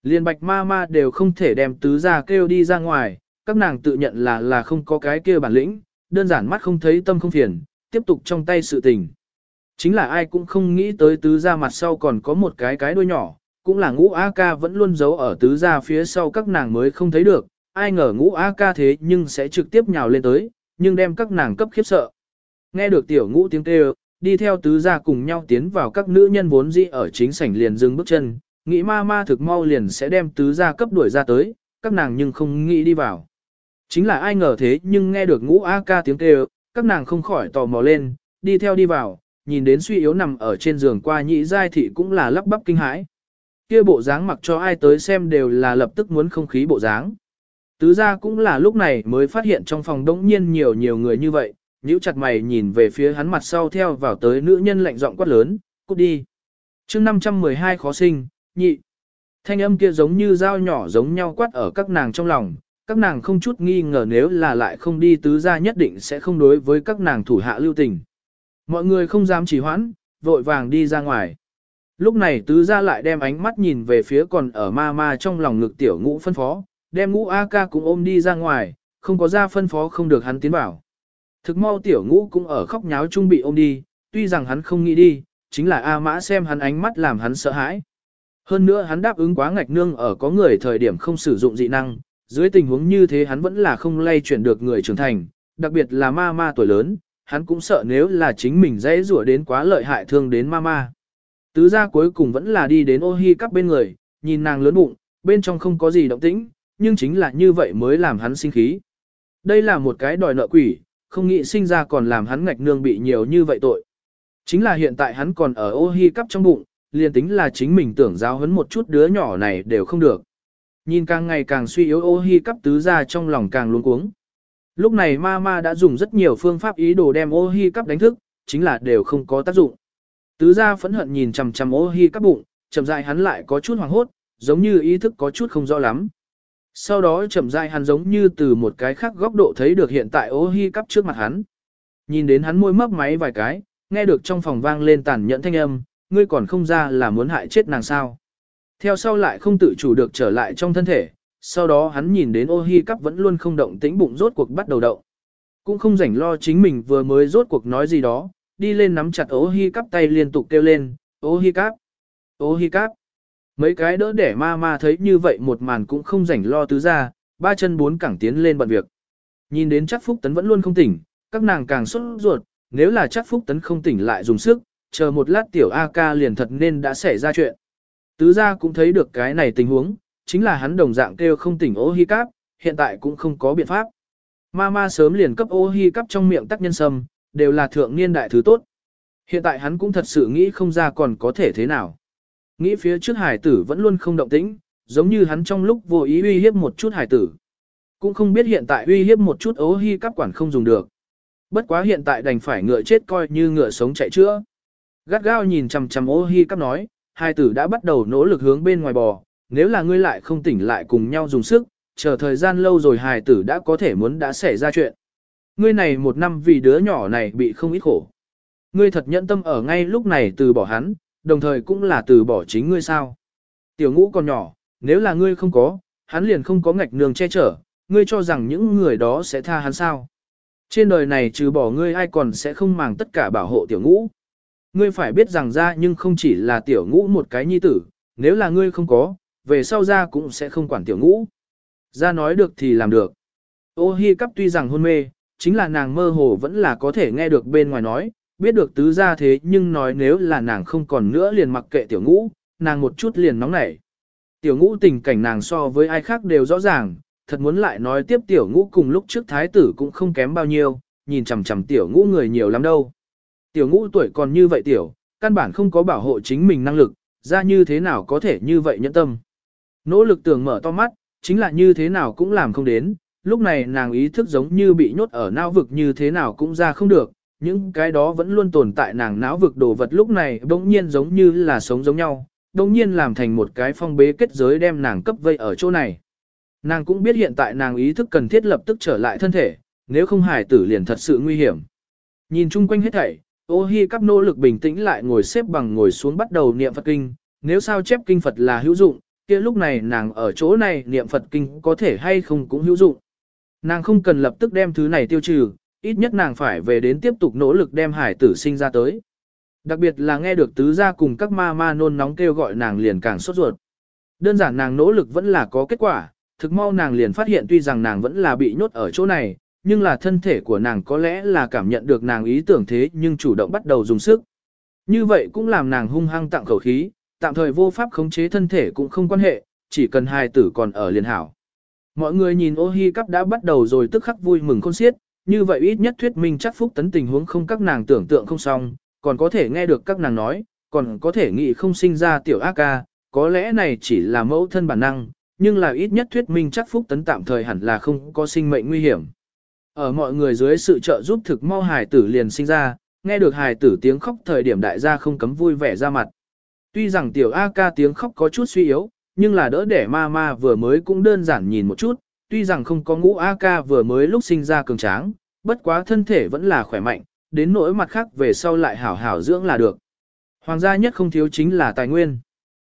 Liên bạch ma ma đều không thể đem tứ ra kêu đi ra ngoài, các nàng tự nhận là là không có cái kia bản lĩnh, đơn giản mắt không thấy tâm không phiền, tiếp tục trong tay sự tình. Chính là ai cũng không nghĩ tới tứ ra mặt sau còn có một cái cái đuôi nhỏ, cũng là ngũ A ca vẫn luôn giấu ở tứ ra phía sau các nàng mới không thấy được, ai ngờ ngũ A ca thế nhưng sẽ trực tiếp nhào lên tới, nhưng đem các nàng cấp khiếp sợ. Nghe được tiểu ngũ tiếng kêu, đi theo tứ gia cùng nhau tiến vào các nữ nhân vốn dĩ ở chính sảnh liền dừng bước chân, nghĩ ma ma thực mau liền sẽ đem tứ gia cấp đuổi ra tới, các nàng nhưng không nghĩ đi vào. Chính là ai ngờ thế nhưng nghe được ngũ A ca tiếng kêu, các nàng không khỏi tò mò lên, đi theo đi vào, nhìn đến suy yếu nằm ở trên giường qua nhị giai thị cũng là lắp bắp kinh hãi. Kia bộ dáng mặc cho ai tới xem đều là lập tức muốn không khí bộ dáng. Tứ gia cũng là lúc này mới phát hiện trong phòng đống nhiên nhiều nhiều người như vậy, nhíu chặt mày nhìn về phía hắn mặt sau theo vào tới nữ nhân lạnh giọng quát lớn, cút đi. chương 512 khó sinh, nhị. Thanh âm kia giống như dao nhỏ giống nhau quát ở các nàng trong lòng, các nàng không chút nghi ngờ nếu là lại không đi tứ gia nhất định sẽ không đối với các nàng thủ hạ lưu tình. Mọi người không dám trì hoãn, vội vàng đi ra ngoài. Lúc này tứ gia lại đem ánh mắt nhìn về phía còn ở ma ma trong lòng ngực tiểu ngũ phân phó, đem ngũ A ca cũng ôm đi ra ngoài, không có ra phân phó không được hắn tiến vào. Thực mau tiểu ngũ cũng ở khóc nháo chung bị ôm đi, tuy rằng hắn không nghĩ đi, chính là A mã xem hắn ánh mắt làm hắn sợ hãi. Hơn nữa hắn đáp ứng quá ngạch nương ở có người thời điểm không sử dụng dị năng, dưới tình huống như thế hắn vẫn là không lay chuyển được người trưởng thành, đặc biệt là ma ma tuổi lớn, hắn cũng sợ nếu là chính mình dễ rủa đến quá lợi hại thương đến ma ma. Tứ gia cuối cùng vẫn là đi đến ô hi cắp bên người, nhìn nàng lớn bụng, bên trong không có gì động tĩnh, nhưng chính là như vậy mới làm hắn sinh khí. Đây là một cái đòi nợ quỷ, không nghĩ sinh ra còn làm hắn ngạch nương bị nhiều như vậy tội. Chính là hiện tại hắn còn ở ô hi cắp trong bụng, liền tính là chính mình tưởng giáo hấn một chút đứa nhỏ này đều không được. Nhìn càng ngày càng suy yếu ô hi cắp tứ ra trong lòng càng luống cuống. Lúc này ma ma đã dùng rất nhiều phương pháp ý đồ đem ô hi cắp đánh thức, chính là đều không có tác dụng. Tứ ra phẫn hận nhìn chằm chằm ô hi cắp bụng, chậm rãi hắn lại có chút hoảng hốt, giống như ý thức có chút không rõ lắm. Sau đó chậm rãi hắn giống như từ một cái khác góc độ thấy được hiện tại ô hi cắp trước mặt hắn. Nhìn đến hắn môi mấp máy vài cái, nghe được trong phòng vang lên tàn nhẫn thanh âm, ngươi còn không ra là muốn hại chết nàng sao. Theo sau lại không tự chủ được trở lại trong thân thể, sau đó hắn nhìn đến ô hi cắp vẫn luôn không động tĩnh bụng rốt cuộc bắt đầu động. Cũng không rảnh lo chính mình vừa mới rốt cuộc nói gì đó, đi lên nắm chặt ô hi cắp tay liên tục kêu lên, ô hi cắp, ô hi cắp. Mấy cái đỡ để ma ma thấy như vậy một màn cũng không rảnh lo tứ ra, ba chân bốn cẳng tiến lên bận việc. Nhìn đến chắc phúc tấn vẫn luôn không tỉnh, các nàng càng sốt ruột, nếu là chắc phúc tấn không tỉnh lại dùng sức, chờ một lát tiểu A ca liền thật nên đã xảy ra chuyện. Tứ gia cũng thấy được cái này tình huống, chính là hắn đồng dạng kêu không tỉnh ô hi cáp, hiện tại cũng không có biện pháp. Mama sớm liền cấp ô hi cắp trong miệng tắc nhân sâm, đều là thượng niên đại thứ tốt. Hiện tại hắn cũng thật sự nghĩ không ra còn có thể thế nào. Nghĩ phía trước hải tử vẫn luôn không động tĩnh, giống như hắn trong lúc vô ý uy hiếp một chút hải tử. Cũng không biết hiện tại uy hiếp một chút ố hy cắp quản không dùng được. Bất quá hiện tại đành phải ngựa chết coi như ngựa sống chạy chữa. Gắt gao nhìn chằm chằm ô hi cắp nói, hai tử đã bắt đầu nỗ lực hướng bên ngoài bò, nếu là ngươi lại không tỉnh lại cùng nhau dùng sức, chờ thời gian lâu rồi hài tử đã có thể muốn đã xảy ra chuyện. Ngươi này một năm vì đứa nhỏ này bị không ít khổ. Ngươi thật nhẫn tâm ở ngay lúc này từ bỏ hắn, đồng thời cũng là từ bỏ chính ngươi sao. Tiểu ngũ còn nhỏ, nếu là ngươi không có, hắn liền không có ngạch nương che chở, ngươi cho rằng những người đó sẽ tha hắn sao. Trên đời này trừ bỏ ngươi ai còn sẽ không màng tất cả bảo hộ tiểu ngũ. Ngươi phải biết rằng ra nhưng không chỉ là tiểu ngũ một cái nhi tử, nếu là ngươi không có, về sau ra cũng sẽ không quản tiểu ngũ. Ra nói được thì làm được. Ô hi cắp tuy rằng hôn mê, chính là nàng mơ hồ vẫn là có thể nghe được bên ngoài nói, biết được tứ ra thế nhưng nói nếu là nàng không còn nữa liền mặc kệ tiểu ngũ, nàng một chút liền nóng nảy. Tiểu ngũ tình cảnh nàng so với ai khác đều rõ ràng, thật muốn lại nói tiếp tiểu ngũ cùng lúc trước thái tử cũng không kém bao nhiêu, nhìn chằm chằm tiểu ngũ người nhiều lắm đâu. Tiểu ngũ tuổi còn như vậy tiểu, căn bản không có bảo hộ chính mình năng lực, ra như thế nào có thể như vậy nhẫn tâm. Nỗ lực tưởng mở to mắt, chính là như thế nào cũng làm không đến, lúc này nàng ý thức giống như bị nhốt ở não vực như thế nào cũng ra không được, những cái đó vẫn luôn tồn tại nàng não vực đồ vật lúc này bỗng nhiên giống như là sống giống nhau, bỗng nhiên làm thành một cái phong bế kết giới đem nàng cấp vây ở chỗ này. Nàng cũng biết hiện tại nàng ý thức cần thiết lập tức trở lại thân thể, nếu không hải tử liền thật sự nguy hiểm. Nhìn chung quanh hết thảy, ô hi cắp nỗ lực bình tĩnh lại ngồi xếp bằng ngồi xuống bắt đầu niệm Phật kinh, nếu sao chép kinh Phật là hữu dụng, kia lúc này nàng ở chỗ này niệm Phật kinh có thể hay không cũng hữu dụng. Nàng không cần lập tức đem thứ này tiêu trừ, ít nhất nàng phải về đến tiếp tục nỗ lực đem hải tử sinh ra tới. Đặc biệt là nghe được tứ gia cùng các ma ma nôn nóng kêu gọi nàng liền càng sốt ruột. Đơn giản nàng nỗ lực vẫn là có kết quả, thực mau nàng liền phát hiện tuy rằng nàng vẫn là bị nhốt ở chỗ này, nhưng là thân thể của nàng có lẽ là cảm nhận được nàng ý tưởng thế nhưng chủ động bắt đầu dùng sức. Như vậy cũng làm nàng hung hăng tặng khẩu khí, tạm thời vô pháp khống chế thân thể cũng không quan hệ, chỉ cần hai tử còn ở liền hảo. Mọi người nhìn ô hi cắp đã bắt đầu rồi tức khắc vui mừng khôn xiết, như vậy ít nhất thuyết minh chắc phúc tấn tình huống không các nàng tưởng tượng không xong, còn có thể nghe được các nàng nói, còn có thể nghĩ không sinh ra tiểu ác ca, có lẽ này chỉ là mẫu thân bản năng, nhưng là ít nhất thuyết minh chắc phúc tấn tạm thời hẳn là không có sinh mệnh nguy hiểm. Ở mọi người dưới sự trợ giúp thực mau hài tử liền sinh ra, nghe được hài tử tiếng khóc thời điểm đại gia không cấm vui vẻ ra mặt. Tuy rằng tiểu A ca tiếng khóc có chút suy yếu, nhưng là đỡ để ma ma vừa mới cũng đơn giản nhìn một chút, tuy rằng không có ngũ A ca vừa mới lúc sinh ra cường tráng, bất quá thân thể vẫn là khỏe mạnh, đến nỗi mặt khác về sau lại hảo hảo dưỡng là được. Hoàng gia nhất không thiếu chính là tài nguyên.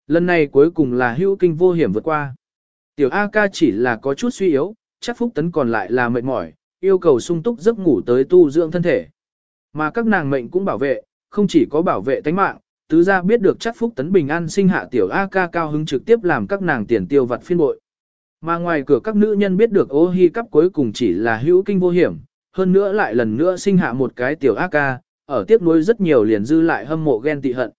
Lần này cuối cùng là hữu kinh vô hiểm vượt qua. Tiểu A ca chỉ là có chút suy yếu, chắc phúc tấn còn lại là mệt mỏi, yêu cầu sung túc giấc ngủ tới tu dưỡng thân thể. Mà các nàng mệnh cũng bảo vệ, không chỉ có bảo vệ tánh mạng, tứ gia biết được chắc phúc tấn bình an sinh hạ tiểu A ca cao hứng trực tiếp làm các nàng tiền tiêu vặt phiên bội. Mà ngoài cửa các nữ nhân biết được ô hi cắp cuối cùng chỉ là hữu kinh vô hiểm, hơn nữa lại lần nữa sinh hạ một cái tiểu ác ca, ở tiếp nối rất nhiều liền dư lại hâm mộ ghen tị hận.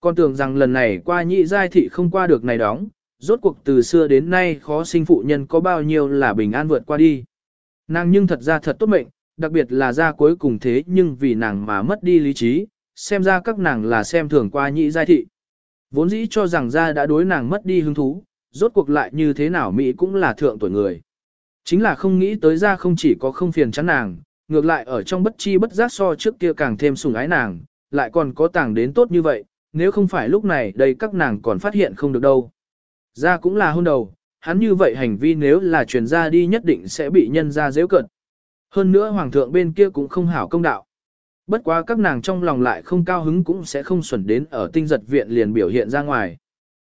Con tưởng rằng lần này qua nhị giai thị không qua được này đóng, rốt cuộc từ xưa đến nay khó sinh phụ nhân có bao nhiêu là bình an vượt qua đi. Nàng nhưng thật ra thật tốt mệnh, đặc biệt là ra cuối cùng thế nhưng vì nàng mà mất đi lý trí, xem ra các nàng là xem thường qua nhị giai thị. Vốn dĩ cho rằng ra đã đối nàng mất đi hứng thú, rốt cuộc lại như thế nào Mỹ cũng là thượng tuổi người. Chính là không nghĩ tới ra không chỉ có không phiền chán nàng, ngược lại ở trong bất chi bất giác so trước kia càng thêm sùng ái nàng, lại còn có tàng đến tốt như vậy, nếu không phải lúc này đây các nàng còn phát hiện không được đâu. Ra cũng là hôn đầu, hắn như vậy hành vi nếu là truyền ra đi nhất định sẽ bị nhân ra dễ cận. Hơn nữa hoàng thượng bên kia cũng không hảo công đạo. Bất quá các nàng trong lòng lại không cao hứng cũng sẽ không xuẩn đến ở tinh giật viện liền biểu hiện ra ngoài.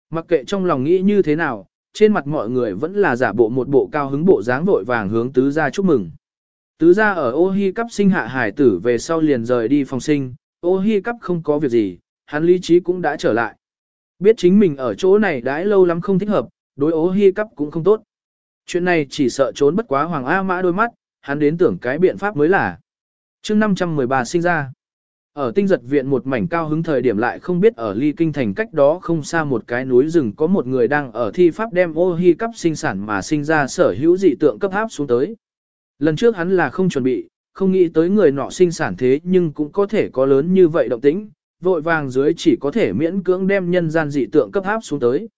Mặc kệ trong lòng nghĩ như thế nào, trên mặt mọi người vẫn là giả bộ một bộ cao hứng bộ dáng vội vàng hướng tứ gia chúc mừng. Tứ gia ở ô hi cắp sinh hạ hải tử về sau liền rời đi phòng sinh, ô hi cắp không có việc gì, hắn lý trí cũng đã trở lại. Biết chính mình ở chỗ này đãi lâu lắm không thích hợp, đối ô hi cắp cũng không tốt. Chuyện này chỉ sợ trốn bất quá Hoàng A Mã đôi mắt, hắn đến tưởng cái biện pháp mới là. chương 513 sinh ra. Ở tinh giật viện một mảnh cao hứng thời điểm lại không biết ở ly kinh thành cách đó không xa một cái núi rừng có một người đang ở thi pháp đem ô hi cấp sinh sản mà sinh ra sở hữu dị tượng cấp áp xuống tới. Lần trước hắn là không chuẩn bị, không nghĩ tới người nọ sinh sản thế nhưng cũng có thể có lớn như vậy động tĩnh, vội vàng dưới chỉ có thể miễn cưỡng đem nhân gian dị tượng cấp áp xuống tới.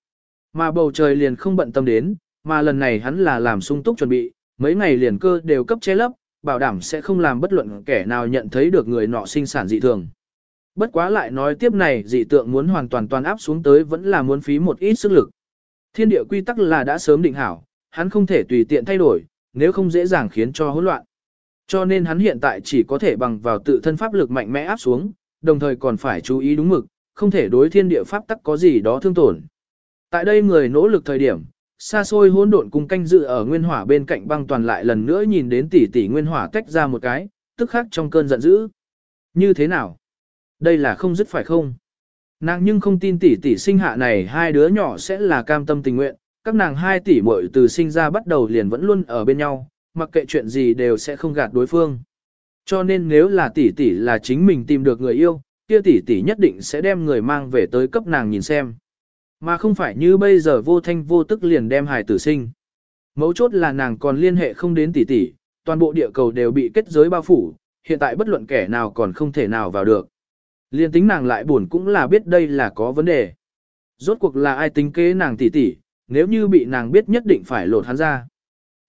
Mà bầu trời liền không bận tâm đến, mà lần này hắn là làm sung túc chuẩn bị, mấy ngày liền cơ đều cấp che lấp, bảo đảm sẽ không làm bất luận kẻ nào nhận thấy được người nọ sinh sản dị thường. Bất quá lại nói tiếp này dị tượng muốn hoàn toàn toàn áp xuống tới vẫn là muốn phí một ít sức lực. Thiên địa quy tắc là đã sớm định hảo, hắn không thể tùy tiện thay đổi, nếu không dễ dàng khiến cho hỗn loạn. Cho nên hắn hiện tại chỉ có thể bằng vào tự thân pháp lực mạnh mẽ áp xuống, đồng thời còn phải chú ý đúng mực, không thể đối thiên địa pháp tắc có gì đó thương tổn. Tại đây người nỗ lực thời điểm, xa xôi hỗn độn cùng canh dự ở nguyên hỏa bên cạnh băng toàn lại lần nữa nhìn đến tỷ tỷ nguyên hỏa tách ra một cái, tức khắc trong cơn giận dữ. Như thế nào? Đây là không dứt phải không? Nàng nhưng không tin tỷ tỷ sinh hạ này hai đứa nhỏ sẽ là cam tâm tình nguyện, các nàng hai tỷ muội từ sinh ra bắt đầu liền vẫn luôn ở bên nhau, mặc kệ chuyện gì đều sẽ không gạt đối phương. Cho nên nếu là tỷ tỷ là chính mình tìm được người yêu, kia tỷ tỷ nhất định sẽ đem người mang về tới cấp nàng nhìn xem. Mà không phải như bây giờ vô thanh vô tức liền đem hài tử sinh. Mấu chốt là nàng còn liên hệ không đến tỷ tỷ, toàn bộ địa cầu đều bị kết giới bao phủ, hiện tại bất luận kẻ nào còn không thể nào vào được. Liên tính nàng lại buồn cũng là biết đây là có vấn đề. Rốt cuộc là ai tính kế nàng tỷ tỷ, nếu như bị nàng biết nhất định phải lột hắn ra.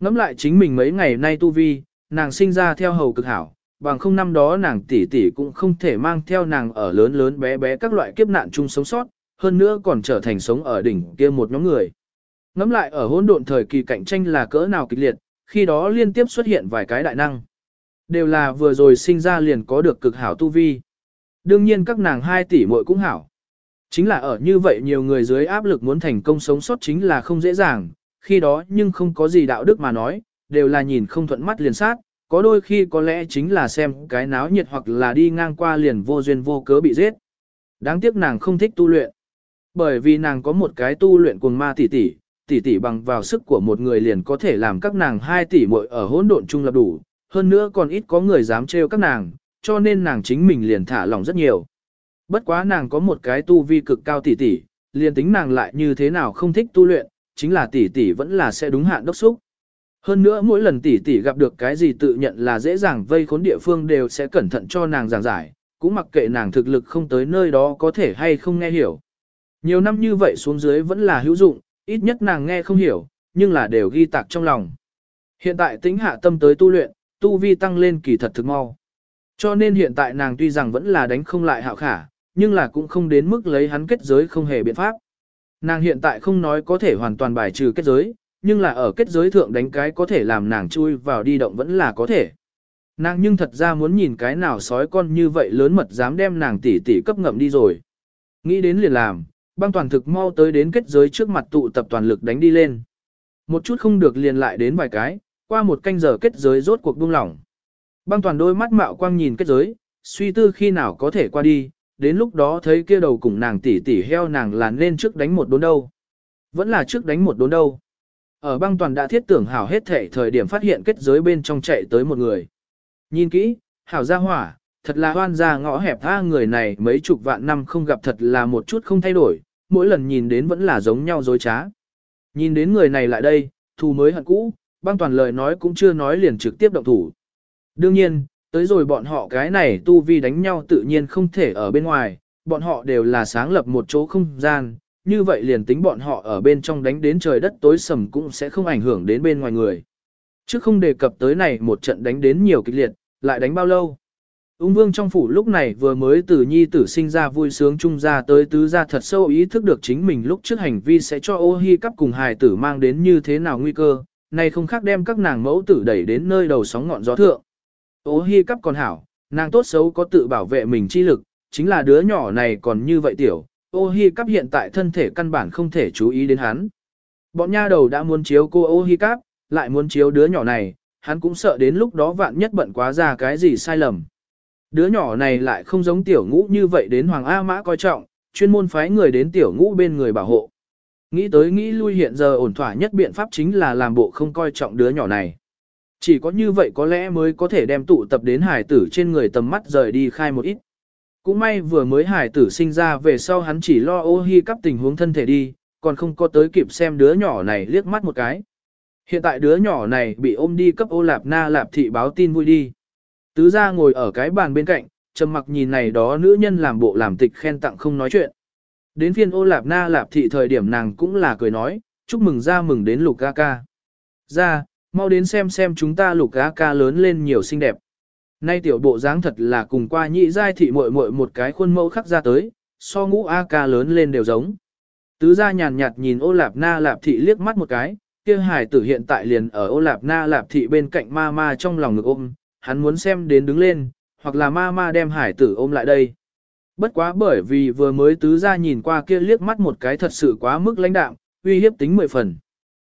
Ngắm lại chính mình mấy ngày nay tu vi, nàng sinh ra theo hầu cực hảo, bằng không năm đó nàng tỷ tỷ cũng không thể mang theo nàng ở lớn lớn bé bé các loại kiếp nạn chung sống sót, hơn nữa còn trở thành sống ở đỉnh kia một nhóm người. Ngắm lại ở hỗn độn thời kỳ cạnh tranh là cỡ nào kịch liệt, khi đó liên tiếp xuất hiện vài cái đại năng. Đều là vừa rồi sinh ra liền có được cực hảo tu vi. Đương nhiên các nàng hai tỷ muội cũng hảo. Chính là ở như vậy nhiều người dưới áp lực muốn thành công sống sót chính là không dễ dàng, khi đó nhưng không có gì đạo đức mà nói, đều là nhìn không thuận mắt liền sát, có đôi khi có lẽ chính là xem cái náo nhiệt hoặc là đi ngang qua liền vô duyên vô cớ bị giết. Đáng tiếc nàng không thích tu luyện. Bởi vì nàng có một cái tu luyện cuồng ma tỷ tỷ, tỷ tỷ bằng vào sức của một người liền có thể làm các nàng hai tỷ muội ở hỗn độn chung lập đủ, hơn nữa còn ít có người dám trêu các nàng, cho nên nàng chính mình liền thả lỏng rất nhiều. Bất quá nàng có một cái tu vi cực cao tỷ tỷ, liền tính nàng lại như thế nào không thích tu luyện, chính là tỷ tỷ vẫn là sẽ đúng hạn đốc xúc. Hơn nữa mỗi lần tỷ tỷ gặp được cái gì tự nhận là dễ dàng vây khốn địa phương đều sẽ cẩn thận cho nàng giảng giải, cũng mặc kệ nàng thực lực không tới nơi đó có thể hay không nghe hiểu. Nhiều năm như vậy xuống dưới vẫn là hữu dụng, ít nhất nàng nghe không hiểu, nhưng là đều ghi tạc trong lòng. Hiện tại tính hạ tâm tới tu luyện, tu vi tăng lên kỳ thật thực mau. Cho nên hiện tại nàng tuy rằng vẫn là đánh không lại hạo khả, nhưng là cũng không đến mức lấy hắn kết giới không hề biện pháp. Nàng hiện tại không nói có thể hoàn toàn bài trừ kết giới, nhưng là ở kết giới thượng đánh cái có thể làm nàng chui vào đi động vẫn là có thể. Nàng nhưng thật ra muốn nhìn cái nào sói con như vậy lớn mật dám đem nàng tỷ tỷ cấp ngậm đi rồi. Nghĩ đến liền làm, băng toàn thực mau tới đến kết giới trước mặt tụ tập toàn lực đánh đi lên. Một chút không được liền lại đến vài cái, qua một canh giờ kết giới rốt cuộc buông lỏng. Băng toàn đôi mắt mạo quang nhìn kết giới, suy tư khi nào có thể qua đi, đến lúc đó thấy kia đầu cùng nàng tỷ tỷ heo nàng là nên trước đánh một đốn đâu. Vẫn là trước đánh một đốn đâu. Ở băng toàn đã thiết tưởng hảo hết thể thời điểm phát hiện kết giới bên trong chạy tới một người. Nhìn kỹ, hảo ra hỏa, thật là hoan ra ngõ hẹp tha người này mấy chục vạn năm không gặp thật là một chút không thay đổi, mỗi lần nhìn đến vẫn là giống nhau dối trá. Nhìn đến người này lại đây, thù mới hận cũ, băng toàn lời nói cũng chưa nói liền trực tiếp động thủ. Đương nhiên, tới rồi bọn họ cái này tu vi đánh nhau tự nhiên không thể ở bên ngoài, bọn họ đều là sáng lập một chỗ không gian, như vậy liền tính bọn họ ở bên trong đánh đến trời đất tối sầm cũng sẽ không ảnh hưởng đến bên ngoài người. Chứ không đề cập tới này một trận đánh đến nhiều kịch liệt, lại đánh bao lâu. Ung vương trong phủ lúc này vừa mới từ nhi tử sinh ra vui sướng trung ra tới tứ ra thật sâu ý thức được chính mình lúc trước hành vi sẽ cho ô hi cắp cùng hài tử mang đến như thế nào nguy cơ, này không khác đem các nàng mẫu tử đẩy đến nơi đầu sóng ngọn gió thượng. Ô hi cắp còn hảo, nàng tốt xấu có tự bảo vệ mình chi lực, chính là đứa nhỏ này còn như vậy tiểu, ô hi cắp hiện tại thân thể căn bản không thể chú ý đến hắn. Bọn nha đầu đã muốn chiếu cô ô hi cắp, lại muốn chiếu đứa nhỏ này, hắn cũng sợ đến lúc đó vạn nhất bận quá ra cái gì sai lầm. Đứa nhỏ này lại không giống tiểu ngũ như vậy đến Hoàng A Mã coi trọng, chuyên môn phái người đến tiểu ngũ bên người bảo hộ. Nghĩ tới nghĩ lui hiện giờ ổn thỏa nhất biện pháp chính là làm bộ không coi trọng đứa nhỏ này. Chỉ có như vậy có lẽ mới có thể đem tụ tập đến hải tử trên người tầm mắt rời đi khai một ít. Cũng may vừa mới hải tử sinh ra về sau hắn chỉ lo ô hi cắp tình huống thân thể đi, còn không có tới kịp xem đứa nhỏ này liếc mắt một cái. Hiện tại đứa nhỏ này bị ôm đi cấp ô lạp na lạp thị báo tin vui đi. Tứ gia ngồi ở cái bàn bên cạnh, trầm mặc nhìn này đó nữ nhân làm bộ làm tịch khen tặng không nói chuyện. Đến phiên ô lạp na lạp thị thời điểm nàng cũng là cười nói, chúc mừng ra mừng đến lục ca ca. Ra, mau đến xem xem chúng ta lục ca ca lớn lên nhiều xinh đẹp. Nay tiểu bộ dáng thật là cùng qua nhị giai thị muội muội một cái khuôn mẫu khắc ra tới, so ngũ A ca lớn lên đều giống. Tứ gia nhàn nhạt nhìn ô lạp na lạp thị liếc mắt một cái, kia hải tử hiện tại liền ở ô lạp na lạp thị bên cạnh ma ma trong lòng ngực ôm, hắn muốn xem đến đứng lên, hoặc là ma ma đem hải tử ôm lại đây. Bất quá bởi vì vừa mới tứ gia nhìn qua kia liếc mắt một cái thật sự quá mức lãnh đạm, uy hiếp tính mười phần.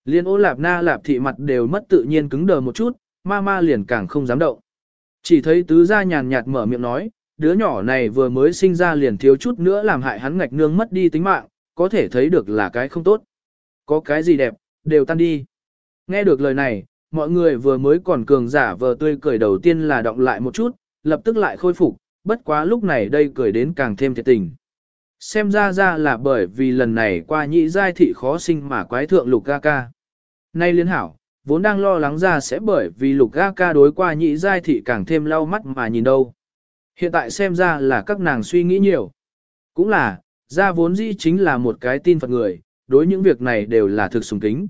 Liên ô lạp na lạp thị mặt đều mất tự nhiên cứng đờ một chút, ma ma liền càng không dám động. Chỉ thấy tứ gia nhàn nhạt mở miệng nói, đứa nhỏ này vừa mới sinh ra liền thiếu chút nữa làm hại hắn ngạch nương mất đi tính mạng, có thể thấy được là cái không tốt. Có cái gì đẹp, đều tan đi. Nghe được lời này, mọi người vừa mới còn cường giả vờ tươi cười đầu tiên là động lại một chút, lập tức lại khôi phục, bất quá lúc này đây cười đến càng thêm thiệt tình. Xem ra ra là bởi vì lần này qua nhị giai thị khó sinh mà quái thượng lục ca ca. Nay liên hảo, vốn đang lo lắng ra sẽ bởi vì lục ca ca đối qua nhị giai thị càng thêm lau mắt mà nhìn đâu. Hiện tại xem ra là các nàng suy nghĩ nhiều. Cũng là, ra vốn dĩ chính là một cái tin Phật người, đối những việc này đều là thực sùng kính.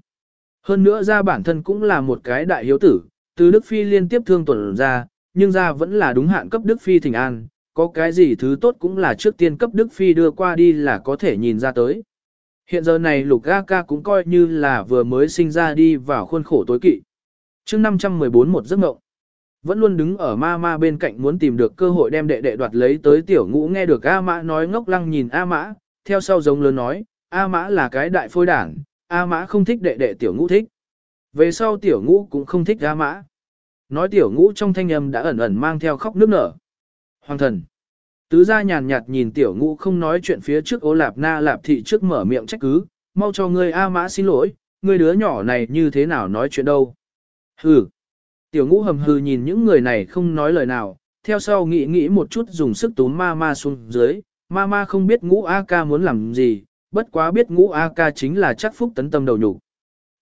Hơn nữa ra bản thân cũng là một cái đại hiếu tử, từ Đức Phi liên tiếp thương tuần ra, nhưng ra vẫn là đúng hạn cấp Đức Phi thỉnh an, có cái gì thứ tốt cũng là trước tiên cấp Đức Phi đưa qua đi là có thể nhìn ra tới. Hiện giờ này Lục A Ca cũng coi như là vừa mới sinh ra đi vào khuôn khổ tối kỵ. chương 514 một giấc mộng. Vẫn luôn đứng ở ma ma bên cạnh muốn tìm được cơ hội đem đệ đệ đoạt lấy tới tiểu ngũ nghe được A Mã nói ngốc lăng nhìn A Mã, theo sau giống lớn nói, A Mã là cái đại phôi đảng, A Mã không thích đệ đệ tiểu ngũ thích. Về sau tiểu ngũ cũng không thích A Mã. Nói tiểu ngũ trong thanh âm đã ẩn ẩn mang theo khóc nước nở. Hoàng thần. Tứ gia nhàn nhạt nhìn tiểu ngũ không nói chuyện phía trước ô lạp na lạp thị trước mở miệng trách cứ, mau cho ngươi A Mã xin lỗi, ngươi đứa nhỏ này như thế nào nói chuyện đâu. Hừ. Tiểu ngũ hầm hừ nhìn những người này không nói lời nào, theo sau nghĩ nghĩ một chút dùng sức túm ma ma xuống dưới, ma ma không biết ngũ A ca muốn làm gì, bất quá biết ngũ A ca chính là chắc phúc tấn tâm đầu nhục.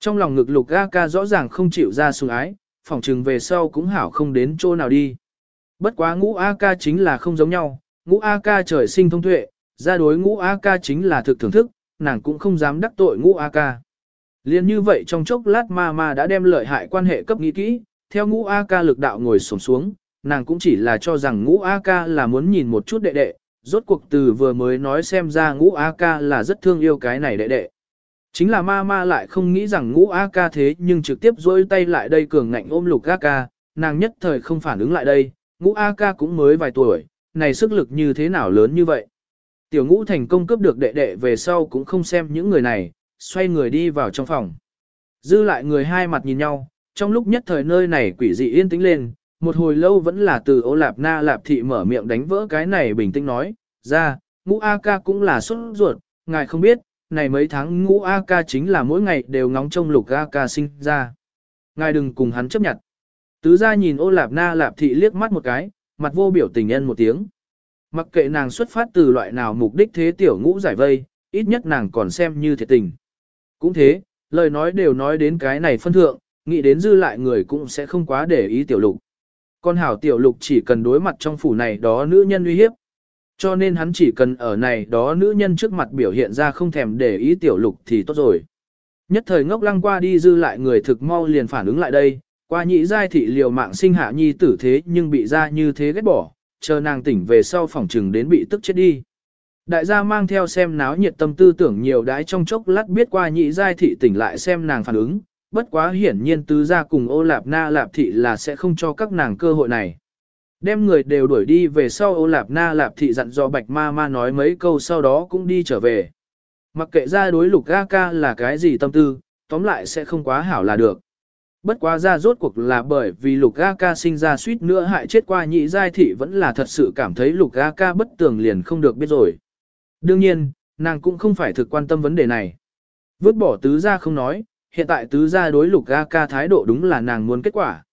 Trong lòng ngực lục A ca rõ ràng không chịu ra sùng ái, phỏng trừng về sau cũng hảo không đến chỗ nào đi. Bất quá ngũ A ca chính là không giống nhau, ngũ A ca trời sinh thông tuệ, ra đối ngũ A ca chính là thực thưởng thức, nàng cũng không dám đắc tội ngũ A ca. Liên như vậy trong chốc lát ma ma đã đem lợi hại quan hệ cấp nghĩ kỹ, theo ngũ A ca lực đạo ngồi sổng xuống, nàng cũng chỉ là cho rằng ngũ A ca là muốn nhìn một chút đệ đệ, rốt cuộc từ vừa mới nói xem ra ngũ A ca là rất thương yêu cái này đệ đệ. Chính là ma ma lại không nghĩ rằng ngũ A ca thế nhưng trực tiếp dối tay lại đây cường ngạnh ôm lục A ca, nàng nhất thời không phản ứng lại đây, ngũ A ca cũng mới vài tuổi, này sức lực như thế nào lớn như vậy. Tiểu ngũ thành công cướp được đệ đệ về sau cũng không xem những người này, xoay người đi vào trong phòng. Dư lại người hai mặt nhìn nhau, trong lúc nhất thời nơi này quỷ dị yên tĩnh lên, một hồi lâu vẫn là từ ô lạp na lạp thị mở miệng đánh vỡ cái này bình tĩnh nói, ra, ngũ A ca cũng là xuất ruột, ngài không biết, này mấy tháng ngũ A ca chính là mỗi ngày đều ngóng trông lục A ca sinh ra. Ngài đừng cùng hắn chấp nhận. Tứ ra nhìn ô lạp na lạp thị liếc mắt một cái, mặt vô biểu tình nhân một tiếng. Mặc kệ nàng xuất phát từ loại nào mục đích thế tiểu ngũ giải vây, ít nhất nàng còn xem như thiệt tình. Cũng thế, lời nói đều nói đến cái này phân thượng, nghĩ đến dư lại người cũng sẽ không quá để ý tiểu lục. Con hảo tiểu lục chỉ cần đối mặt trong phủ này đó nữ nhân uy hiếp. Cho nên hắn chỉ cần ở này đó nữ nhân trước mặt biểu hiện ra không thèm để ý tiểu lục thì tốt rồi. Nhất thời ngốc lăng qua đi dư lại người thực mau liền phản ứng lại đây, qua nhị giai thị liều mạng sinh hạ nhi tử thế nhưng bị ra như thế ghét bỏ, chờ nàng tỉnh về sau phòng trừng đến bị tức chết đi. Đại gia mang theo xem náo nhiệt tâm tư tưởng nhiều đái trong chốc lát biết qua nhị giai thị tỉnh lại xem nàng phản ứng, bất quá hiển nhiên tứ gia cùng ô lạp na lạp thị là sẽ không cho các nàng cơ hội này. Đem người đều đuổi đi về sau ô lạp na lạp thị dặn dò bạch ma ma nói mấy câu sau đó cũng đi trở về. Mặc kệ ra đối lục ga ca là cái gì tâm tư, tóm lại sẽ không quá hảo là được. Bất quá ra rốt cuộc là bởi vì lục ga ca sinh ra suýt nữa hại chết qua nhị giai thị vẫn là thật sự cảm thấy lục ga ca bất tường liền không được biết rồi. Đương nhiên, nàng cũng không phải thực quan tâm vấn đề này. Vứt bỏ tứ ra không nói, hiện tại tứ gia đối lục ga ca thái độ đúng là nàng muốn kết quả.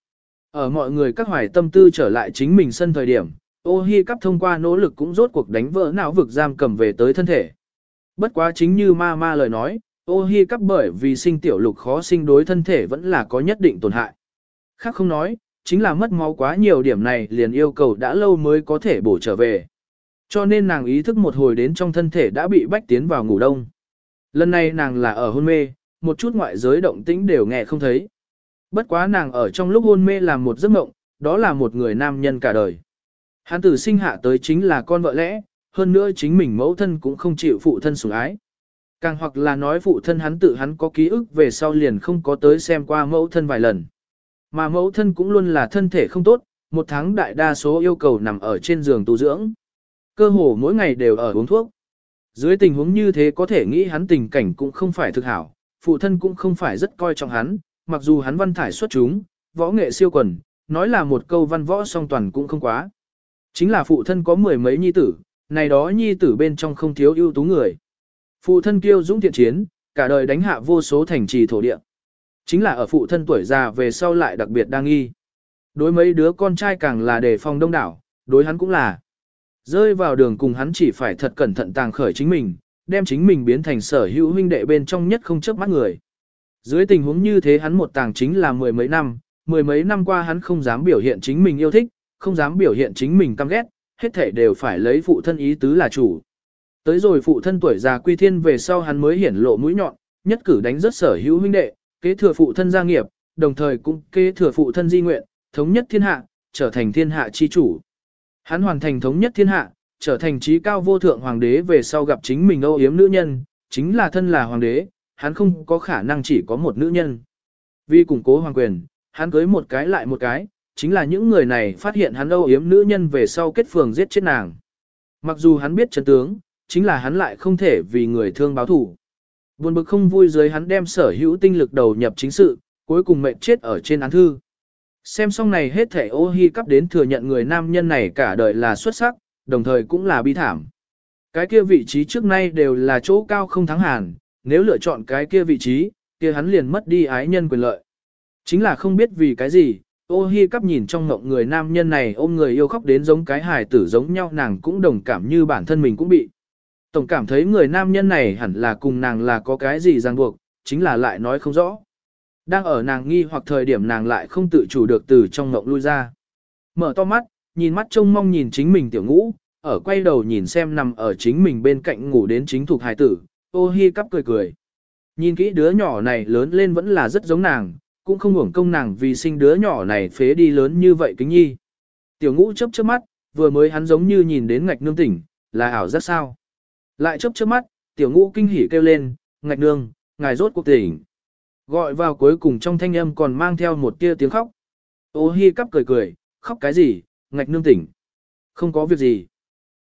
Ở mọi người các hoài tâm tư trở lại chính mình sân thời điểm, ô hi cắp thông qua nỗ lực cũng rốt cuộc đánh vỡ não vực giam cầm về tới thân thể. Bất quá chính như ma ma lời nói, ô hi cắp bởi vì sinh tiểu lục khó sinh đối thân thể vẫn là có nhất định tổn hại. Khác không nói, chính là mất máu quá nhiều điểm này liền yêu cầu đã lâu mới có thể bổ trở về. Cho nên nàng ý thức một hồi đến trong thân thể đã bị bách tiến vào ngủ đông. Lần này nàng là ở hôn mê, một chút ngoại giới động tĩnh đều nghe không thấy. Bất quá nàng ở trong lúc hôn mê làm một giấc mộng, đó là một người nam nhân cả đời. Hắn tử sinh hạ tới chính là con vợ lẽ, hơn nữa chính mình mẫu thân cũng không chịu phụ thân sủng ái. Càng hoặc là nói phụ thân hắn tự hắn có ký ức về sau liền không có tới xem qua mẫu thân vài lần. Mà mẫu thân cũng luôn là thân thể không tốt, một tháng đại đa số yêu cầu nằm ở trên giường tu dưỡng. Cơ hồ mỗi ngày đều ở uống thuốc. Dưới tình huống như thế có thể nghĩ hắn tình cảnh cũng không phải thực hảo, phụ thân cũng không phải rất coi trọng hắn, mặc dù hắn văn thải xuất chúng, võ nghệ siêu quần, nói là một câu văn võ song toàn cũng không quá. Chính là phụ thân có mười mấy nhi tử, này đó nhi tử bên trong không thiếu ưu tú người. Phụ thân kiêu dũng thiện chiến, cả đời đánh hạ vô số thành trì thổ địa. Chính là ở phụ thân tuổi già về sau lại đặc biệt đang nghi. Đối mấy đứa con trai càng là đề phòng đông đảo, đối hắn cũng là. Rơi vào đường cùng hắn chỉ phải thật cẩn thận tàng khởi chính mình, đem chính mình biến thành sở hữu huynh đệ bên trong nhất không chớp mắt người. Dưới tình huống như thế hắn một tàng chính là mười mấy năm, mười mấy năm qua hắn không dám biểu hiện chính mình yêu thích, không dám biểu hiện chính mình căm ghét, hết thể đều phải lấy phụ thân ý tứ là chủ. Tới rồi phụ thân tuổi già quy thiên về sau hắn mới hiển lộ mũi nhọn, nhất cử đánh rất sở hữu huynh đệ, kế thừa phụ thân gia nghiệp, đồng thời cũng kế thừa phụ thân di nguyện, thống nhất thiên hạ, trở thành thiên hạ chi chủ. Hắn hoàn thành thống nhất thiên hạ, trở thành trí cao vô thượng hoàng đế về sau gặp chính mình âu yếm nữ nhân, chính là thân là hoàng đế, hắn không có khả năng chỉ có một nữ nhân. Vì củng cố hoàng quyền, hắn cưới một cái lại một cái, chính là những người này phát hiện hắn âu yếm nữ nhân về sau kết phường giết chết nàng. Mặc dù hắn biết chân tướng, chính là hắn lại không thể vì người thương báo thủ. Buồn bực không vui dưới hắn đem sở hữu tinh lực đầu nhập chính sự, cuối cùng mệnh chết ở trên án thư. Xem xong này hết thể ô hi cắp đến thừa nhận người nam nhân này cả đời là xuất sắc, đồng thời cũng là bi thảm. Cái kia vị trí trước nay đều là chỗ cao không thắng hàn, nếu lựa chọn cái kia vị trí, kia hắn liền mất đi ái nhân quyền lợi. Chính là không biết vì cái gì, ô hi cắp nhìn trong ngộng người nam nhân này ôm người yêu khóc đến giống cái hài tử giống nhau nàng cũng đồng cảm như bản thân mình cũng bị. Tổng cảm thấy người nam nhân này hẳn là cùng nàng là có cái gì ràng buộc, chính là lại nói không rõ. Đang ở nàng nghi hoặc thời điểm nàng lại không tự chủ được từ trong ngộng lui ra. Mở to mắt, nhìn mắt trông mong nhìn chính mình tiểu ngũ, ở quay đầu nhìn xem nằm ở chính mình bên cạnh ngủ đến chính thuộc hài tử, ô hi cắp cười cười. Nhìn kỹ đứa nhỏ này lớn lên vẫn là rất giống nàng, cũng không hưởng công nàng vì sinh đứa nhỏ này phế đi lớn như vậy kính nhi. Tiểu ngũ chấp chớp mắt, vừa mới hắn giống như nhìn đến ngạch nương tỉnh, là ảo rất sao. Lại chấp chớp mắt, tiểu ngũ kinh hỉ kêu lên, ngạch nương, ngài rốt cuộc tỉnh. Gọi vào cuối cùng trong thanh âm còn mang theo một tia tiếng khóc. Ô hi cắp cười cười, khóc cái gì, ngạch nương tỉnh. Không có việc gì.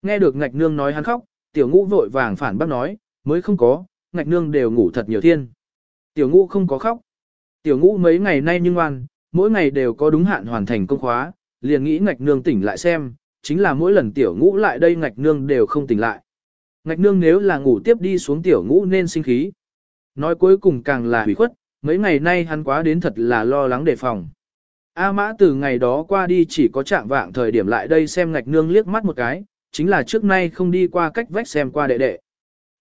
Nghe được ngạch nương nói hắn khóc, tiểu ngũ vội vàng phản bác nói, mới không có, ngạch nương đều ngủ thật nhiều thiên. Tiểu ngũ không có khóc. Tiểu ngũ mấy ngày nay nhưng ngoan, mỗi ngày đều có đúng hạn hoàn thành công khóa, liền nghĩ ngạch nương tỉnh lại xem, chính là mỗi lần tiểu ngũ lại đây ngạch nương đều không tỉnh lại. Ngạch nương nếu là ngủ tiếp đi xuống tiểu ngũ nên sinh khí. Nói cuối cùng càng là hủy khuất, mấy ngày nay hắn quá đến thật là lo lắng đề phòng. A mã từ ngày đó qua đi chỉ có trạng vạng thời điểm lại đây xem ngạch nương liếc mắt một cái, chính là trước nay không đi qua cách vách xem qua đệ đệ.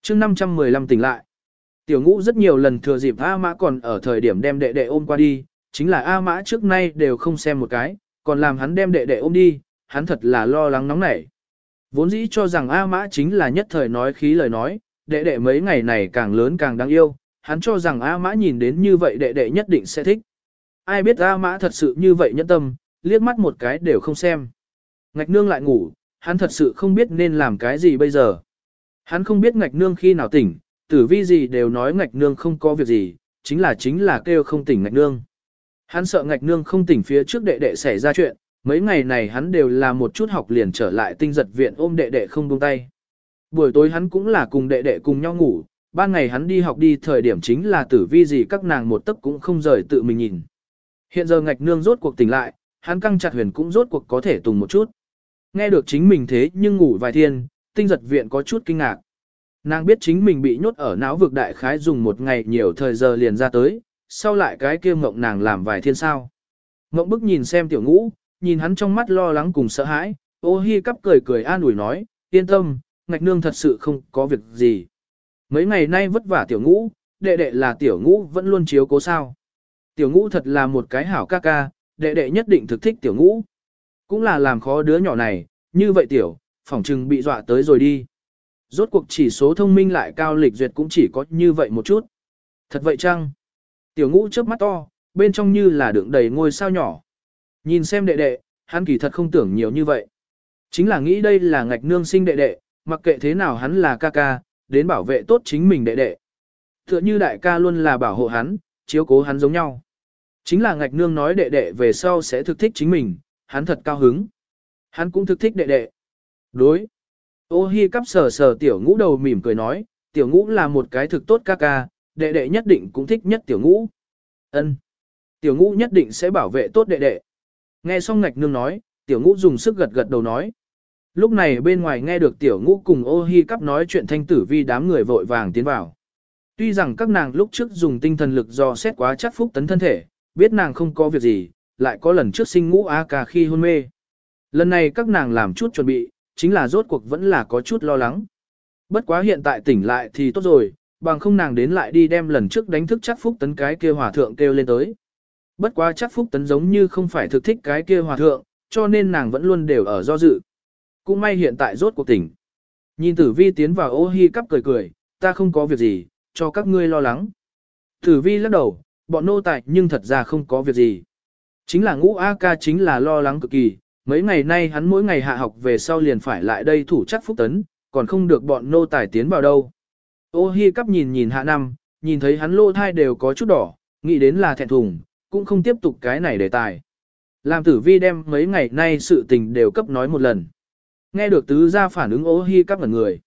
chương 515 tỉnh lại. Tiểu ngũ rất nhiều lần thừa dịp A mã còn ở thời điểm đem đệ đệ ôm qua đi, chính là A mã trước nay đều không xem một cái, còn làm hắn đem đệ đệ ôm đi, hắn thật là lo lắng nóng nảy. Vốn dĩ cho rằng A mã chính là nhất thời nói khí lời nói, đệ đệ mấy ngày này càng lớn càng đáng yêu, hắn cho rằng A mã nhìn đến như vậy đệ đệ nhất định sẽ thích. Ai biết A mã thật sự như vậy nhẫn tâm, liếc mắt một cái đều không xem. Ngạch nương lại ngủ, hắn thật sự không biết nên làm cái gì bây giờ. Hắn không biết ngạch nương khi nào tỉnh, tử vi gì đều nói ngạch nương không có việc gì, chính là chính là kêu không tỉnh ngạch nương. Hắn sợ ngạch nương không tỉnh phía trước đệ đệ xảy ra chuyện, mấy ngày này hắn đều là một chút học liền trở lại tinh giật viện ôm đệ đệ không buông tay. Buổi tối hắn cũng là cùng đệ đệ cùng nhau ngủ, ban ngày hắn đi học đi thời điểm chính là tử vi gì các nàng một tấc cũng không rời tự mình nhìn. Hiện giờ ngạch nương rốt cuộc tỉnh lại, hắn căng chặt huyền cũng rốt cuộc có thể tùng một chút. Nghe được chính mình thế nhưng ngủ vài thiên, tinh giật viện có chút kinh ngạc. Nàng biết chính mình bị nhốt ở não vực đại khái dùng một ngày nhiều thời giờ liền ra tới, sau lại cái kia mộng nàng làm vài thiên sao. Mộng bức nhìn xem tiểu ngũ, nhìn hắn trong mắt lo lắng cùng sợ hãi, ô hi cắp cười cười an ủi nói, yên tâm, ngạch nương thật sự không có việc gì. Mấy ngày nay vất vả tiểu ngũ, đệ đệ là tiểu ngũ vẫn luôn chiếu cố sao. Tiểu ngũ thật là một cái hảo ca ca, đệ đệ nhất định thực thích tiểu ngũ. Cũng là làm khó đứa nhỏ này, như vậy tiểu, phỏng chừng bị dọa tới rồi đi. Rốt cuộc chỉ số thông minh lại cao lịch duyệt cũng chỉ có như vậy một chút. Thật vậy chăng? Tiểu ngũ chớp mắt to, bên trong như là đựng đầy ngôi sao nhỏ. Nhìn xem đệ đệ, hắn kỳ thật không tưởng nhiều như vậy. Chính là nghĩ đây là ngạch nương sinh đệ đệ, mặc kệ thế nào hắn là ca ca, đến bảo vệ tốt chính mình đệ đệ. Tựa như đại ca luôn là bảo hộ hắn, chiếu cố hắn giống nhau. Chính là ngạch nương nói đệ đệ về sau sẽ thực thích chính mình, hắn thật cao hứng. Hắn cũng thực thích đệ đệ. Đối. Ô hi cắp sờ sờ tiểu ngũ đầu mỉm cười nói, tiểu ngũ là một cái thực tốt ca ca, đệ đệ nhất định cũng thích nhất tiểu ngũ. Ân. Tiểu ngũ nhất định sẽ bảo vệ tốt đệ đệ. Nghe xong ngạch nương nói, tiểu ngũ dùng sức gật gật đầu nói. Lúc này bên ngoài nghe được tiểu ngũ cùng ô hi cắp nói chuyện thanh tử vi đám người vội vàng tiến vào. Tuy rằng các nàng lúc trước dùng tinh thần lực do xét quá chắc phúc tấn thân thể, biết nàng không có việc gì, lại có lần trước sinh ngũ A ca khi hôn mê. Lần này các nàng làm chút chuẩn bị, chính là rốt cuộc vẫn là có chút lo lắng. Bất quá hiện tại tỉnh lại thì tốt rồi, bằng không nàng đến lại đi đem lần trước đánh thức chắc phúc tấn cái kia hòa thượng kêu lên tới. Bất quá chắc phúc tấn giống như không phải thực thích cái kia hòa thượng, cho nên nàng vẫn luôn đều ở do dự. Cũng may hiện tại rốt cuộc tỉnh. Nhìn tử vi tiến vào ô hi cắp cười cười, ta không có việc gì, cho các ngươi lo lắng. Tử vi lắc đầu, bọn nô tài nhưng thật ra không có việc gì. Chính là ngũ A ca chính là lo lắng cực kỳ, mấy ngày nay hắn mỗi ngày hạ học về sau liền phải lại đây thủ chắc phúc tấn, còn không được bọn nô tài tiến vào đâu. Ô hi cắp nhìn nhìn hạ năm, nhìn thấy hắn lô thai đều có chút đỏ, nghĩ đến là thẹn thùng, cũng không tiếp tục cái này đề tài. Làm tử vi đem mấy ngày nay sự tình đều cấp nói một lần. Nghe được tứ gia phản ứng ô hi cắp ngẩn người.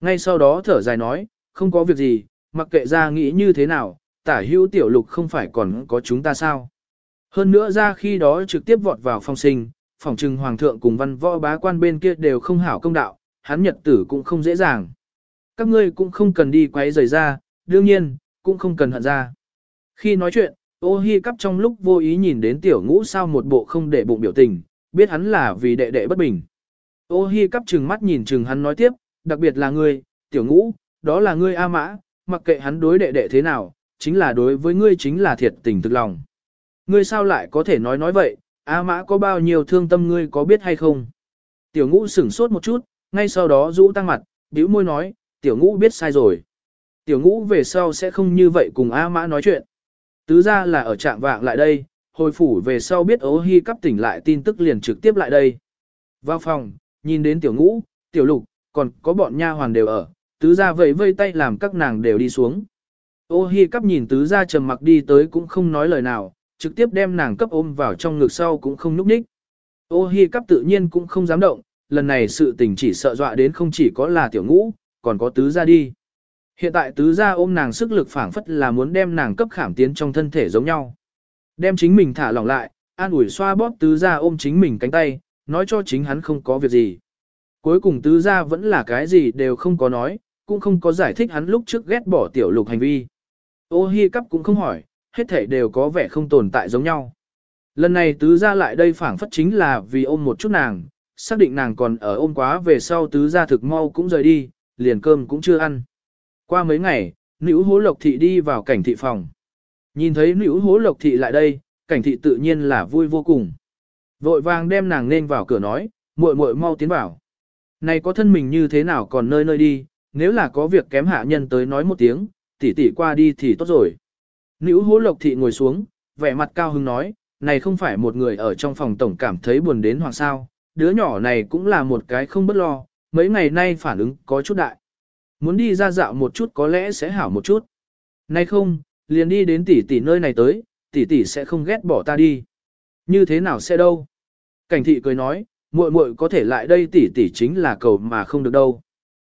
Ngay sau đó thở dài nói, không có việc gì, mặc kệ ra nghĩ như thế nào, tả hữu tiểu lục không phải còn có chúng ta sao. Hơn nữa ra khi đó trực tiếp vọt vào phong sinh, phòng trừng hoàng thượng cùng văn võ bá quan bên kia đều không hảo công đạo, hắn nhật tử cũng không dễ dàng. Các ngươi cũng không cần đi quấy rầy ra, đương nhiên, cũng không cần hận ra. Khi nói chuyện, ô hi cắp trong lúc vô ý nhìn đến tiểu ngũ sao một bộ không để bụng biểu tình, biết hắn là vì đệ đệ bất bình. Ô hi cắp trừng mắt nhìn trừng hắn nói tiếp, đặc biệt là ngươi, tiểu ngũ, đó là ngươi A mã, mặc kệ hắn đối đệ đệ thế nào, chính là đối với ngươi chính là thiệt tình thực lòng. Ngươi sao lại có thể nói nói vậy, A mã có bao nhiêu thương tâm ngươi có biết hay không? Tiểu ngũ sửng sốt một chút, ngay sau đó rũ tăng mặt, bĩu môi nói, tiểu ngũ biết sai rồi. Tiểu ngũ về sau sẽ không như vậy cùng A mã nói chuyện. Tứ ra là ở trạng vạng lại đây, hồi phủ về sau biết ố hy cắp tỉnh lại tin tức liền trực tiếp lại đây. Vào phòng, nhìn đến tiểu ngũ, tiểu lục, còn có bọn nha hoàn đều ở, tứ ra vẫy vây tay làm các nàng đều đi xuống. Ô hi cắp nhìn tứ ra trầm mặc đi tới cũng không nói lời nào, trực tiếp đem nàng cấp ôm vào trong ngực sau cũng không núp ních. Ô hi cắp tự nhiên cũng không dám động, lần này sự tình chỉ sợ dọa đến không chỉ có là tiểu ngũ, còn có tứ ra đi. Hiện tại tứ ra ôm nàng sức lực phảng phất là muốn đem nàng cấp khảm tiến trong thân thể giống nhau. Đem chính mình thả lỏng lại, an ủi xoa bóp tứ ra ôm chính mình cánh tay, nói cho chính hắn không có việc gì. Cuối cùng tứ ra vẫn là cái gì đều không có nói, cũng không có giải thích hắn lúc trước ghét bỏ tiểu lục hành vi. Ô hi cắp cũng không hỏi, hết thể đều có vẻ không tồn tại giống nhau. Lần này tứ ra lại đây phảng phất chính là vì ôm một chút nàng, xác định nàng còn ở ôm quá về sau tứ ra thực mau cũng rời đi, liền cơm cũng chưa ăn. Qua mấy ngày, nữ hố lộc thị đi vào cảnh thị phòng. Nhìn thấy nữ hố lộc thị lại đây, cảnh thị tự nhiên là vui vô cùng. Vội vàng đem nàng nên vào cửa nói, muội muội mau tiến vào. Này có thân mình như thế nào còn nơi nơi đi, nếu là có việc kém hạ nhân tới nói một tiếng, tỷ tỷ qua đi thì tốt rồi. Nữ hố lộc thị ngồi xuống, vẻ mặt cao hứng nói, này không phải một người ở trong phòng tổng cảm thấy buồn đến hoàng sao, đứa nhỏ này cũng là một cái không bất lo, mấy ngày nay phản ứng có chút đại. Muốn đi ra dạo một chút có lẽ sẽ hảo một chút. Nay không, liền đi đến tỷ tỷ nơi này tới, tỷ tỷ sẽ không ghét bỏ ta đi. Như thế nào sẽ đâu? Cảnh thị cười nói, muội muội có thể lại đây tỷ tỷ chính là cầu mà không được đâu.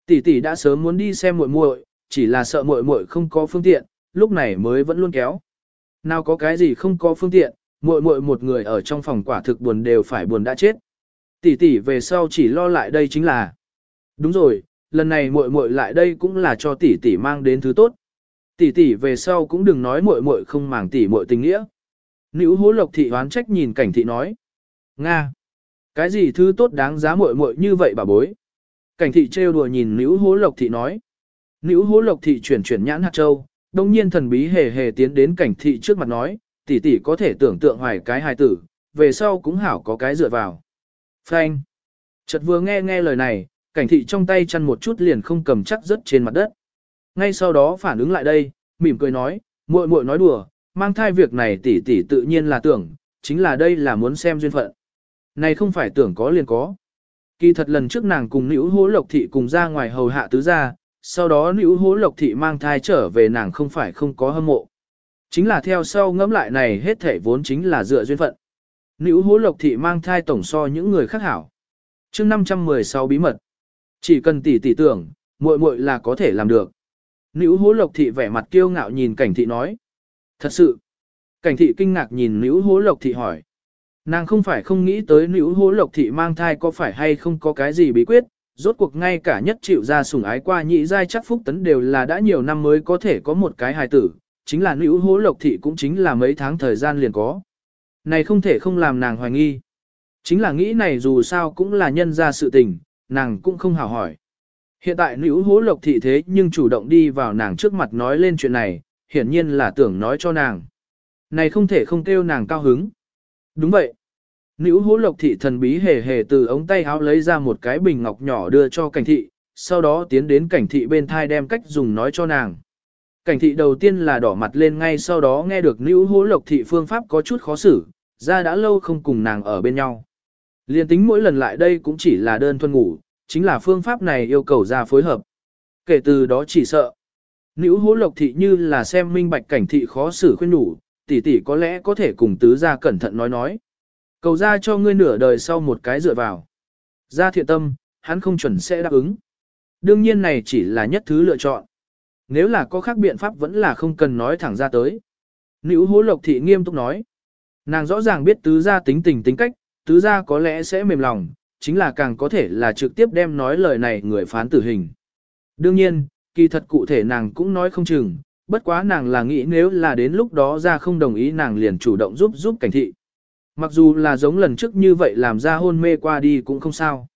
Tỷ tỷ đã sớm muốn đi xem muội muội, chỉ là sợ muội muội không có phương tiện, lúc này mới vẫn luôn kéo. Nào có cái gì không có phương tiện, muội muội một người ở trong phòng quả thực buồn đều phải buồn đã chết. Tỷ tỷ về sau chỉ lo lại đây chính là. Đúng rồi, lần này muội muội lại đây cũng là cho tỷ tỷ mang đến thứ tốt. Tỷ tỷ về sau cũng đừng nói muội muội không màng tỷ muội tình nghĩa. Nữ hố lộc thị oán trách nhìn cảnh thị nói. Nga! Cái gì thứ tốt đáng giá muội muội như vậy bà bối? Cảnh thị trêu đùa nhìn nữ hố lộc thị nói. Nữ hố lộc thị chuyển chuyển nhãn hạt châu, đồng nhiên thần bí hề hề tiến đến cảnh thị trước mặt nói, tỷ tỷ có thể tưởng tượng hoài cái hài tử, về sau cũng hảo có cái dựa vào. Phanh! Chợt vừa nghe nghe lời này, cảnh thị trong tay chăn một chút liền không cầm chắc rất trên mặt đất. Ngay sau đó phản ứng lại đây, mỉm cười nói, muội muội nói đùa, mang thai việc này tỷ tỷ tự nhiên là tưởng, chính là đây là muốn xem duyên phận. Này không phải tưởng có liền có. Kỳ thật lần trước nàng cùng nữ hố lộc thị cùng ra ngoài hầu hạ tứ gia, sau đó nữ hố lộc thị mang thai trở về nàng không phải không có hâm mộ. Chính là theo sau ngẫm lại này hết thể vốn chính là dựa duyên phận. Nữ hố lộc thị mang thai tổng so những người khác hảo. chương 516 bí mật. Chỉ cần tỷ tỷ tưởng, muội muội là có thể làm được. Nữ hố lộc thị vẻ mặt kiêu ngạo nhìn cảnh thị nói. Thật sự. Cảnh thị kinh ngạc nhìn nữ hố lộc thị hỏi. Nàng không phải không nghĩ tới nữ hố lộc thị mang thai có phải hay không có cái gì bí quyết, rốt cuộc ngay cả nhất chịu ra sủng ái qua nhị giai chắc phúc tấn đều là đã nhiều năm mới có thể có một cái hài tử, chính là nữ hố lộc thị cũng chính là mấy tháng thời gian liền có. Này không thể không làm nàng hoài nghi. Chính là nghĩ này dù sao cũng là nhân ra sự tình, nàng cũng không hào hỏi. Hiện tại nữ hố lộc thị thế nhưng chủ động đi vào nàng trước mặt nói lên chuyện này, hiển nhiên là tưởng nói cho nàng. Này không thể không kêu nàng cao hứng. Đúng vậy. Nữ hố lộc thị thần bí hề hề từ ống tay áo lấy ra một cái bình ngọc nhỏ đưa cho cảnh thị, sau đó tiến đến cảnh thị bên thai đem cách dùng nói cho nàng. Cảnh thị đầu tiên là đỏ mặt lên ngay sau đó nghe được nữ hố lộc thị phương pháp có chút khó xử, ra đã lâu không cùng nàng ở bên nhau. Liên tính mỗi lần lại đây cũng chỉ là đơn thuần ngủ, chính là phương pháp này yêu cầu ra phối hợp. Kể từ đó chỉ sợ. Nữ hố lộc thị như là xem minh bạch cảnh thị khó xử khuyên nhủ, tỷ tỷ có lẽ có thể cùng tứ gia cẩn thận nói nói. Cầu ra cho ngươi nửa đời sau một cái dựa vào. Gia thiện tâm, hắn không chuẩn sẽ đáp ứng. Đương nhiên này chỉ là nhất thứ lựa chọn. Nếu là có khác biện pháp vẫn là không cần nói thẳng ra tới. Nữ hố lộc thị nghiêm túc nói. Nàng rõ ràng biết tứ gia tính tình tính cách, tứ gia có lẽ sẽ mềm lòng, chính là càng có thể là trực tiếp đem nói lời này người phán tử hình. Đương nhiên, kỳ thật cụ thể nàng cũng nói không chừng, bất quá nàng là nghĩ nếu là đến lúc đó ra không đồng ý nàng liền chủ động giúp giúp cảnh thị. Mặc dù là giống lần trước như vậy làm ra hôn mê qua đi cũng không sao.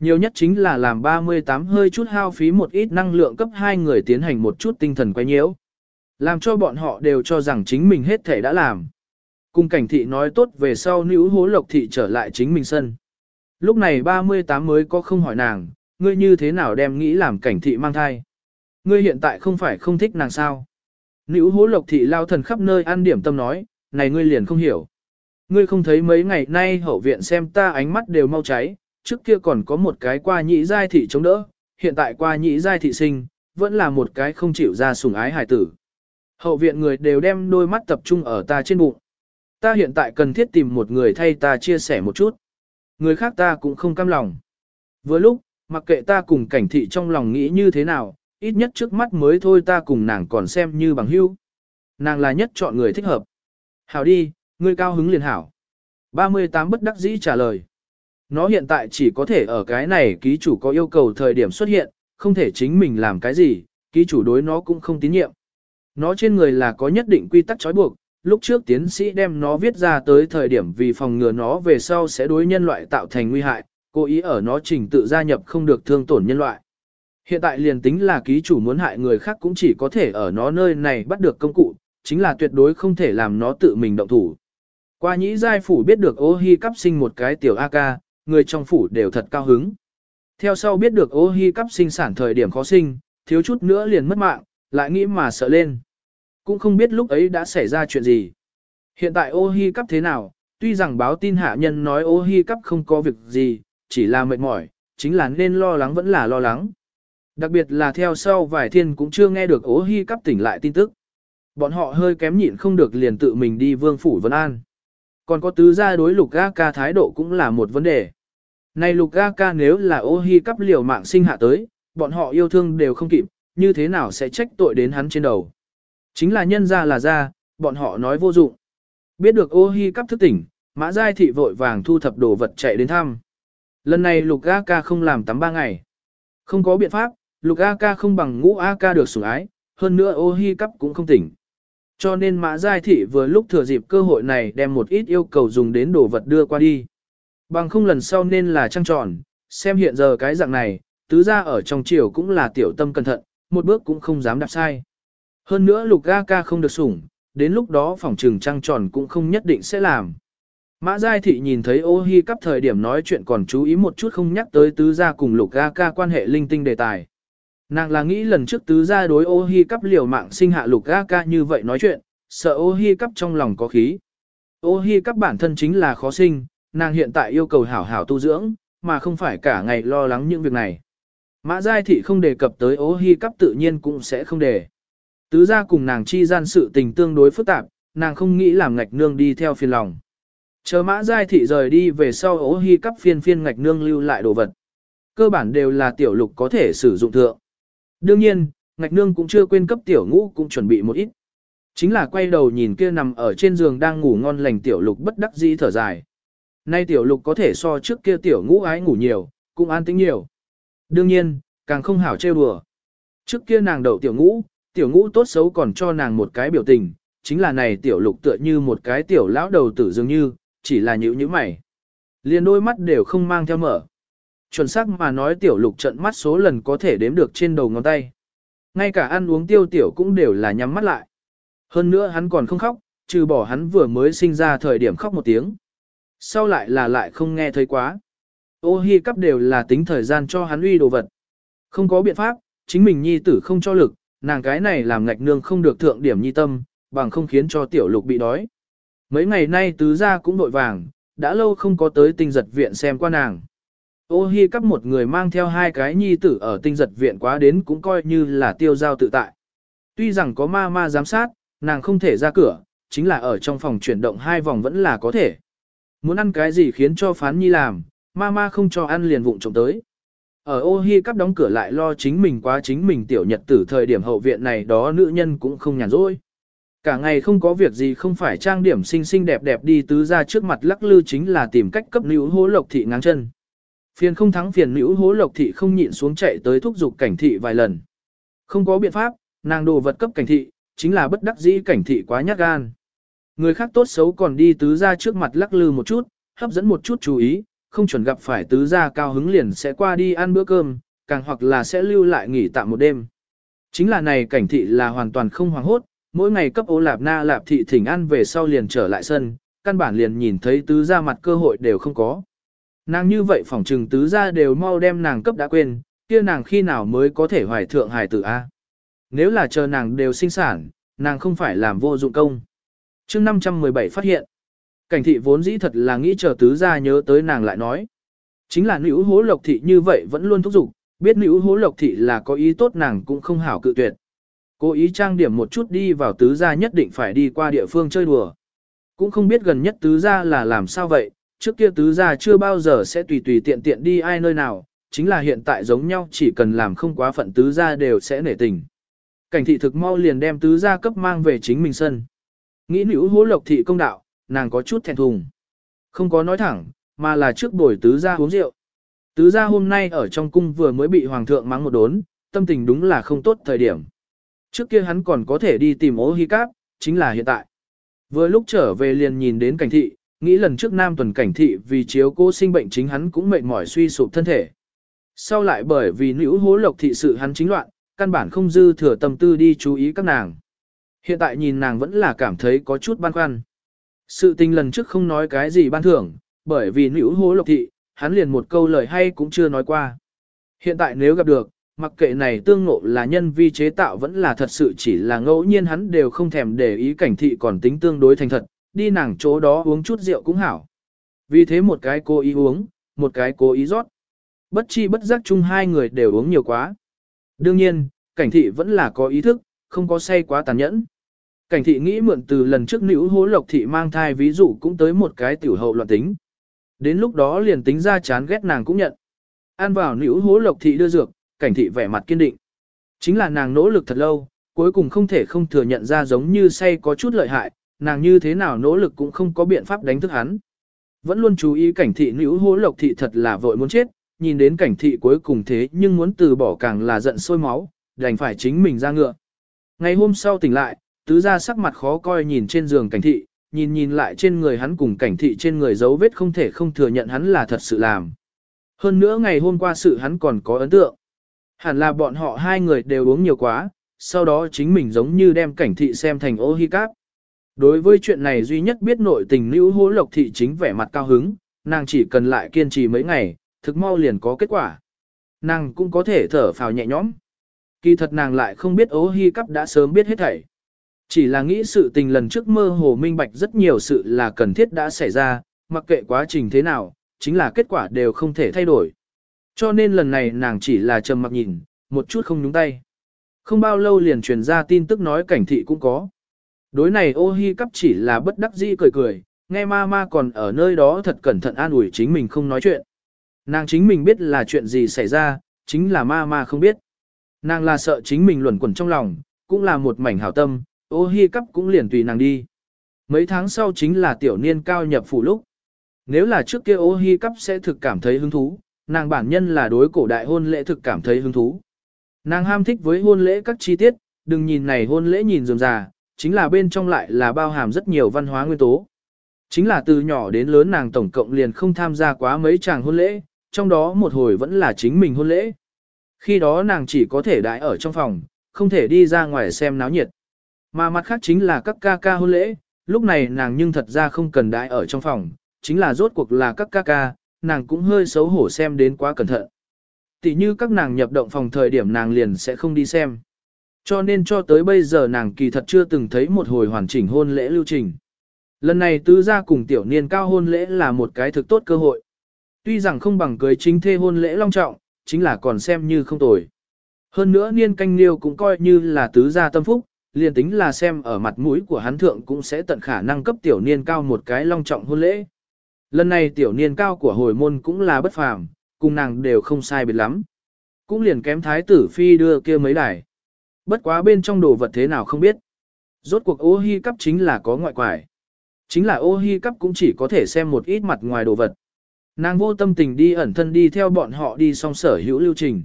Nhiều nhất chính là làm 38 hơi chút hao phí một ít năng lượng cấp hai người tiến hành một chút tinh thần quay nhiễu. Làm cho bọn họ đều cho rằng chính mình hết thể đã làm. Cùng cảnh thị nói tốt về sau nữ hố lộc thị trở lại chính mình sân. Lúc này 38 mới có không hỏi nàng, ngươi như thế nào đem nghĩ làm cảnh thị mang thai. Ngươi hiện tại không phải không thích nàng sao. Nữ hố lộc thị lao thần khắp nơi ăn điểm tâm nói, này ngươi liền không hiểu. Ngươi không thấy mấy ngày nay hậu viện xem ta ánh mắt đều mau cháy, trước kia còn có một cái qua nhị giai thị chống đỡ, hiện tại qua nhị giai thị sinh, vẫn là một cái không chịu ra sủng ái hải tử. Hậu viện người đều đem đôi mắt tập trung ở ta trên bụng. Ta hiện tại cần thiết tìm một người thay ta chia sẻ một chút. Người khác ta cũng không cam lòng. Vừa lúc, mặc kệ ta cùng cảnh thị trong lòng nghĩ như thế nào, ít nhất trước mắt mới thôi ta cùng nàng còn xem như bằng hữu. Nàng là nhất chọn người thích hợp. Hảo đi, ngươi cao hứng liền hảo. 38 bất đắc dĩ trả lời. Nó hiện tại chỉ có thể ở cái này ký chủ có yêu cầu thời điểm xuất hiện, không thể chính mình làm cái gì, ký chủ đối nó cũng không tín nhiệm. Nó trên người là có nhất định quy tắc trói buộc, lúc trước tiến sĩ đem nó viết ra tới thời điểm vì phòng ngừa nó về sau sẽ đối nhân loại tạo thành nguy hại, cố ý ở nó trình tự gia nhập không được thương tổn nhân loại. Hiện tại liền tính là ký chủ muốn hại người khác cũng chỉ có thể ở nó nơi này bắt được công cụ, chính là tuyệt đối không thể làm nó tự mình động thủ. Qua nhĩ giai phủ biết được ô hi cắp sinh một cái tiểu A-ca, người trong phủ đều thật cao hứng. Theo sau biết được ô hi cắp sinh sản thời điểm khó sinh, thiếu chút nữa liền mất mạng, lại nghĩ mà sợ lên. Cũng không biết lúc ấy đã xảy ra chuyện gì. Hiện tại ô hi cắp thế nào, tuy rằng báo tin hạ nhân nói ô hi cắp không có việc gì, chỉ là mệt mỏi, chính là nên lo lắng vẫn là lo lắng. Đặc biệt là theo sau vài thiên cũng chưa nghe được ô hi cắp tỉnh lại tin tức. Bọn họ hơi kém nhịn không được liền tự mình đi vương phủ vân an. Còn có tứ gia đối lục ga ca thái độ cũng là một vấn đề. Này lục ga ca nếu là ô hi cắp liều mạng sinh hạ tới, bọn họ yêu thương đều không kịp, như thế nào sẽ trách tội đến hắn trên đầu. Chính là nhân ra là ra, bọn họ nói vô dụng. Biết được ô hi cắp thức tỉnh, mã giai thị vội vàng thu thập đồ vật chạy đến thăm. Lần này lục ga ca không làm tắm ba ngày. Không có biện pháp, lục A ca không bằng ngũ A ca được sủng ái, hơn nữa ô hi cắp cũng không tỉnh. Cho nên mã giai thị vừa lúc thừa dịp cơ hội này đem một ít yêu cầu dùng đến đồ vật đưa qua đi. Bằng không lần sau nên là trăng tròn, xem hiện giờ cái dạng này, tứ gia ở trong triều cũng là tiểu tâm cẩn thận, một bước cũng không dám đạp sai. Hơn nữa lục ga ca không được sủng, đến lúc đó phòng trừng trăng tròn cũng không nhất định sẽ làm. Mã Giai Thị nhìn thấy ô hi cắp thời điểm nói chuyện còn chú ý một chút không nhắc tới tứ gia cùng lục ga ca quan hệ linh tinh đề tài. Nàng là nghĩ lần trước tứ gia đối ô hi cắp liều mạng sinh hạ lục ga ca như vậy nói chuyện, sợ ô hi cắp trong lòng có khí. Ô hi cắp bản thân chính là khó sinh, nàng hiện tại yêu cầu hảo hảo tu dưỡng, mà không phải cả ngày lo lắng những việc này. Mã Giai Thị không đề cập tới ô hi cắp tự nhiên cũng sẽ không đề. Tứ gia cùng nàng chi gian sự tình tương đối phức tạp, nàng không nghĩ làm ngạch nương đi theo phiền lòng. Chờ Mã Giai Thị rời đi về sau ô hi cắp phiên phiên ngạch nương lưu lại đồ vật. Cơ bản đều là tiểu lục có thể sử dụng thượng. Đương nhiên, ngạch nương cũng chưa quên cấp tiểu ngũ cũng chuẩn bị một ít. Chính là quay đầu nhìn kia nằm ở trên giường đang ngủ ngon lành tiểu lục bất đắc dĩ thở dài. Nay tiểu lục có thể so trước kia tiểu ngũ ái ngủ nhiều, cũng an tĩnh nhiều. Đương nhiên, càng không hảo trêu đùa. Trước kia nàng đậu tiểu ngũ, tiểu ngũ tốt xấu còn cho nàng một cái biểu tình, chính là này tiểu lục tựa như một cái tiểu lão đầu tử dường như, chỉ là nhữ như mày. Liền đôi mắt đều không mang theo mở. Chuẩn xác mà nói tiểu lục trận mắt số lần có thể đếm được trên đầu ngón tay. Ngay cả ăn uống tiêu tiểu cũng đều là nhắm mắt lại. Hơn nữa hắn còn không khóc, trừ bỏ hắn vừa mới sinh ra thời điểm khóc một tiếng. Sau lại là lại không nghe thấy quá. Ô hi cắp đều là tính thời gian cho hắn uy đồ vật. Không có biện pháp, chính mình nhi tử không cho lực, nàng cái này làm ngạch nương không được thượng điểm nhi tâm, bằng không khiến cho tiểu lục bị đói. Mấy ngày nay tứ gia cũng vội vàng, đã lâu không có tới tinh giật viện xem qua nàng. Ô hi cắp một người mang theo hai cái nhi tử ở tinh giật viện quá đến cũng coi như là tiêu giao tự tại. Tuy rằng có ma ma giám sát, nàng không thể ra cửa, chính là ở trong phòng chuyển động hai vòng vẫn là có thể. Muốn ăn cái gì khiến cho phán nhi làm, ma ma không cho ăn liền vụng trộm tới. Ở ô hi cắp đóng cửa lại lo chính mình quá chính mình tiểu nhật tử thời điểm hậu viện này đó nữ nhân cũng không nhàn rỗi. Cả ngày không có việc gì không phải trang điểm xinh xinh đẹp đẹp đi tứ ra trước mặt lắc lư chính là tìm cách cấp nữ hố lộc thị ngang chân. Phiền không thắng phiền nữ hố lộc thị không nhịn xuống chạy tới thúc giục cảnh thị vài lần. Không có biện pháp, nàng đồ vật cấp cảnh thị, chính là bất đắc dĩ cảnh thị quá nhát gan. Người khác tốt xấu còn đi tứ ra trước mặt lắc lư một chút, hấp dẫn một chút chú ý, không chuẩn gặp phải tứ gia cao hứng liền sẽ qua đi ăn bữa cơm, càng hoặc là sẽ lưu lại nghỉ tạm một đêm. Chính là này cảnh thị là hoàn toàn không hoàng hốt, mỗi ngày cấp ô lạp na lạp thị thỉnh ăn về sau liền trở lại sân, căn bản liền nhìn thấy tứ gia mặt cơ hội đều không có. Nàng như vậy phỏng trừng tứ gia đều mau đem nàng cấp đã quên, kia nàng khi nào mới có thể hoài thượng hài tử A. Nếu là chờ nàng đều sinh sản, nàng không phải làm vô dụng công. chương 517 phát hiện, Cảnh thị vốn dĩ thật là nghĩ chờ tứ gia nhớ tới nàng lại nói. Chính là nữ hố lộc thị như vậy vẫn luôn thúc giục, biết nữ hố lộc thị là có ý tốt nàng cũng không hảo cự tuyệt. Cố ý trang điểm một chút đi vào tứ gia nhất định phải đi qua địa phương chơi đùa. Cũng không biết gần nhất tứ gia là làm sao vậy, trước kia tứ gia chưa bao giờ sẽ tùy tùy tiện tiện đi ai nơi nào, chính là hiện tại giống nhau chỉ cần làm không quá phận tứ gia đều sẽ nể tình. Cảnh thị thực mau liền đem tứ gia cấp mang về chính mình sân. Nghĩ nữ hố lộc thị công đạo, nàng có chút thẹn thùng. Không có nói thẳng, mà là trước buổi tứ gia uống rượu. Tứ gia hôm nay ở trong cung vừa mới bị hoàng thượng mắng một đốn, tâm tình đúng là không tốt thời điểm. Trước kia hắn còn có thể đi tìm ố hi cáp, chính là hiện tại. Vừa lúc trở về liền nhìn đến cảnh thị, nghĩ lần trước nam tuần cảnh thị vì chiếu cô sinh bệnh chính hắn cũng mệt mỏi suy sụp thân thể. Sau lại bởi vì nữ hố lộc thị sự hắn chính loạn, căn bản không dư thừa tâm tư đi chú ý các nàng. Hiện tại nhìn nàng vẫn là cảm thấy có chút băn khoăn. Sự tình lần trước không nói cái gì ban thưởng, bởi vì nữ hố lộc thị, hắn liền một câu lời hay cũng chưa nói qua. Hiện tại nếu gặp được, mặc kệ này tương ngộ là nhân vi chế tạo vẫn là thật sự chỉ là ngẫu nhiên hắn đều không thèm để ý cảnh thị còn tính tương đối thành thật, đi nàng chỗ đó uống chút rượu cũng hảo. Vì thế một cái cố ý uống, một cái cố ý rót. Bất chi bất giác chung hai người đều uống nhiều quá. Đương nhiên, cảnh thị vẫn là có ý thức, không có say quá tàn nhẫn. Cảnh thị nghĩ mượn từ lần trước nữ hố lộc thị mang thai ví dụ cũng tới một cái tiểu hậu loạn tính. Đến lúc đó liền tính ra chán ghét nàng cũng nhận. An vào nữ hố lộc thị đưa dược, cảnh thị vẻ mặt kiên định. Chính là nàng nỗ lực thật lâu, cuối cùng không thể không thừa nhận ra giống như say có chút lợi hại, nàng như thế nào nỗ lực cũng không có biện pháp đánh thức hắn. Vẫn luôn chú ý cảnh thị nữ hố lộc thị thật là vội muốn chết, nhìn đến cảnh thị cuối cùng thế nhưng muốn từ bỏ càng là giận sôi máu, đành phải chính mình ra ngựa. Ngày hôm sau tỉnh lại, tứ ra sắc mặt khó coi nhìn trên giường cảnh thị, nhìn nhìn lại trên người hắn cùng cảnh thị trên người dấu vết không thể không thừa nhận hắn là thật sự làm. Hơn nữa ngày hôm qua sự hắn còn có ấn tượng. Hẳn là bọn họ hai người đều uống nhiều quá, sau đó chính mình giống như đem cảnh thị xem thành ô hi cáp. Đối với chuyện này duy nhất biết nội tình nữ hố lộc thị chính vẻ mặt cao hứng, nàng chỉ cần lại kiên trì mấy ngày, thực mau liền có kết quả. Nàng cũng có thể thở phào nhẹ nhõm. Kỳ thật nàng lại không biết ố hi cắp đã sớm biết hết thảy. Chỉ là nghĩ sự tình lần trước mơ hồ minh bạch rất nhiều sự là cần thiết đã xảy ra, mặc kệ quá trình thế nào, chính là kết quả đều không thể thay đổi. Cho nên lần này nàng chỉ là trầm mặc nhìn, một chút không nhúng tay. Không bao lâu liền truyền ra tin tức nói cảnh thị cũng có. Đối này ô hi cắp chỉ là bất đắc dĩ cười cười, nghe ma ma còn ở nơi đó thật cẩn thận an ủi chính mình không nói chuyện. Nàng chính mình biết là chuyện gì xảy ra, chính là ma ma không biết. Nàng là sợ chính mình luẩn quẩn trong lòng, cũng là một mảnh hảo tâm, ô hi cắp cũng liền tùy nàng đi. Mấy tháng sau chính là tiểu niên cao nhập phủ lúc. Nếu là trước kia ô hi cắp sẽ thực cảm thấy hứng thú, nàng bản nhân là đối cổ đại hôn lễ thực cảm thấy hứng thú. Nàng ham thích với hôn lễ các chi tiết, đừng nhìn này hôn lễ nhìn rườm rà, chính là bên trong lại là bao hàm rất nhiều văn hóa nguyên tố. Chính là từ nhỏ đến lớn nàng tổng cộng liền không tham gia quá mấy chàng hôn lễ, trong đó một hồi vẫn là chính mình hôn lễ. Khi đó nàng chỉ có thể đại ở trong phòng, không thể đi ra ngoài xem náo nhiệt. Mà mặt khác chính là các ca ca hôn lễ, lúc này nàng nhưng thật ra không cần đại ở trong phòng, chính là rốt cuộc là các ca ca, nàng cũng hơi xấu hổ xem đến quá cẩn thận. Tỷ như các nàng nhập động phòng thời điểm nàng liền sẽ không đi xem. Cho nên cho tới bây giờ nàng kỳ thật chưa từng thấy một hồi hoàn chỉnh hôn lễ lưu trình. Lần này tứ gia cùng tiểu niên cao hôn lễ là một cái thực tốt cơ hội. Tuy rằng không bằng cưới chính thê hôn lễ long trọng, chính là còn xem như không tồi. Hơn nữa niên canh liêu cũng coi như là tứ gia tâm phúc, liền tính là xem ở mặt mũi của hắn thượng cũng sẽ tận khả năng cấp tiểu niên cao một cái long trọng hôn lễ. Lần này tiểu niên cao của hồi môn cũng là bất phàm, cùng nàng đều không sai biệt lắm. Cũng liền kém thái tử phi đưa kia mấy đài. Bất quá bên trong đồ vật thế nào không biết. Rốt cuộc ô hi cấp chính là có ngoại quải. Chính là ô hi cấp cũng chỉ có thể xem một ít mặt ngoài đồ vật. Nàng vô tâm tình đi ẩn thân đi theo bọn họ đi song sở hữu lưu trình.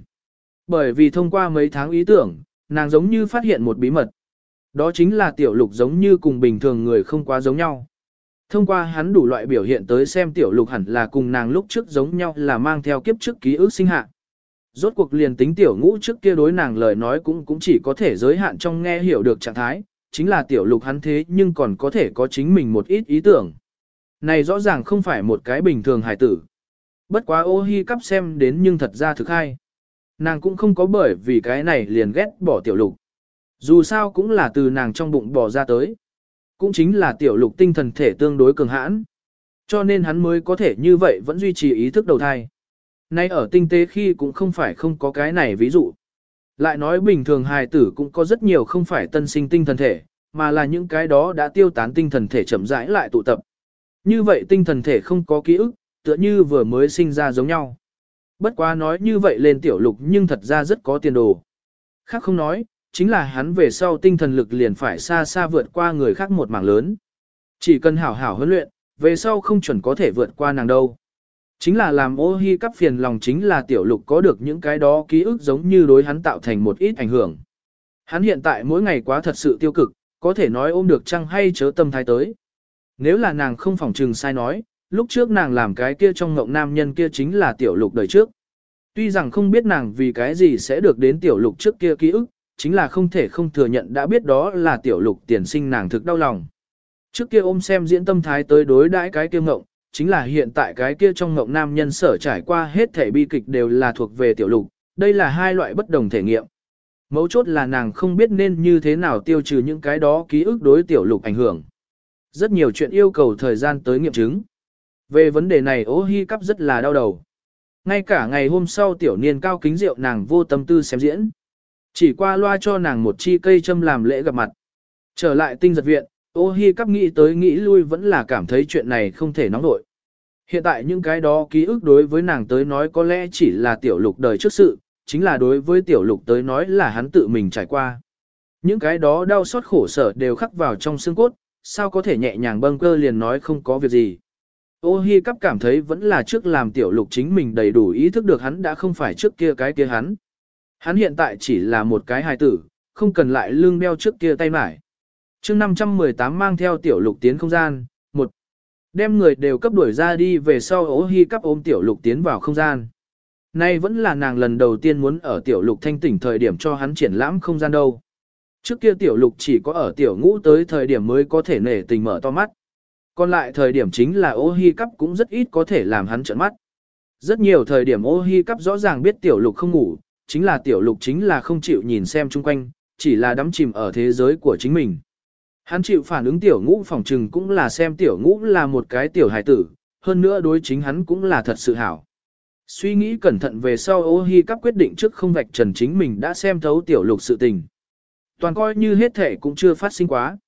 Bởi vì thông qua mấy tháng ý tưởng, nàng giống như phát hiện một bí mật. Đó chính là tiểu lục giống như cùng bình thường người không quá giống nhau. Thông qua hắn đủ loại biểu hiện tới xem tiểu lục hẳn là cùng nàng lúc trước giống nhau là mang theo kiếp trước ký ức sinh hạ. Rốt cuộc liền tính tiểu ngũ trước kia đối nàng lời nói cũng cũng chỉ có thể giới hạn trong nghe hiểu được trạng thái, chính là tiểu lục hắn thế nhưng còn có thể có chính mình một ít ý tưởng. Này rõ ràng không phải một cái bình thường hài tử. Bất quá ô hi cắp xem đến nhưng thật ra thực hay. Nàng cũng không có bởi vì cái này liền ghét bỏ tiểu lục. Dù sao cũng là từ nàng trong bụng bỏ ra tới. Cũng chính là tiểu lục tinh thần thể tương đối cường hãn. Cho nên hắn mới có thể như vậy vẫn duy trì ý thức đầu thai. Nay ở tinh tế khi cũng không phải không có cái này ví dụ. Lại nói bình thường hài tử cũng có rất nhiều không phải tân sinh tinh thần thể, mà là những cái đó đã tiêu tán tinh thần thể chậm rãi lại tụ tập. Như vậy tinh thần thể không có ký ức, tựa như vừa mới sinh ra giống nhau. Bất quá nói như vậy lên tiểu lục nhưng thật ra rất có tiền đồ. Khác không nói, chính là hắn về sau tinh thần lực liền phải xa xa vượt qua người khác một mảng lớn. Chỉ cần hảo hảo huấn luyện, về sau không chuẩn có thể vượt qua nàng đâu. Chính là làm ô hi cắp phiền lòng chính là tiểu lục có được những cái đó ký ức giống như đối hắn tạo thành một ít ảnh hưởng. Hắn hiện tại mỗi ngày quá thật sự tiêu cực, có thể nói ôm được chăng hay chớ tâm thái tới. Nếu là nàng không phỏng trừng sai nói, lúc trước nàng làm cái kia trong ngộng nam nhân kia chính là tiểu lục đời trước. Tuy rằng không biết nàng vì cái gì sẽ được đến tiểu lục trước kia ký ức, chính là không thể không thừa nhận đã biết đó là tiểu lục tiền sinh nàng thực đau lòng. Trước kia ôm xem diễn tâm thái tới đối đãi cái kia ngộng, chính là hiện tại cái kia trong ngộng nam nhân sở trải qua hết thể bi kịch đều là thuộc về tiểu lục, đây là hai loại bất đồng thể nghiệm. Mấu chốt là nàng không biết nên như thế nào tiêu trừ những cái đó ký ức đối tiểu lục ảnh hưởng. Rất nhiều chuyện yêu cầu thời gian tới nghiệm chứng. Về vấn đề này ố hy cắp rất là đau đầu. Ngay cả ngày hôm sau tiểu niên cao kính rượu nàng vô tâm tư xem diễn. Chỉ qua loa cho nàng một chi cây châm làm lễ gặp mặt. Trở lại tinh giật viện, ô hi cắp nghĩ tới nghĩ lui vẫn là cảm thấy chuyện này không thể nóng nổi. Hiện tại những cái đó ký ức đối với nàng tới nói có lẽ chỉ là tiểu lục đời trước sự, chính là đối với tiểu lục tới nói là hắn tự mình trải qua. Những cái đó đau xót khổ sở đều khắc vào trong xương cốt, sao có thể nhẹ nhàng bâng cơ liền nói không có việc gì. Ô hi cắp cảm thấy vẫn là trước làm tiểu lục chính mình đầy đủ ý thức được hắn đã không phải trước kia cái kia hắn. Hắn hiện tại chỉ là một cái hài tử, không cần lại lương đeo trước kia tay mải. chương 518 mang theo tiểu lục tiến không gian, Đem người đều cấp đuổi ra đi về sau ố hy cắp ôm tiểu lục tiến vào không gian. Nay vẫn là nàng lần đầu tiên muốn ở tiểu lục thanh tỉnh thời điểm cho hắn triển lãm không gian đâu. Trước kia tiểu lục chỉ có ở tiểu ngũ tới thời điểm mới có thể nể tình mở to mắt. Còn lại thời điểm chính là ô hi cắp cũng rất ít có thể làm hắn trợn mắt. Rất nhiều thời điểm ô hi cắp rõ ràng biết tiểu lục không ngủ, chính là tiểu lục chính là không chịu nhìn xem chung quanh, chỉ là đắm chìm ở thế giới của chính mình. Hắn chịu phản ứng tiểu ngũ phòng trừng cũng là xem tiểu ngũ là một cái tiểu hài tử, hơn nữa đối chính hắn cũng là thật sự hảo. Suy nghĩ cẩn thận về sau ô hi cắp quyết định trước không vạch trần chính mình đã xem thấu tiểu lục sự tình. Toàn coi như hết thể cũng chưa phát sinh quá.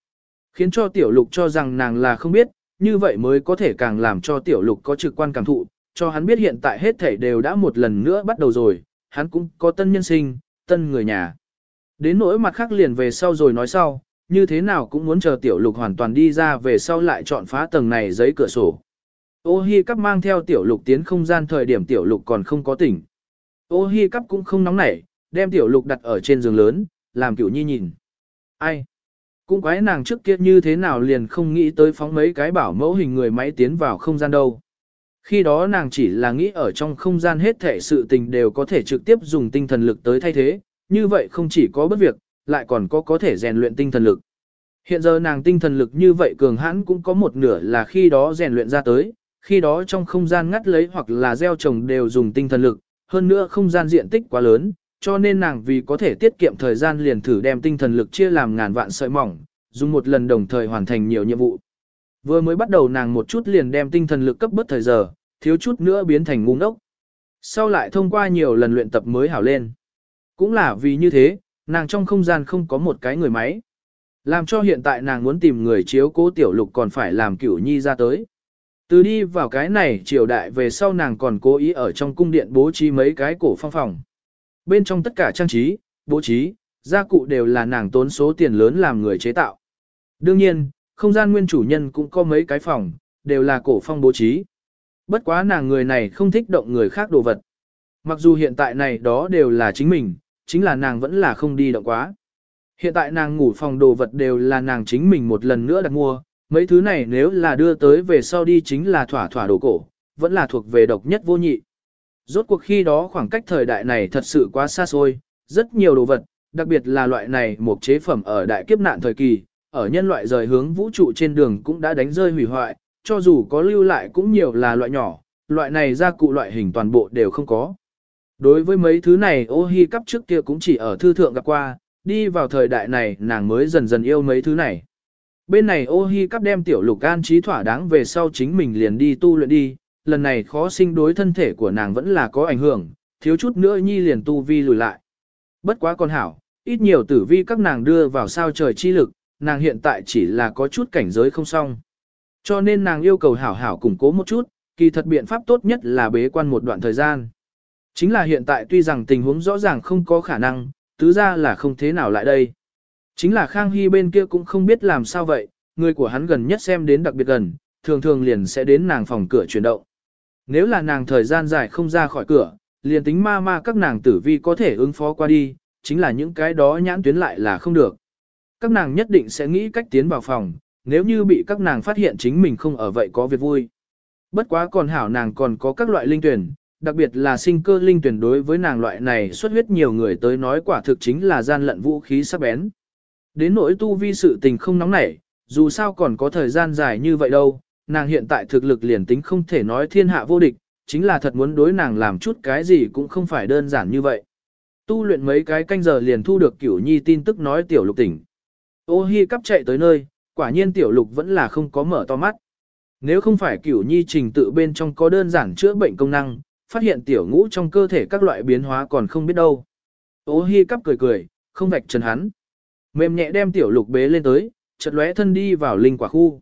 Khiến cho tiểu lục cho rằng nàng là không biết, như vậy mới có thể càng làm cho tiểu lục có trực quan cảm thụ, cho hắn biết hiện tại hết thể đều đã một lần nữa bắt đầu rồi, hắn cũng có tân nhân sinh, tân người nhà. Đến nỗi mặt khác liền về sau rồi nói sau, như thế nào cũng muốn chờ tiểu lục hoàn toàn đi ra về sau lại chọn phá tầng này giấy cửa sổ. Ô hi cắp mang theo tiểu lục tiến không gian thời điểm tiểu lục còn không có tỉnh. Ô hi cắp cũng không nóng nảy, đem tiểu lục đặt ở trên giường lớn, làm kiểu nhi nhìn. Ai? Cũng quái nàng trước kia như thế nào liền không nghĩ tới phóng mấy cái bảo mẫu hình người máy tiến vào không gian đâu. Khi đó nàng chỉ là nghĩ ở trong không gian hết thể sự tình đều có thể trực tiếp dùng tinh thần lực tới thay thế, như vậy không chỉ có bất việc, lại còn có có thể rèn luyện tinh thần lực. Hiện giờ nàng tinh thần lực như vậy cường hãn cũng có một nửa là khi đó rèn luyện ra tới, khi đó trong không gian ngắt lấy hoặc là gieo trồng đều dùng tinh thần lực, hơn nữa không gian diện tích quá lớn, cho nên nàng vì có thể tiết kiệm thời gian liền thử đem tinh thần lực chia làm ngàn vạn sợi mỏng, dùng một lần đồng thời hoàn thành nhiều nhiệm vụ. Vừa mới bắt đầu nàng một chút liền đem tinh thần lực cấp bớt thời giờ, thiếu chút nữa biến thành ngu ngốc. Sau lại thông qua nhiều lần luyện tập mới hảo lên. Cũng là vì như thế, nàng trong không gian không có một cái người máy. Làm cho hiện tại nàng muốn tìm người chiếu cố tiểu lục còn phải làm cửu nhi ra tới. Từ đi vào cái này triều đại về sau nàng còn cố ý ở trong cung điện bố trí mấy cái cổ phong phòng. Bên trong tất cả trang trí, bố trí, gia cụ đều là nàng tốn số tiền lớn làm người chế tạo. Đương nhiên, không gian nguyên chủ nhân cũng có mấy cái phòng, đều là cổ phong bố trí. Bất quá nàng người này không thích động người khác đồ vật. Mặc dù hiện tại này đó đều là chính mình, chính là nàng vẫn là không đi động quá. Hiện tại nàng ngủ phòng đồ vật đều là nàng chính mình một lần nữa đặt mua, mấy thứ này nếu là đưa tới về sau đi chính là thỏa thỏa đồ cổ, vẫn là thuộc về độc nhất vô nhị. Rốt cuộc khi đó khoảng cách thời đại này thật sự quá xa xôi, rất nhiều đồ vật, đặc biệt là loại này một chế phẩm ở đại kiếp nạn thời kỳ, ở nhân loại rời hướng vũ trụ trên đường cũng đã đánh rơi hủy hoại, cho dù có lưu lại cũng nhiều là loại nhỏ, loại này gia cụ loại hình toàn bộ đều không có. Đối với mấy thứ này ô hi cắp trước kia cũng chỉ ở thư thượng gặp qua, đi vào thời đại này nàng mới dần dần yêu mấy thứ này. Bên này ô hi cắp đem tiểu lục an trí thỏa đáng về sau chính mình liền đi tu luyện đi, lần này khó sinh đối thân thể của nàng vẫn là có ảnh hưởng, thiếu chút nữa nhi liền tu vi lùi lại. Bất quá con hảo, ít nhiều tử vi các nàng đưa vào sao trời chi lực, nàng hiện tại chỉ là có chút cảnh giới không xong. Cho nên nàng yêu cầu hảo hảo củng cố một chút, kỳ thật biện pháp tốt nhất là bế quan một đoạn thời gian. Chính là hiện tại tuy rằng tình huống rõ ràng không có khả năng, tứ ra là không thế nào lại đây. Chính là Khang Hy bên kia cũng không biết làm sao vậy, người của hắn gần nhất xem đến đặc biệt gần, thường thường liền sẽ đến nàng phòng cửa chuyển động. Nếu là nàng thời gian dài không ra khỏi cửa, liền tính ma ma các nàng tử vi có thể ứng phó qua đi, chính là những cái đó nhãn tuyến lại là không được. Các nàng nhất định sẽ nghĩ cách tiến vào phòng, nếu như bị các nàng phát hiện chính mình không ở vậy có việc vui. Bất quá còn hảo nàng còn có các loại linh tuyển, đặc biệt là sinh cơ linh tuyển đối với nàng loại này xuất huyết nhiều người tới nói quả thực chính là gian lận vũ khí sắc bén. Đến nỗi tu vi sự tình không nóng nảy, dù sao còn có thời gian dài như vậy đâu, nàng hiện tại thực lực liền tính không thể nói thiên hạ vô địch, chính là thật muốn đối nàng làm chút cái gì cũng không phải đơn giản như vậy. Tu luyện mấy cái canh giờ liền thu được kiểu nhi tin tức nói tiểu lục tỉnh. Ô hi cắp chạy tới nơi, quả nhiên tiểu lục vẫn là không có mở to mắt. Nếu không phải kiểu nhi trình tự bên trong có đơn giản chữa bệnh công năng, phát hiện tiểu ngũ trong cơ thể các loại biến hóa còn không biết đâu. Ô hi cắp cười cười, không vạch trần hắn. Mềm nhẹ đem tiểu lục bế lên tới, chợt lóe thân đi vào linh quả khu.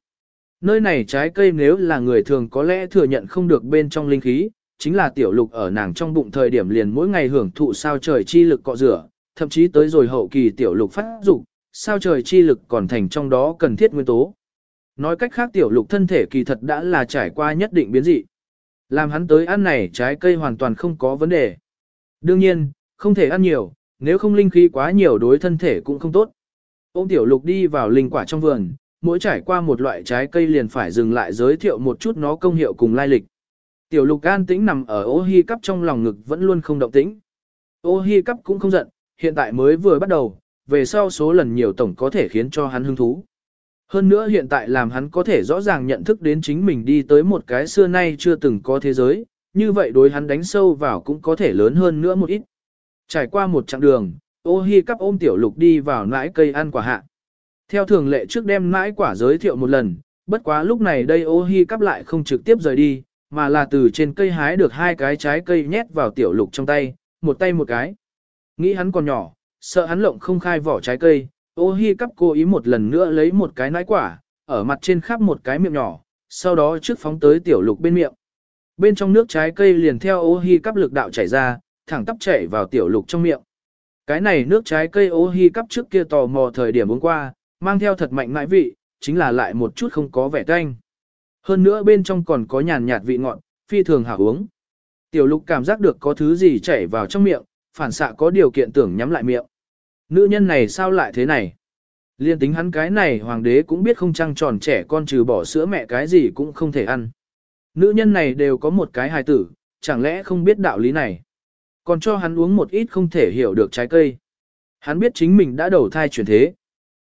Nơi này trái cây nếu là người thường có lẽ thừa nhận không được bên trong linh khí, chính là tiểu lục ở nàng trong bụng thời điểm liền mỗi ngày hưởng thụ sao trời chi lực cọ rửa, thậm chí tới rồi hậu kỳ tiểu lục phát dục, sao trời chi lực còn thành trong đó cần thiết nguyên tố. Nói cách khác tiểu lục thân thể kỳ thật đã là trải qua nhất định biến dị. Làm hắn tới ăn này trái cây hoàn toàn không có vấn đề. Đương nhiên, không thể ăn nhiều, nếu không linh khí quá nhiều đối thân thể cũng không tốt. Ông tiểu lục đi vào linh quả trong vườn, mỗi trải qua một loại trái cây liền phải dừng lại giới thiệu một chút nó công hiệu cùng lai lịch. Tiểu lục an tĩnh nằm ở ô hi cắp trong lòng ngực vẫn luôn không động tĩnh. Ô hi cắp cũng không giận, hiện tại mới vừa bắt đầu, về sau số lần nhiều tổng có thể khiến cho hắn hứng thú. Hơn nữa hiện tại làm hắn có thể rõ ràng nhận thức đến chính mình đi tới một cái xưa nay chưa từng có thế giới, như vậy đối hắn đánh sâu vào cũng có thể lớn hơn nữa một ít. Trải qua một chặng đường, ô hi cắp ôm tiểu lục đi vào nãi cây ăn quả hạ. Theo thường lệ trước đem nãi quả giới thiệu một lần, bất quá lúc này đây ô hi cắp lại không trực tiếp rời đi, mà là từ trên cây hái được hai cái trái cây nhét vào tiểu lục trong tay, một tay một cái. Nghĩ hắn còn nhỏ, sợ hắn lộng không khai vỏ trái cây, ô hi cắp cố ý một lần nữa lấy một cái nãi quả, ở mặt trên khắp một cái miệng nhỏ, sau đó trước phóng tới tiểu lục bên miệng. Bên trong nước trái cây liền theo ô hi cắp lực đạo chảy ra, thẳng tắp chảy vào tiểu lục trong miệng. Cái này nước trái cây ô hi cắp trước kia tò mò thời điểm uống qua, mang theo thật mạnh mãi vị, chính là lại một chút không có vẻ tanh. Hơn nữa bên trong còn có nhàn nhạt vị ngọt, phi thường hảo uống. Tiểu lục cảm giác được có thứ gì chảy vào trong miệng, phản xạ có điều kiện tưởng nhắm lại miệng. Nữ nhân này sao lại thế này? Liên tính hắn cái này hoàng đế cũng biết không trăng tròn trẻ con trừ bỏ sữa mẹ cái gì cũng không thể ăn. Nữ nhân này đều có một cái hài tử, chẳng lẽ không biết đạo lý này. Còn cho hắn uống một ít không thể hiểu được trái cây. Hắn biết chính mình đã đầu thai chuyển thế.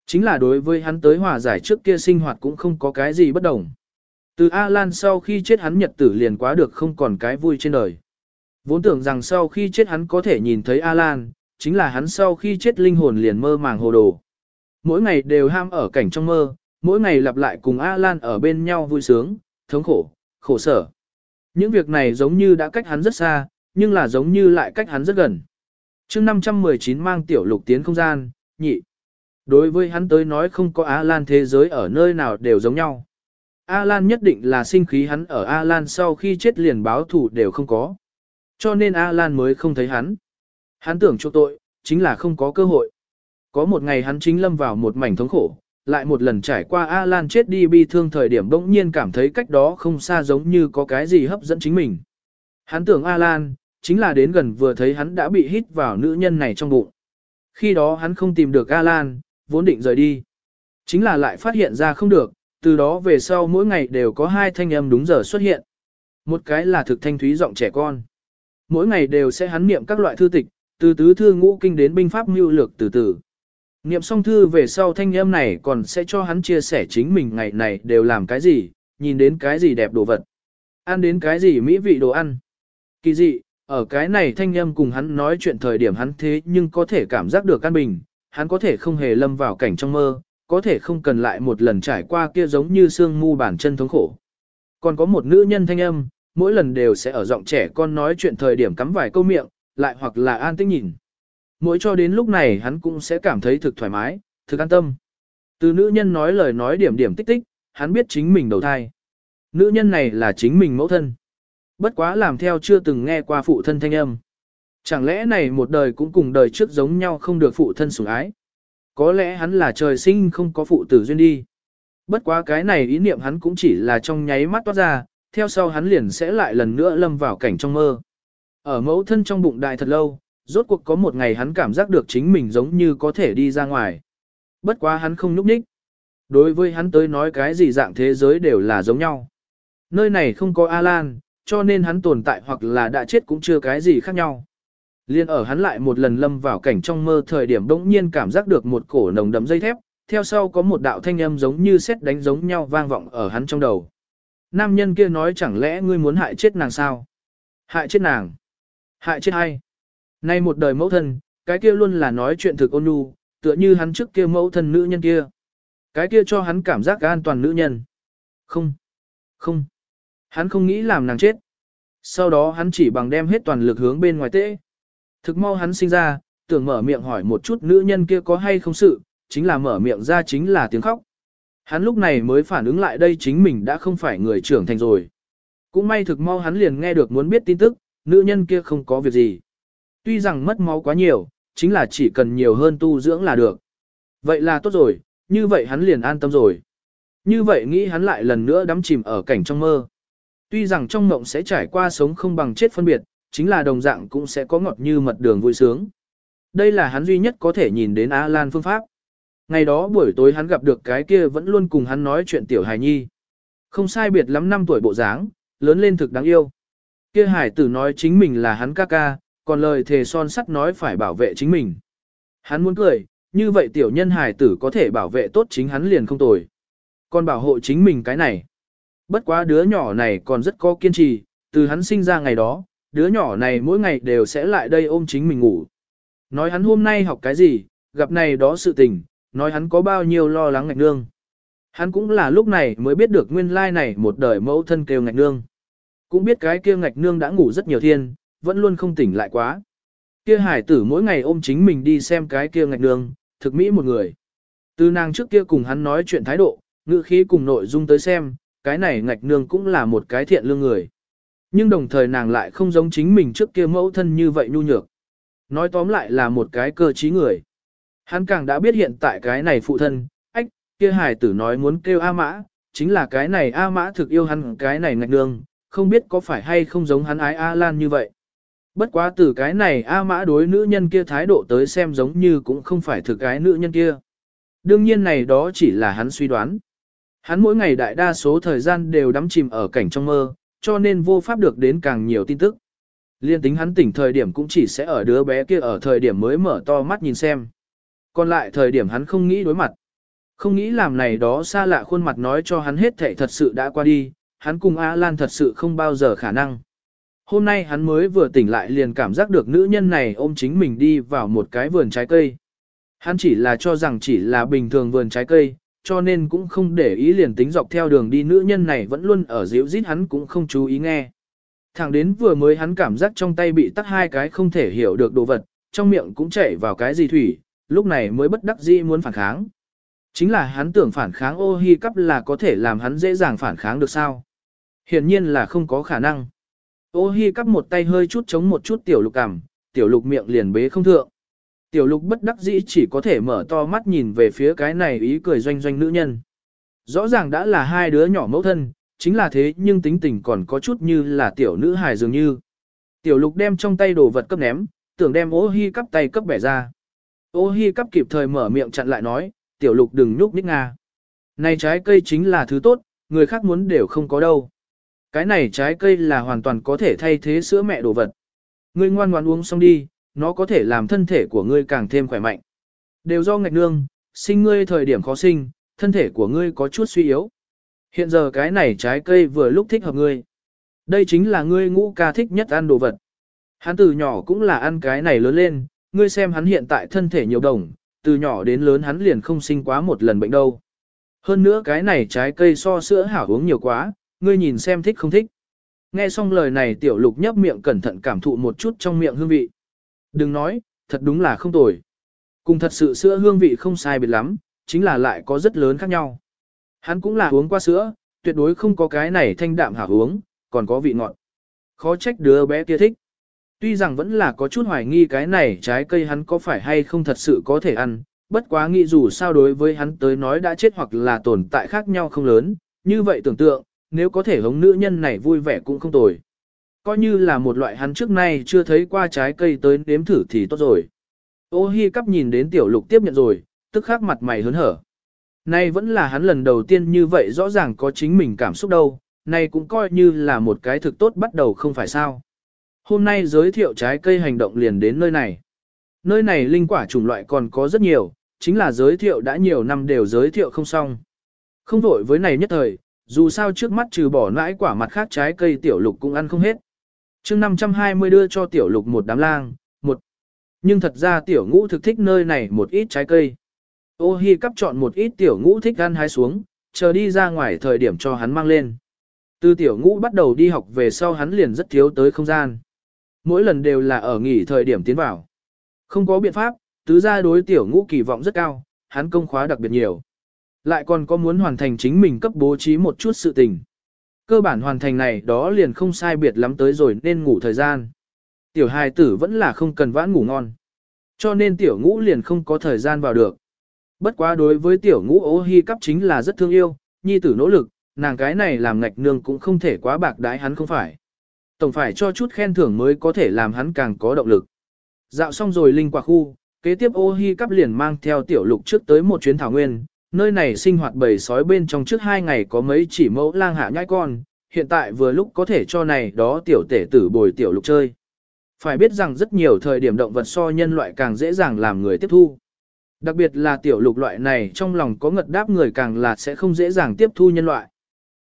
Chính là đối với hắn tới hòa giải trước kia sinh hoạt cũng không có cái gì bất đồng. Từ A-Lan sau khi chết hắn nhật tử liền quá được không còn cái vui trên đời. Vốn tưởng rằng sau khi chết hắn có thể nhìn thấy A-Lan, chính là hắn sau khi chết linh hồn liền mơ màng hồ đồ. Mỗi ngày đều ham ở cảnh trong mơ, mỗi ngày lặp lại cùng A-Lan ở bên nhau vui sướng, thống khổ, khổ sở. Những việc này giống như đã cách hắn rất xa, nhưng là giống như lại cách hắn rất gần. chương 519 mang tiểu lục tiến không gian, nhị. Đối với hắn tới nói không có A-Lan thế giới ở nơi nào đều giống nhau. A-Lan nhất định là sinh khí hắn ở A-Lan sau khi chết liền báo thủ đều không có. Cho nên A-Lan mới không thấy hắn. Hắn tưởng chỗ tội, chính là không có cơ hội. Có một ngày hắn chính lâm vào một mảnh thống khổ, lại một lần trải qua A-Lan chết đi bi thương thời điểm bỗng nhiên cảm thấy cách đó không xa giống như có cái gì hấp dẫn chính mình. Hắn tưởng A-Lan, chính là đến gần vừa thấy hắn đã bị hít vào nữ nhân này trong bụng. Khi đó hắn không tìm được A-Lan, vốn định rời đi. Chính là lại phát hiện ra không được, từ đó về sau mỗi ngày đều có hai thanh âm đúng giờ xuất hiện. Một cái là thực thanh thúy giọng trẻ con. Mỗi ngày đều sẽ hắn niệm các loại thư tịch, từ tứ thư ngũ kinh đến binh pháp mưu lược từ từ. Niệm xong thư về sau thanh âm này còn sẽ cho hắn chia sẻ chính mình ngày này đều làm cái gì, nhìn đến cái gì đẹp đồ vật, ăn đến cái gì mỹ vị đồ ăn. Kỳ dị, ở cái này thanh âm cùng hắn nói chuyện thời điểm hắn thế nhưng có thể cảm giác được căn bình, hắn có thể không hề lâm vào cảnh trong mơ, có thể không cần lại một lần trải qua kia giống như xương mu bản chân thống khổ. Còn có một nữ nhân thanh âm, mỗi lần đều sẽ ở giọng trẻ con nói chuyện thời điểm cắm vài câu miệng, lại hoặc là an tĩnh nhìn. Mỗi cho đến lúc này hắn cũng sẽ cảm thấy thực thoải mái, thực an tâm. Từ nữ nhân nói lời nói điểm điểm tích tích, hắn biết chính mình đầu thai. Nữ nhân này là chính mình mẫu thân. Bất quá làm theo chưa từng nghe qua phụ thân thanh âm. Chẳng lẽ này một đời cũng cùng đời trước giống nhau không được phụ thân sủng ái. Có lẽ hắn là trời sinh không có phụ tử duyên đi. Bất quá cái này ý niệm hắn cũng chỉ là trong nháy mắt toát ra, theo sau hắn liền sẽ lại lần nữa lâm vào cảnh trong mơ. Ở mẫu thân trong bụng đại thật lâu, rốt cuộc có một ngày hắn cảm giác được chính mình giống như có thể đi ra ngoài. Bất quá hắn không nhúc nhích. Đối với hắn tới nói cái gì dạng thế giới đều là giống nhau. Nơi này không có Alan, cho nên hắn tồn tại hoặc là đã chết cũng chưa cái gì khác nhau. Liên ở hắn lại một lần lâm vào cảnh trong mơ thời điểm đỗng nhiên cảm giác được một cổ nồng đậm dây thép, theo sau có một đạo thanh âm giống như xét đánh giống nhau vang vọng ở hắn trong đầu. Nam nhân kia nói chẳng lẽ ngươi muốn hại chết nàng sao? Hại chết nàng? Hại chết hay. Nay một đời mẫu thân, cái kia luôn là nói chuyện thực ôn nhu, tựa như hắn trước kia mẫu thân nữ nhân kia. Cái kia cho hắn cảm giác an toàn nữ nhân. Không. Không. Hắn không nghĩ làm nàng chết. Sau đó hắn chỉ bằng đem hết toàn lực hướng bên ngoài tễ. Thực mau hắn sinh ra, tưởng mở miệng hỏi một chút nữ nhân kia có hay không sự, chính là mở miệng ra chính là tiếng khóc. Hắn lúc này mới phản ứng lại đây chính mình đã không phải người trưởng thành rồi. Cũng may thực mau hắn liền nghe được muốn biết tin tức, nữ nhân kia không có việc gì. Tuy rằng mất máu quá nhiều, chính là chỉ cần nhiều hơn tu dưỡng là được. Vậy là tốt rồi, như vậy hắn liền an tâm rồi. Như vậy nghĩ hắn lại lần nữa đắm chìm ở cảnh trong mơ. Tuy rằng trong mộng sẽ trải qua sống không bằng chết phân biệt, chính là đồng dạng cũng sẽ có ngọt như mật đường vui sướng. Đây là hắn duy nhất có thể nhìn đến A Lan phương pháp. Ngày đó buổi tối hắn gặp được cái kia vẫn luôn cùng hắn nói chuyện tiểu hài nhi. Không sai biệt lắm năm tuổi bộ dáng, lớn lên thực đáng yêu. Kia hải tử nói chính mình là hắn ca ca, còn lời thề son sắt nói phải bảo vệ chính mình. Hắn muốn cười, như vậy tiểu nhân hải tử có thể bảo vệ tốt chính hắn liền không tồi. Còn bảo hộ chính mình cái này. Bất quá đứa nhỏ này còn rất có kiên trì, từ hắn sinh ra ngày đó, đứa nhỏ này mỗi ngày đều sẽ lại đây ôm chính mình ngủ. Nói hắn hôm nay học cái gì, gặp này đó sự tình, nói hắn có bao nhiêu lo lắng ngạch nương. Hắn cũng là lúc này mới biết được nguyên lai này một đời mẫu thân kêu ngạch nương. Cũng biết cái kia ngạch nương đã ngủ rất nhiều thiên, vẫn luôn không tỉnh lại quá. Kia hải tử mỗi ngày ôm chính mình đi xem cái kia ngạch nương, thực mỹ một người. Từ nàng trước kia cùng hắn nói chuyện thái độ, ngữ khí cùng nội dung tới xem, cái này ngạch nương cũng là một cái thiện lương người. Nhưng đồng thời nàng lại không giống chính mình trước kia mẫu thân như vậy nhu nhược. Nói tóm lại là một cái cơ trí người. Hắn càng đã biết hiện tại cái này phụ thân, ách, kia hài tử nói muốn kêu A Mã, chính là cái này A Mã thực yêu hắn cái này ngạch nương, không biết có phải hay không giống hắn ái A Lan như vậy. Bất quá từ cái này A Mã đối nữ nhân kia thái độ tới xem giống như cũng không phải thực cái nữ nhân kia. Đương nhiên này đó chỉ là hắn suy đoán. Hắn mỗi ngày đại đa số thời gian đều đắm chìm ở cảnh trong mơ, cho nên vô pháp được đến càng nhiều tin tức. Liên tính hắn tỉnh thời điểm cũng chỉ sẽ ở đứa bé kia ở thời điểm mới mở to mắt nhìn xem. Còn lại thời điểm hắn không nghĩ đối mặt. Không nghĩ làm này đó xa lạ khuôn mặt nói cho hắn hết thảy thật sự đã qua đi, hắn cùng A Lan thật sự không bao giờ khả năng. Hôm nay hắn mới vừa tỉnh lại liền cảm giác được nữ nhân này ôm chính mình đi vào một cái vườn trái cây. Hắn chỉ là cho rằng chỉ là bình thường vườn trái cây, cho nên cũng không để ý liền tính dọc theo đường đi nữ nhân này vẫn luôn ở dịu rít hắn cũng không chú ý nghe. Thẳng đến vừa mới hắn cảm giác trong tay bị tắt hai cái không thể hiểu được đồ vật, trong miệng cũng chảy vào cái gì thủy, lúc này mới bất đắc dĩ muốn phản kháng. Chính là hắn tưởng phản kháng ô hi cắp là có thể làm hắn dễ dàng phản kháng được sao. Hiển nhiên là không có khả năng. Ô hi cắp một tay hơi chút chống một chút tiểu lục cảm, tiểu lục miệng liền bế không thượng. Tiểu lục bất đắc dĩ chỉ có thể mở to mắt nhìn về phía cái này ý cười doanh doanh nữ nhân. Rõ ràng đã là hai đứa nhỏ mẫu thân, chính là thế nhưng tính tình còn có chút như là tiểu nữ hài dường như. Tiểu lục đem trong tay đồ vật cấp ném, tưởng đem ô hi cắp tay cấp bẻ ra. Ô hi cắp kịp thời mở miệng chặn lại nói, tiểu lục đừng nhúc nhích nga. Này trái cây chính là thứ tốt, người khác muốn đều không có đâu. Cái này trái cây là hoàn toàn có thể thay thế sữa mẹ đồ vật. Ngươi ngoan ngoan uống xong đi, nó có thể làm thân thể của ngươi càng thêm khỏe mạnh. Đều do ngạch nương, sinh ngươi thời điểm khó sinh, thân thể của ngươi có chút suy yếu. Hiện giờ cái này trái cây vừa lúc thích hợp ngươi. Đây chính là ngươi ngũ ca thích nhất ăn đồ vật. Hắn từ nhỏ cũng là ăn cái này lớn lên, ngươi xem hắn hiện tại thân thể nhiều đồng, từ nhỏ đến lớn hắn liền không sinh quá một lần bệnh đâu. Hơn nữa cái này trái cây so sữa hảo uống nhiều quá, ngươi nhìn xem thích không thích. Nghe xong lời này tiểu lục nhấp miệng cẩn thận cảm thụ một chút trong miệng hương vị. Đừng nói, thật đúng là không tồi. Cùng thật sự sữa hương vị không sai biệt lắm, chính là lại có rất lớn khác nhau. Hắn cũng là uống qua sữa, tuyệt đối không có cái này thanh đạm hảo uống, còn có vị ngọt. Khó trách đứa bé kia thích. Tuy rằng vẫn là có chút hoài nghi cái này trái cây hắn có phải hay không thật sự có thể ăn, bất quá nghĩ dù sao đối với hắn tới nói đã chết hoặc là tồn tại khác nhau không lớn, như vậy tưởng tượng, nếu có thể hống nữ nhân này vui vẻ cũng không tồi. Coi như là một loại hắn trước nay chưa thấy qua trái cây tới nếm thử thì tốt rồi. Ô hi cắp nhìn đến tiểu lục tiếp nhận rồi, tức khắc mặt mày hớn hở. Nay vẫn là hắn lần đầu tiên như vậy rõ ràng có chính mình cảm xúc đâu, nay cũng coi như là một cái thực tốt bắt đầu không phải sao. Hôm nay giới thiệu trái cây hành động liền đến nơi này. Nơi này linh quả chủng loại còn có rất nhiều, chính là giới thiệu đã nhiều năm đều giới thiệu không xong. Không vội với này nhất thời, dù sao trước mắt trừ bỏ nãi quả mặt khác trái cây tiểu lục cũng ăn không hết. chương 520 đưa cho tiểu lục một đám lang, một. Nhưng thật ra tiểu ngũ thực thích nơi này một ít trái cây. Ô hi cắp chọn một ít tiểu ngũ thích ăn hái xuống, chờ đi ra ngoài thời điểm cho hắn mang lên. Từ tiểu ngũ bắt đầu đi học về sau hắn liền rất thiếu tới không gian. Mỗi lần đều là ở nghỉ thời điểm tiến vào. Không có biện pháp, tứ gia đối tiểu ngũ kỳ vọng rất cao, hắn công khóa đặc biệt nhiều. Lại còn có muốn hoàn thành chính mình cấp bố trí một chút sự tình. Cơ bản hoàn thành này đó liền không sai biệt lắm tới rồi nên ngủ thời gian. Tiểu hài tử vẫn là không cần vãn ngủ ngon. Cho nên tiểu ngũ liền không có thời gian vào được. Bất quá đối với tiểu ngũ ô hi cấp chính là rất thương yêu, nhi tử nỗ lực, nàng cái này làm ngạch nương cũng không thể quá bạc đái hắn không phải. Tổng phải cho chút khen thưởng mới có thể làm hắn càng có động lực. Dạo xong rồi linh quả khu, kế tiếp ô hi cắp liền mang theo tiểu lục trước tới một chuyến thảo nguyên, nơi này sinh hoạt bầy sói bên trong trước hai ngày có mấy chỉ mẫu lang hạ nhãi con, hiện tại vừa lúc có thể cho này đó tiểu tể tử bồi tiểu lục chơi. Phải biết rằng rất nhiều thời điểm động vật so nhân loại càng dễ dàng làm người tiếp thu. Đặc biệt là tiểu lục loại này trong lòng có ngật đáp người càng là sẽ không dễ dàng tiếp thu nhân loại.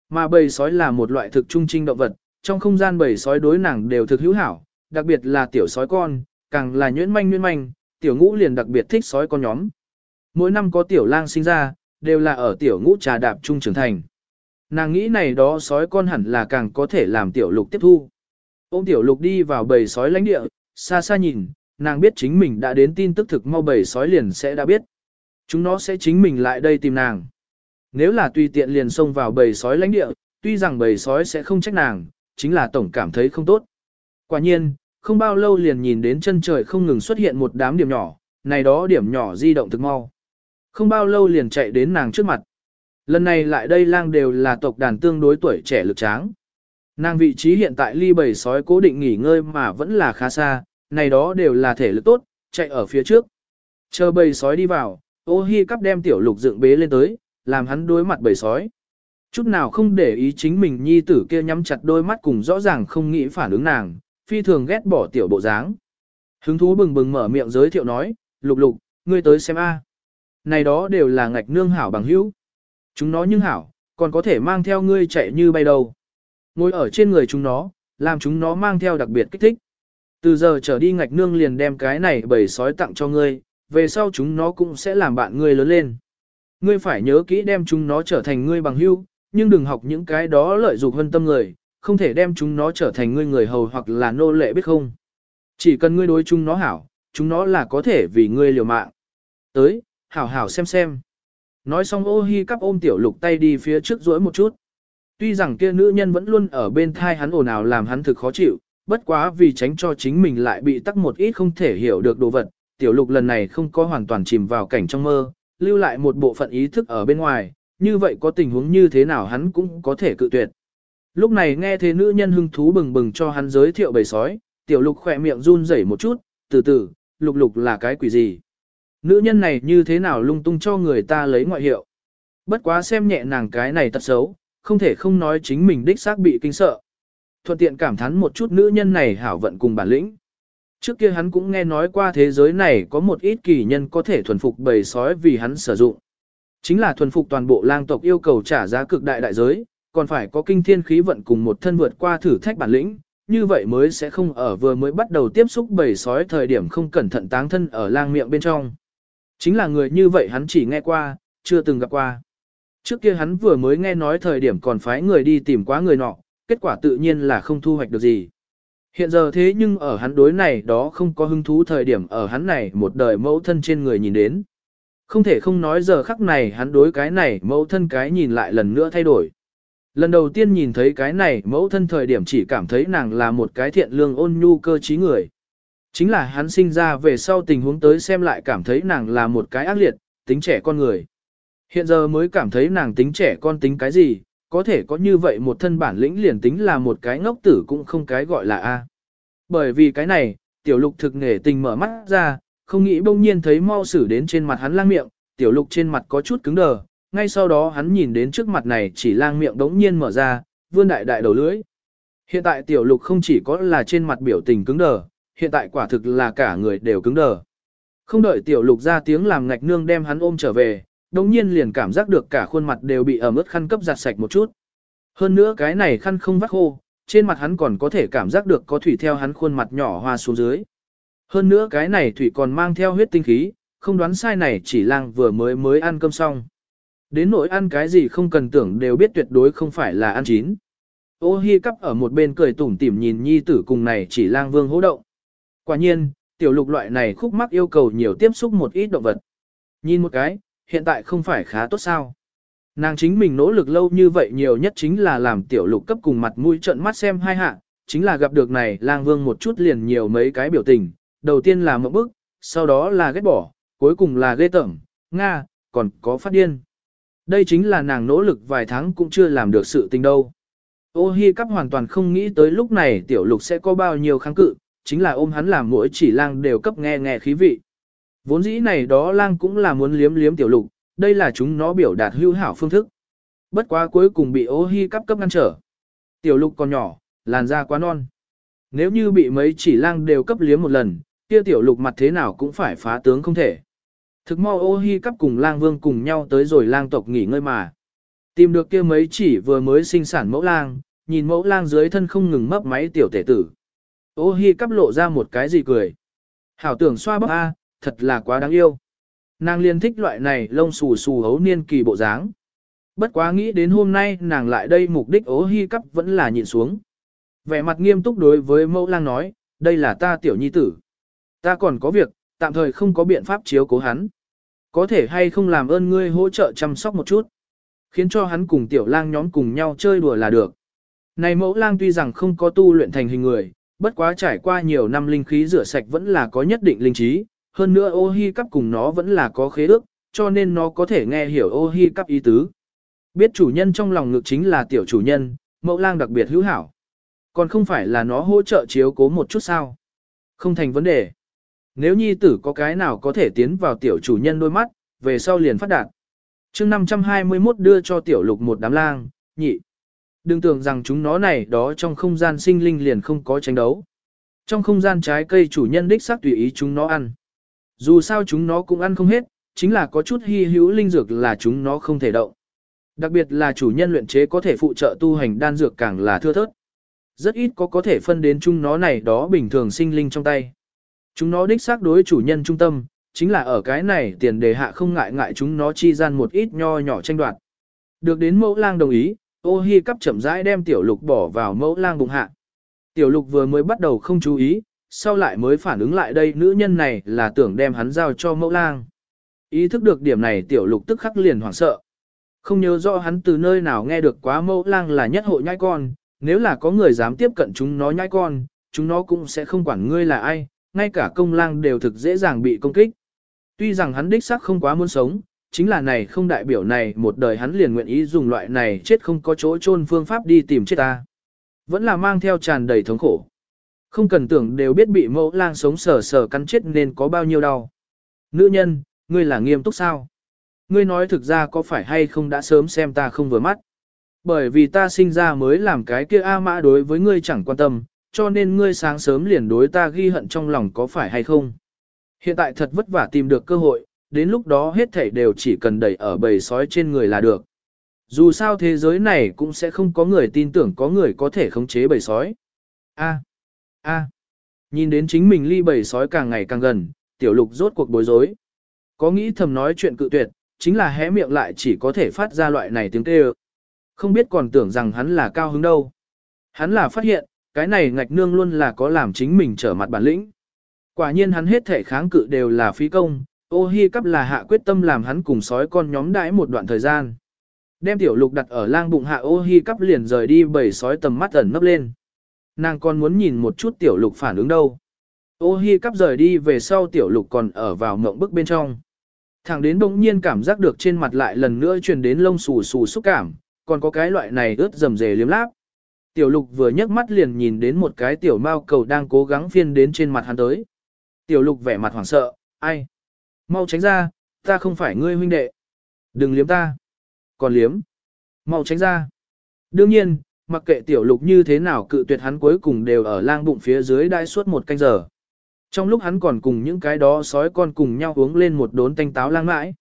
Mà bầy sói là một loại thực trung trinh động vật, trong không gian bầy sói đối nàng đều thực hữu hảo, đặc biệt là tiểu sói con, càng là nhuyễn manh nhuyễn manh, tiểu ngũ liền đặc biệt thích sói con nhóm mỗi năm có tiểu lang sinh ra, đều là ở tiểu ngũ trà đạp trung trưởng thành. Nàng nghĩ này đó sói con hẳn là càng có thể làm tiểu lục tiếp thu. Ôm tiểu lục đi vào bầy sói lãnh địa, xa xa nhìn, nàng biết chính mình đã đến tin tức thực mau bầy sói liền sẽ đã biết. Chúng nó sẽ chính mình lại đây tìm nàng. Nếu là tùy tiện liền xông vào bầy sói lãnh địa, tuy rằng bầy sói sẽ không trách nàng, chính là tổng cảm thấy không tốt. Quả nhiên, không bao lâu liền nhìn đến chân trời không ngừng xuất hiện một đám điểm nhỏ, này đó điểm nhỏ di động thực mau. Không bao lâu liền chạy đến nàng trước mặt. Lần này lại đây lang đều là tộc đàn tương đối tuổi trẻ lực tráng. Nàng vị trí hiện tại ly bầy sói cố định nghỉ ngơi mà vẫn là khá xa, này đó đều là thể lực tốt, chạy ở phía trước. Chờ bầy sói đi vào, ô hi cắp đem tiểu lục dựng bế lên tới, làm hắn đối mặt bầy sói. Chút nào không để ý chính mình nhi tử kia nhắm chặt đôi mắt cùng rõ ràng không nghĩ phản ứng nàng, phi thường ghét bỏ tiểu bộ dáng. Hứng thú bừng bừng mở miệng giới thiệu nói, lục lục, ngươi tới xem a. Này đó đều là ngạch nương hảo bằng hữu. Chúng nó nhưng hảo, còn có thể mang theo ngươi chạy như bay đầu. Ngồi ở trên người chúng nó, làm chúng nó mang theo đặc biệt kích thích. Từ giờ trở đi ngạch nương liền đem cái này bầy sói tặng cho ngươi, về sau chúng nó cũng sẽ làm bạn ngươi lớn lên. Ngươi phải nhớ kỹ đem chúng nó trở thành ngươi bằng hữu, nhưng đừng học những cái đó lợi dụng hơn tâm người, không thể đem chúng nó trở thành ngươi người hầu hoặc là nô lệ biết không. Chỉ cần ngươi đối chúng nó hảo, chúng nó là có thể vì ngươi liều mạng. Tới, hảo hảo xem xem. Nói xong ô hi cắp ôm tiểu lục tay đi phía trước rỗi một chút. Tuy rằng kia nữ nhân vẫn luôn ở bên thai hắn ồn ào làm hắn thực khó chịu, bất quá vì tránh cho chính mình lại bị tắc một ít không thể hiểu được đồ vật, tiểu lục lần này không có hoàn toàn chìm vào cảnh trong mơ, lưu lại một bộ phận ý thức ở bên ngoài, như vậy có tình huống như thế nào hắn cũng có thể cự tuyệt. Lúc này nghe thế nữ nhân hưng thú bừng bừng cho hắn giới thiệu bầy sói, tiểu lục khỏe miệng run rẩy một chút, từ từ, lục lục là cái quỷ gì? Nữ nhân này như thế nào lung tung cho người ta lấy ngoại hiệu? Bất quá xem nhẹ nàng cái này tật xấu, không thể không nói chính mình đích xác bị kinh sợ. Thuận tiện cảm thán một chút nữ nhân này hảo vận cùng bản lĩnh. Trước kia hắn cũng nghe nói qua thế giới này có một ít kỳ nhân có thể thuần phục bầy sói vì hắn sử dụng. Chính là thuần phục toàn bộ lang tộc yêu cầu trả giá cực đại đại giới, còn phải có kinh thiên khí vận cùng một thân vượt qua thử thách bản lĩnh, như vậy mới sẽ không ở vừa mới bắt đầu tiếp xúc bầy sói thời điểm không cẩn thận táng thân ở lang miệng bên trong. Chính là người như vậy hắn chỉ nghe qua, chưa từng gặp qua. Trước kia hắn vừa mới nghe nói thời điểm còn phái người đi tìm quá người nọ, kết quả tự nhiên là không thu hoạch được gì. Hiện giờ thế nhưng ở hắn đối này đó không có hứng thú thời điểm ở hắn này một đời mẫu thân trên người nhìn đến. Không thể không nói giờ khắc này hắn đối cái này mẫu thân cái nhìn lại lần nữa thay đổi. Lần đầu tiên nhìn thấy cái này mẫu thân thời điểm chỉ cảm thấy nàng là một cái thiện lương ôn nhu cơ trí người. Chính là hắn sinh ra về sau tình huống tới xem lại cảm thấy nàng là một cái ác liệt, tính trẻ con người. Hiện giờ mới cảm thấy nàng tính trẻ con tính cái gì, có thể có như vậy một thân bản lĩnh liền tính là một cái ngốc tử cũng không cái gọi là A. Bởi vì cái này, tiểu lục thực nghề tình mở mắt ra, không nghĩ bỗng nhiên thấy mau xử đến trên mặt hắn lang miệng, tiểu lục trên mặt có chút cứng đờ, ngay sau đó hắn nhìn đến trước mặt này chỉ lang miệng đống nhiên mở ra, vươn đại đại đầu lưỡi. Hiện tại tiểu lục không chỉ có là trên mặt biểu tình cứng đờ, hiện tại quả thực là cả người đều cứng đờ. Không đợi tiểu lục ra tiếng làm ngạch nương đem hắn ôm trở về, đồng nhiên liền cảm giác được cả khuôn mặt đều bị ẩm ướt khăn cấp giặt sạch một chút. Hơn nữa cái này khăn không vắt khô, trên mặt hắn còn có thể cảm giác được có thủy theo hắn khuôn mặt nhỏ hoa xuống dưới. Hơn nữa cái này thủy còn mang theo huyết tinh khí, không đoán sai này chỉ lang vừa mới mới ăn cơm xong. Đến nỗi ăn cái gì không cần tưởng đều biết tuyệt đối không phải là ăn chín. Ô hi cắp ở một bên cười tủm tỉm nhìn nhi tử cùng này chỉ lang vương hỗ động. Quả nhiên, tiểu lục loại này khúc mắc yêu cầu nhiều tiếp xúc một ít động vật. Nhìn một cái, hiện tại không phải khá tốt sao. Nàng chính mình nỗ lực lâu như vậy nhiều nhất chính là làm tiểu lục cấp cùng mặt mũi trận mắt xem hai hạ, chính là gặp được này lang vương một chút liền nhiều mấy cái biểu tình, đầu tiên là mộng bức, sau đó là ghét bỏ, cuối cùng là ghê tởm, nga, còn có phát điên. Đây chính là nàng nỗ lực vài tháng cũng chưa làm được sự tình đâu. Ô hi cắp hoàn toàn không nghĩ tới lúc này tiểu lục sẽ có bao nhiêu kháng cự, chính là ôm hắn làm mỗi chỉ lang đều cấp nghe nghe khí vị. Vốn dĩ này đó lang cũng là muốn liếm liếm tiểu lục, đây là chúng nó biểu đạt hữu hảo phương thức. Bất quá cuối cùng bị ô hi cấp cấp ngăn trở. Tiểu lục còn nhỏ, làn da quá non. Nếu như bị mấy chỉ lang đều cấp liếm một lần, kia tiểu lục mặt thế nào cũng phải phá tướng không thể. Thực mau ô hi cấp cùng lang vương cùng nhau tới rồi lang tộc nghỉ ngơi mà. Tìm được kia mấy chỉ vừa mới sinh sản mẫu lang, nhìn mẫu lang dưới thân không ngừng mấp máy tiểu tể tử. Ô hi cắp lộ ra một cái gì cười. Hảo tưởng xoa bắp A, thật là quá đáng yêu. Nàng liền thích loại này lông xù xù hấu niên kỳ bộ dáng. Bất quá nghĩ đến hôm nay nàng lại đây mục đích ố hy cắp vẫn là nhìn xuống. Vẻ mặt nghiêm túc đối với mẫu lang nói, đây là ta tiểu nhi tử. Ta còn có việc, tạm thời không có biện pháp chiếu cố hắn. Có thể hay không làm ơn ngươi hỗ trợ chăm sóc một chút. Khiến cho hắn cùng tiểu lang nhóm cùng nhau chơi đùa là được. Này mẫu lang tuy rằng không có tu luyện thành hình người, bất quá trải qua nhiều năm linh khí rửa sạch vẫn là có nhất định linh trí, hơn nữa ô hi cắp cùng nó vẫn là có khế ước, cho nên nó có thể nghe hiểu ô hi cắp ý tứ. Biết chủ nhân trong lòng ngực chính là tiểu chủ nhân, mẫu lang đặc biệt hữu hảo. Còn không phải là nó hỗ trợ chiếu cố một chút sao. Không thành vấn đề. Nếu nhi tử có cái nào có thể tiến vào tiểu chủ nhân đôi mắt, về sau liền phát đạt. chương 521 đưa cho tiểu lục một đám lang, nhị. Đừng tưởng rằng chúng nó này đó trong không gian sinh linh liền không có tranh đấu. Trong không gian trái cây chủ nhân đích xác tùy ý chúng nó ăn. Dù sao chúng nó cũng ăn không hết, chính là có chút hy hữu linh dược là chúng nó không thể động. Đặc biệt là chủ nhân luyện chế có thể phụ trợ tu hành đan dược càng là thưa thớt. Rất ít có có thể phân đến chúng nó này đó bình thường sinh linh trong tay. Chúng nó đích xác đối chủ nhân trung tâm, chính là ở cái này tiền đề hạ không ngại ngại chúng nó chi gian một ít nho nhỏ tranh đoạt. Được đến mẫu lang đồng ý, ô hi cắp chậm rãi đem tiểu lục bỏ vào mẫu lang bụng hạ. Tiểu lục vừa mới bắt đầu không chú ý, sau lại mới phản ứng lại đây nữ nhân này là tưởng đem hắn giao cho mẫu lang. Ý thức được điểm này tiểu lục tức khắc liền hoảng sợ. Không nhớ rõ hắn từ nơi nào nghe được quá mẫu lang là nhất hộ nhai con, nếu là có người dám tiếp cận chúng nó nhai con, chúng nó cũng sẽ không quản ngươi là ai, ngay cả công lang đều thực dễ dàng bị công kích. Tuy rằng hắn đích xác không quá muốn sống, chính là này không đại biểu này một đời hắn liền nguyện ý dùng loại này chết không có chỗ chôn phương pháp đi tìm chết ta. Vẫn là mang theo tràn đầy thống khổ. Không cần tưởng đều biết bị mẫu lang sống sờ sờ cắn chết nên có bao nhiêu đau. Nữ nhân, ngươi là nghiêm túc sao? Ngươi nói thực ra có phải hay không đã sớm xem ta không vừa mắt? Bởi vì ta sinh ra mới làm cái kia A mã đối với ngươi chẳng quan tâm, cho nên ngươi sáng sớm liền đối ta ghi hận trong lòng có phải hay không? Hiện tại thật vất vả tìm được cơ hội, đến lúc đó hết thảy đều chỉ cần đẩy ở bầy sói trên người là được. Dù sao thế giới này cũng sẽ không có người tin tưởng có người có thể khống chế bầy sói. A. A. Nhìn đến chính mình ly bầy sói càng ngày càng gần, tiểu lục rốt cuộc bối rối. Có nghĩ thầm nói chuyện cự tuyệt, chính là hé miệng lại chỉ có thể phát ra loại này tiếng kêu. Không biết còn tưởng rằng hắn là cao hứng đâu. Hắn là phát hiện, cái này ngạch nương luôn là có làm chính mình trở mặt bản lĩnh. Quả nhiên hắn hết thể kháng cự đều là phí công, ô hi cắp là hạ quyết tâm làm hắn cùng sói con nhóm đãi một đoạn thời gian. Đem tiểu lục đặt ở lang bụng hạ ô hi cắp liền rời đi bầy sói tầm mắt ẩn nấp lên. Nàng còn muốn nhìn một chút tiểu lục phản ứng đâu. Ô hi cắp rời đi về sau tiểu lục còn ở vào mộng bức bên trong. Thẳng đến bỗng nhiên cảm giác được trên mặt lại lần nữa truyền đến lông xù xù xúc cảm, còn có cái loại này ướt rầm rề liếm láp. Tiểu lục vừa nhấc mắt liền nhìn đến một cái tiểu mao cầu đang cố gắng phiên đến trên mặt hắn tới. Tiểu lục vẻ mặt hoảng sợ, ai? Mau tránh ra, ta không phải ngươi huynh đệ. Đừng liếm ta. Còn liếm. Mau tránh ra. Đương nhiên, mặc kệ tiểu lục như thế nào cự tuyệt hắn cuối cùng đều ở lang bụng phía dưới đai suốt một canh giờ. Trong lúc hắn còn cùng những cái đó sói con cùng nhau uống lên một đốn tanh táo lang mãi.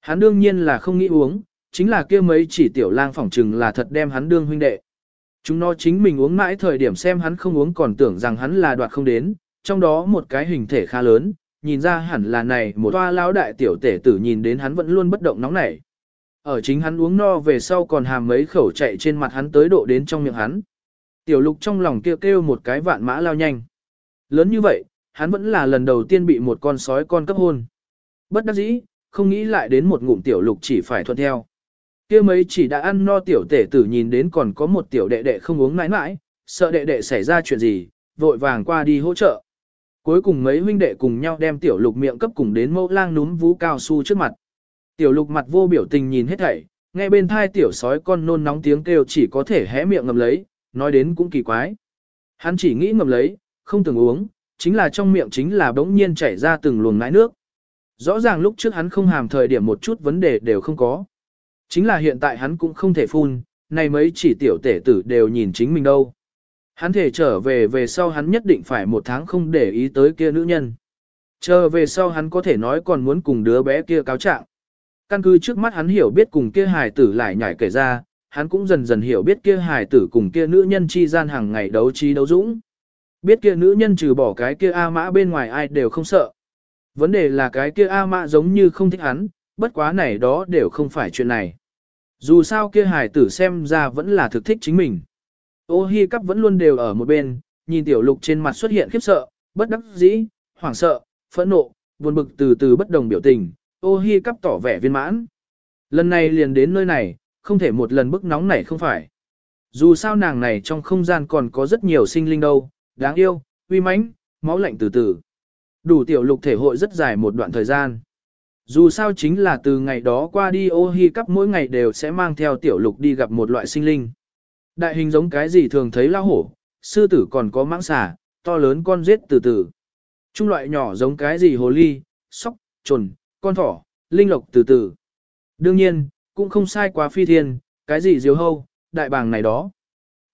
Hắn đương nhiên là không nghĩ uống, chính là kia mấy chỉ tiểu lang phỏng trừng là thật đem hắn đương huynh đệ. Chúng nó chính mình uống mãi thời điểm xem hắn không uống còn tưởng rằng hắn là đoạt không đến, trong đó một cái hình thể khá lớn, nhìn ra hẳn là này một toa lão đại tiểu tể tử nhìn đến hắn vẫn luôn bất động nóng nảy. Ở chính hắn uống no về sau còn hàm mấy khẩu chạy trên mặt hắn tới độ đến trong miệng hắn. Tiểu lục trong lòng kêu kêu một cái vạn mã lao nhanh. Lớn như vậy, hắn vẫn là lần đầu tiên bị một con sói con cấp hôn. Bất đắc dĩ, không nghĩ lại đến một ngụm tiểu lục chỉ phải thuận theo. kia mấy chỉ đã ăn no tiểu tể tử nhìn đến còn có một tiểu đệ đệ không uống mãi mãi, sợ đệ đệ xảy ra chuyện gì, vội vàng qua đi hỗ trợ. Cuối cùng mấy huynh đệ cùng nhau đem tiểu lục miệng cấp cùng đến mẫu lang núm vú cao su trước mặt. Tiểu lục mặt vô biểu tình nhìn hết thảy, nghe bên thai tiểu sói con nôn nóng tiếng kêu chỉ có thể hé miệng ngầm lấy, nói đến cũng kỳ quái. Hắn chỉ nghĩ ngầm lấy, không từng uống, chính là trong miệng chính là bỗng nhiên chảy ra từng luồng ngãi nước. Rõ ràng lúc trước hắn không hàm thời điểm một chút vấn đề đều không có. Chính là hiện tại hắn cũng không thể phun, này mấy chỉ tiểu tể tử đều nhìn chính mình đâu. Hắn thể trở về về sau hắn nhất định phải một tháng không để ý tới kia nữ nhân. Chờ về sau hắn có thể nói còn muốn cùng đứa bé kia cáo trạng. Căn cứ trước mắt hắn hiểu biết cùng kia hài tử lại nhảy kể ra, hắn cũng dần dần hiểu biết kia hài tử cùng kia nữ nhân chi gian hàng ngày đấu trí đấu dũng. Biết kia nữ nhân trừ bỏ cái kia A mã bên ngoài ai đều không sợ. Vấn đề là cái kia A mã giống như không thích hắn, bất quá này đó đều không phải chuyện này. Dù sao kia hài tử xem ra vẫn là thực thích chính mình. Ô hi cắp vẫn luôn đều ở một bên, nhìn tiểu lục trên mặt xuất hiện khiếp sợ, bất đắc dĩ, hoảng sợ, phẫn nộ, buồn bực từ từ bất đồng biểu tình, ô hi cắp tỏ vẻ viên mãn. Lần này liền đến nơi này, không thể một lần bức nóng này không phải. Dù sao nàng này trong không gian còn có rất nhiều sinh linh đâu, đáng yêu, uy mãnh, máu lạnh từ từ. Đủ tiểu lục thể hội rất dài một đoạn thời gian. Dù sao chính là từ ngày đó qua đi ô hi cắp mỗi ngày đều sẽ mang theo tiểu lục đi gặp một loại sinh linh. Đại hình giống cái gì thường thấy lao hổ, sư tử còn có mãng xà, to lớn con giết từ từ. Trung loại nhỏ giống cái gì hồ ly, sóc, trồn, con thỏ, linh lộc từ từ. Đương nhiên, cũng không sai quá phi thiên, cái gì diều hâu, đại bàng này đó.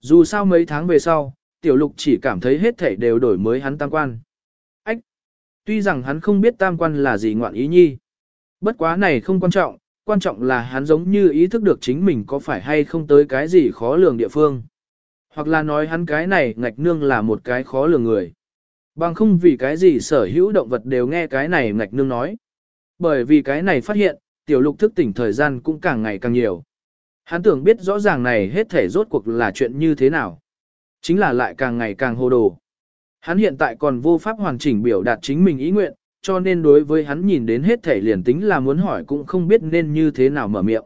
Dù sao mấy tháng về sau, tiểu lục chỉ cảm thấy hết thể đều đổi mới hắn tam quan. Ách! Tuy rằng hắn không biết tam quan là gì ngoạn ý nhi. Bất quá này không quan trọng, quan trọng là hắn giống như ý thức được chính mình có phải hay không tới cái gì khó lường địa phương. Hoặc là nói hắn cái này ngạch nương là một cái khó lường người. Bằng không vì cái gì sở hữu động vật đều nghe cái này ngạch nương nói. Bởi vì cái này phát hiện, tiểu lục thức tỉnh thời gian cũng càng ngày càng nhiều. Hắn tưởng biết rõ ràng này hết thể rốt cuộc là chuyện như thế nào. Chính là lại càng ngày càng hồ đồ. Hắn hiện tại còn vô pháp hoàn chỉnh biểu đạt chính mình ý nguyện, cho nên đối với hắn nhìn đến hết thể liền tính là muốn hỏi cũng không biết nên như thế nào mở miệng.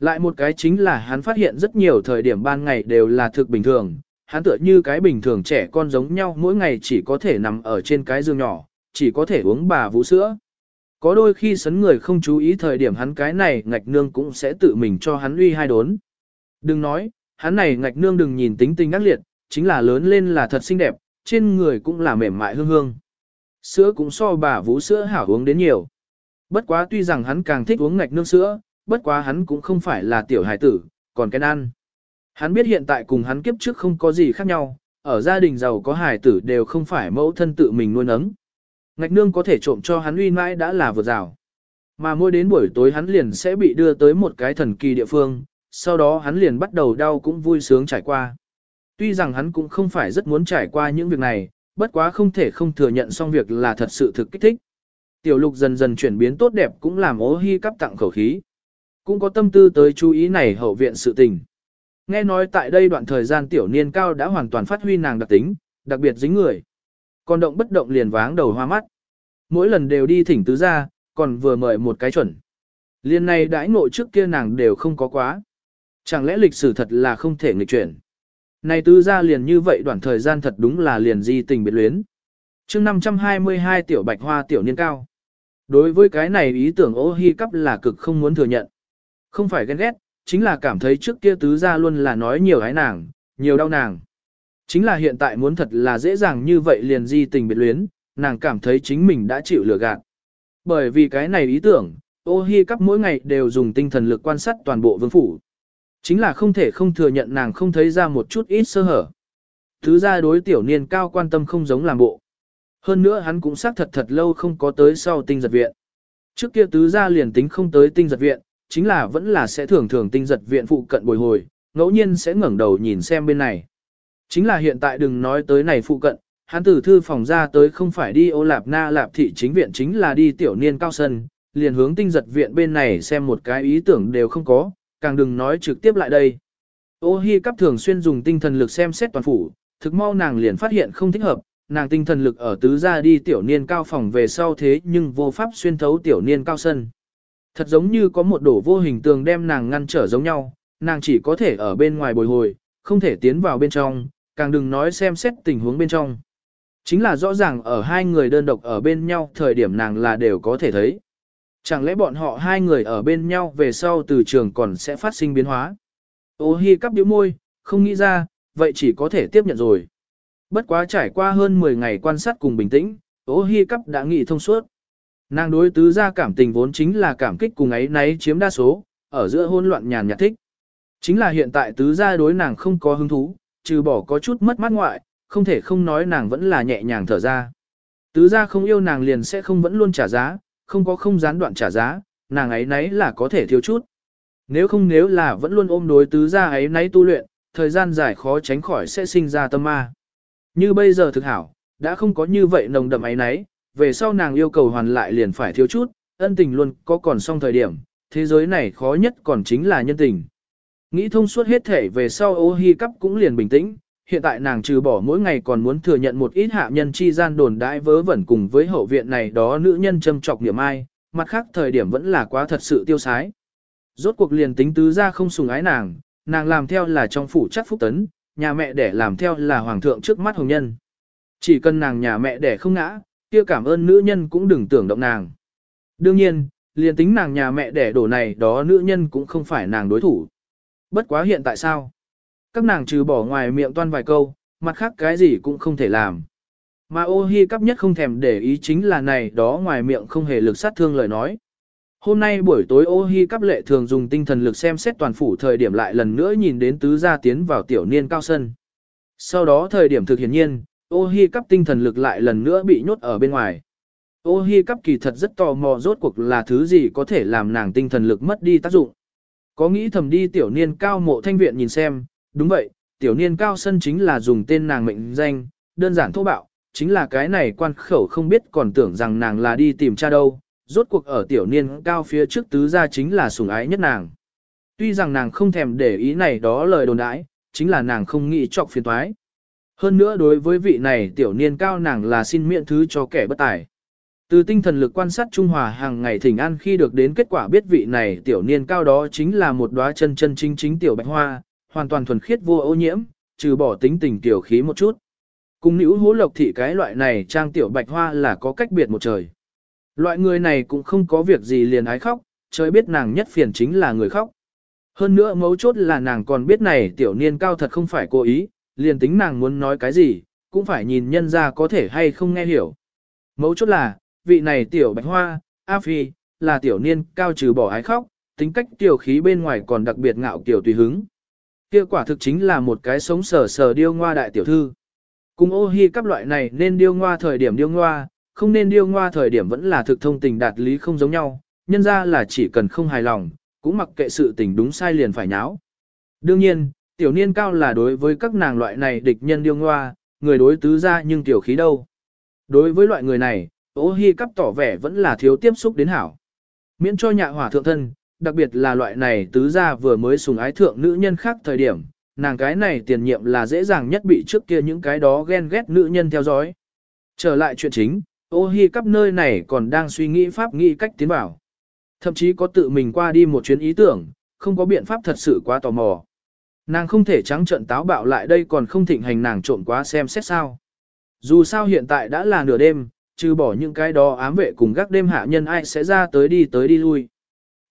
Lại một cái chính là hắn phát hiện rất nhiều thời điểm ban ngày đều là thực bình thường, hắn tựa như cái bình thường trẻ con giống nhau mỗi ngày chỉ có thể nằm ở trên cái giường nhỏ, chỉ có thể uống bà vũ sữa. Có đôi khi sấn người không chú ý thời điểm hắn cái này ngạch nương cũng sẽ tự mình cho hắn uy hai đốn. Đừng nói, hắn này ngạch nương đừng nhìn tính tình ác liệt, chính là lớn lên là thật xinh đẹp, trên người cũng là mềm mại hương hương. Sữa cũng so bà vú sữa hảo uống đến nhiều. Bất quá tuy rằng hắn càng thích uống ngạch nương sữa, bất quá hắn cũng không phải là tiểu hài tử, còn cái ăn. Hắn biết hiện tại cùng hắn kiếp trước không có gì khác nhau, ở gia đình giàu có hài tử đều không phải mẫu thân tự mình nuôi nấng. Ngạch nương có thể trộm cho hắn uy mãi đã là vừa rào. Mà mỗi đến buổi tối hắn liền sẽ bị đưa tới một cái thần kỳ địa phương, sau đó hắn liền bắt đầu đau cũng vui sướng trải qua. Tuy rằng hắn cũng không phải rất muốn trải qua những việc này, bất quá không thể không thừa nhận xong việc là thật sự thực kích thích. Tiểu lục dần dần chuyển biến tốt đẹp cũng làm ố hy cắp tặng khẩu khí. Cũng có tâm tư tới chú ý này hậu viện sự tình. Nghe nói tại đây đoạn thời gian tiểu niên cao đã hoàn toàn phát huy nàng đặc tính, đặc biệt dính người. Còn động bất động liền váng đầu hoa mắt. Mỗi lần đều đi thỉnh tứ ra, còn vừa mời một cái chuẩn. Liên này đãi ngộ trước kia nàng đều không có quá. Chẳng lẽ lịch sử thật là không thể nghịch chuyển. Này tứ ra liền như vậy đoạn thời gian thật đúng là liền di tình biệt luyến. chương 522 tiểu bạch hoa tiểu niên cao. Đối với cái này ý tưởng ô hi cắp là cực không muốn thừa nhận. Không phải ghen ghét, chính là cảm thấy trước kia tứ ra luôn là nói nhiều ái nàng, nhiều đau nàng. Chính là hiện tại muốn thật là dễ dàng như vậy liền di tình biệt luyến, nàng cảm thấy chính mình đã chịu lừa gạt. Bởi vì cái này ý tưởng, ô hi cắp mỗi ngày đều dùng tinh thần lực quan sát toàn bộ vương phủ. Chính là không thể không thừa nhận nàng không thấy ra một chút ít sơ hở. Thứ ra đối tiểu niên cao quan tâm không giống làm bộ. Hơn nữa hắn cũng xác thật thật lâu không có tới sau tinh giật viện. Trước kia tứ gia liền tính không tới tinh giật viện, chính là vẫn là sẽ thường thường tinh giật viện phụ cận bồi hồi, ngẫu nhiên sẽ ngẩng đầu nhìn xem bên này. Chính là hiện tại đừng nói tới này phụ cận, hắn từ thư phòng ra tới không phải đi ô lạp na lạp thị chính viện chính là đi tiểu niên cao sân, liền hướng tinh giật viện bên này xem một cái ý tưởng đều không có, càng đừng nói trực tiếp lại đây. Ô hi cắp thường xuyên dùng tinh thần lực xem xét toàn phủ, thực mau nàng liền phát hiện không thích hợp, nàng tinh thần lực ở tứ gia đi tiểu niên cao phòng về sau thế nhưng vô pháp xuyên thấu tiểu niên cao sân. Thật giống như có một đổ vô hình tường đem nàng ngăn trở giống nhau, nàng chỉ có thể ở bên ngoài bồi hồi, không thể tiến vào bên trong, càng đừng nói xem xét tình huống bên trong. Chính là rõ ràng ở hai người đơn độc ở bên nhau thời điểm nàng là đều có thể thấy. Chẳng lẽ bọn họ hai người ở bên nhau về sau từ trường còn sẽ phát sinh biến hóa? Ô hi cắp điếu môi, không nghĩ ra, vậy chỉ có thể tiếp nhận rồi. Bất quá trải qua hơn 10 ngày quan sát cùng bình tĩnh, ô hi cắp đã nghĩ thông suốt. Nàng đối tứ ra cảm tình vốn chính là cảm kích cùng ấy náy chiếm đa số, ở giữa hôn loạn nhàn nhạt thích. Chính là hiện tại tứ ra đối nàng không có hứng thú, trừ bỏ có chút mất mát ngoại, không thể không nói nàng vẫn là nhẹ nhàng thở ra. Tứ ra không yêu nàng liền sẽ không vẫn luôn trả giá, không có không gián đoạn trả giá, nàng ấy nấy là có thể thiếu chút. Nếu không nếu là vẫn luôn ôm đối tứ gia ấy nấy tu luyện, thời gian dài khó tránh khỏi sẽ sinh ra tâm ma. Như bây giờ thực hảo, đã không có như vậy nồng đậm ấy nấy, về sau nàng yêu cầu hoàn lại liền phải thiếu chút, ân tình luôn có còn xong thời điểm, thế giới này khó nhất còn chính là nhân tình. Nghĩ thông suốt hết thể về sau ô hi cắp cũng liền bình tĩnh, hiện tại nàng trừ bỏ mỗi ngày còn muốn thừa nhận một ít hạ nhân chi gian đồn đãi vớ vẩn cùng với hậu viện này đó nữ nhân châm trọc niệm ai, mặt khác thời điểm vẫn là quá thật sự tiêu sái. Rốt cuộc liền tính tứ ra không sùng ái nàng, nàng làm theo là trong phủ chắc phúc tấn, nhà mẹ để làm theo là hoàng thượng trước mắt hồng nhân. Chỉ cần nàng nhà mẹ để không ngã, kia cảm ơn nữ nhân cũng đừng tưởng động nàng. Đương nhiên, liền tính nàng nhà mẹ đẻ đổ này đó nữ nhân cũng không phải nàng đối thủ. Bất quá hiện tại sao? Các nàng trừ bỏ ngoài miệng toan vài câu, mặt khác cái gì cũng không thể làm. Mà ô hi cắp nhất không thèm để ý chính là này đó ngoài miệng không hề lực sát thương lời nói. Hôm nay buổi tối ô hi cắp lệ thường dùng tinh thần lực xem xét toàn phủ thời điểm lại lần nữa nhìn đến tứ gia tiến vào tiểu niên cao sân. Sau đó thời điểm thực hiển nhiên, ô hi cắp tinh thần lực lại lần nữa bị nhốt ở bên ngoài. Ô hi cắp kỳ thật rất tò mò rốt cuộc là thứ gì có thể làm nàng tinh thần lực mất đi tác dụng. Có nghĩ thầm đi tiểu niên cao mộ thanh viện nhìn xem, đúng vậy, tiểu niên cao sân chính là dùng tên nàng mệnh danh, đơn giản thô bạo, chính là cái này quan khẩu không biết còn tưởng rằng nàng là đi tìm cha đâu, rốt cuộc ở tiểu niên cao phía trước tứ gia chính là sủng ái nhất nàng. Tuy rằng nàng không thèm để ý này đó lời đồn đãi, chính là nàng không nghĩ trọc phiền toái. Hơn nữa đối với vị này tiểu niên cao nàng là xin miễn thứ cho kẻ bất tài. Từ tinh thần lực quan sát Trung Hòa hàng ngày thỉnh an khi được đến kết quả biết vị này tiểu niên cao đó chính là một đóa chân chân chính chính tiểu bạch hoa, hoàn toàn thuần khiết vô ô nhiễm, trừ bỏ tính tình tiểu khí một chút. Cùng nữ hố lộc thị cái loại này trang tiểu bạch hoa là có cách biệt một trời. Loại người này cũng không có việc gì liền ái khóc, trời biết nàng nhất phiền chính là người khóc. Hơn nữa mấu chốt là nàng còn biết này tiểu niên cao thật không phải cố ý, liền tính nàng muốn nói cái gì, cũng phải nhìn nhân ra có thể hay không nghe hiểu. Mấu chốt là, vị này tiểu bạch hoa, A Phi, là tiểu niên cao trừ bỏ ái khóc, tính cách tiểu khí bên ngoài còn đặc biệt ngạo kiểu tùy hứng. Kia quả thực chính là một cái sống sờ sờ điêu ngoa đại tiểu thư. Cùng ô hi các loại này nên điêu ngoa thời điểm điêu ngoa, không nên điêu ngoa thời điểm vẫn là thực thông tình đạt lý không giống nhau, nhân ra là chỉ cần không hài lòng, cũng mặc kệ sự tình đúng sai liền phải nháo. Đương nhiên, tiểu niên cao là đối với các nàng loại này địch nhân điêu ngoa, người đối tứ ra nhưng tiểu khí đâu. Đối với loại người này, ô hi cắp tỏ vẻ vẫn là thiếu tiếp xúc đến hảo. Miễn cho nhạ hỏa thượng thân, đặc biệt là loại này tứ gia vừa mới sùng ái thượng nữ nhân khác thời điểm, nàng cái này tiền nhiệm là dễ dàng nhất bị trước kia những cái đó ghen ghét nữ nhân theo dõi. Trở lại chuyện chính, ô hi cắp nơi này còn đang suy nghĩ pháp nghĩ cách tiến vào. Thậm chí có tự mình qua đi một chuyến ý tưởng, không có biện pháp thật sự quá tò mò. Nàng không thể trắng trận táo bạo lại đây còn không thịnh hành nàng trộm quá xem xét sao. Dù sao hiện tại đã là nửa đêm, trừ bỏ những cái đó ám vệ cùng gác đêm hạ nhân ai sẽ ra tới đi tới đi lui.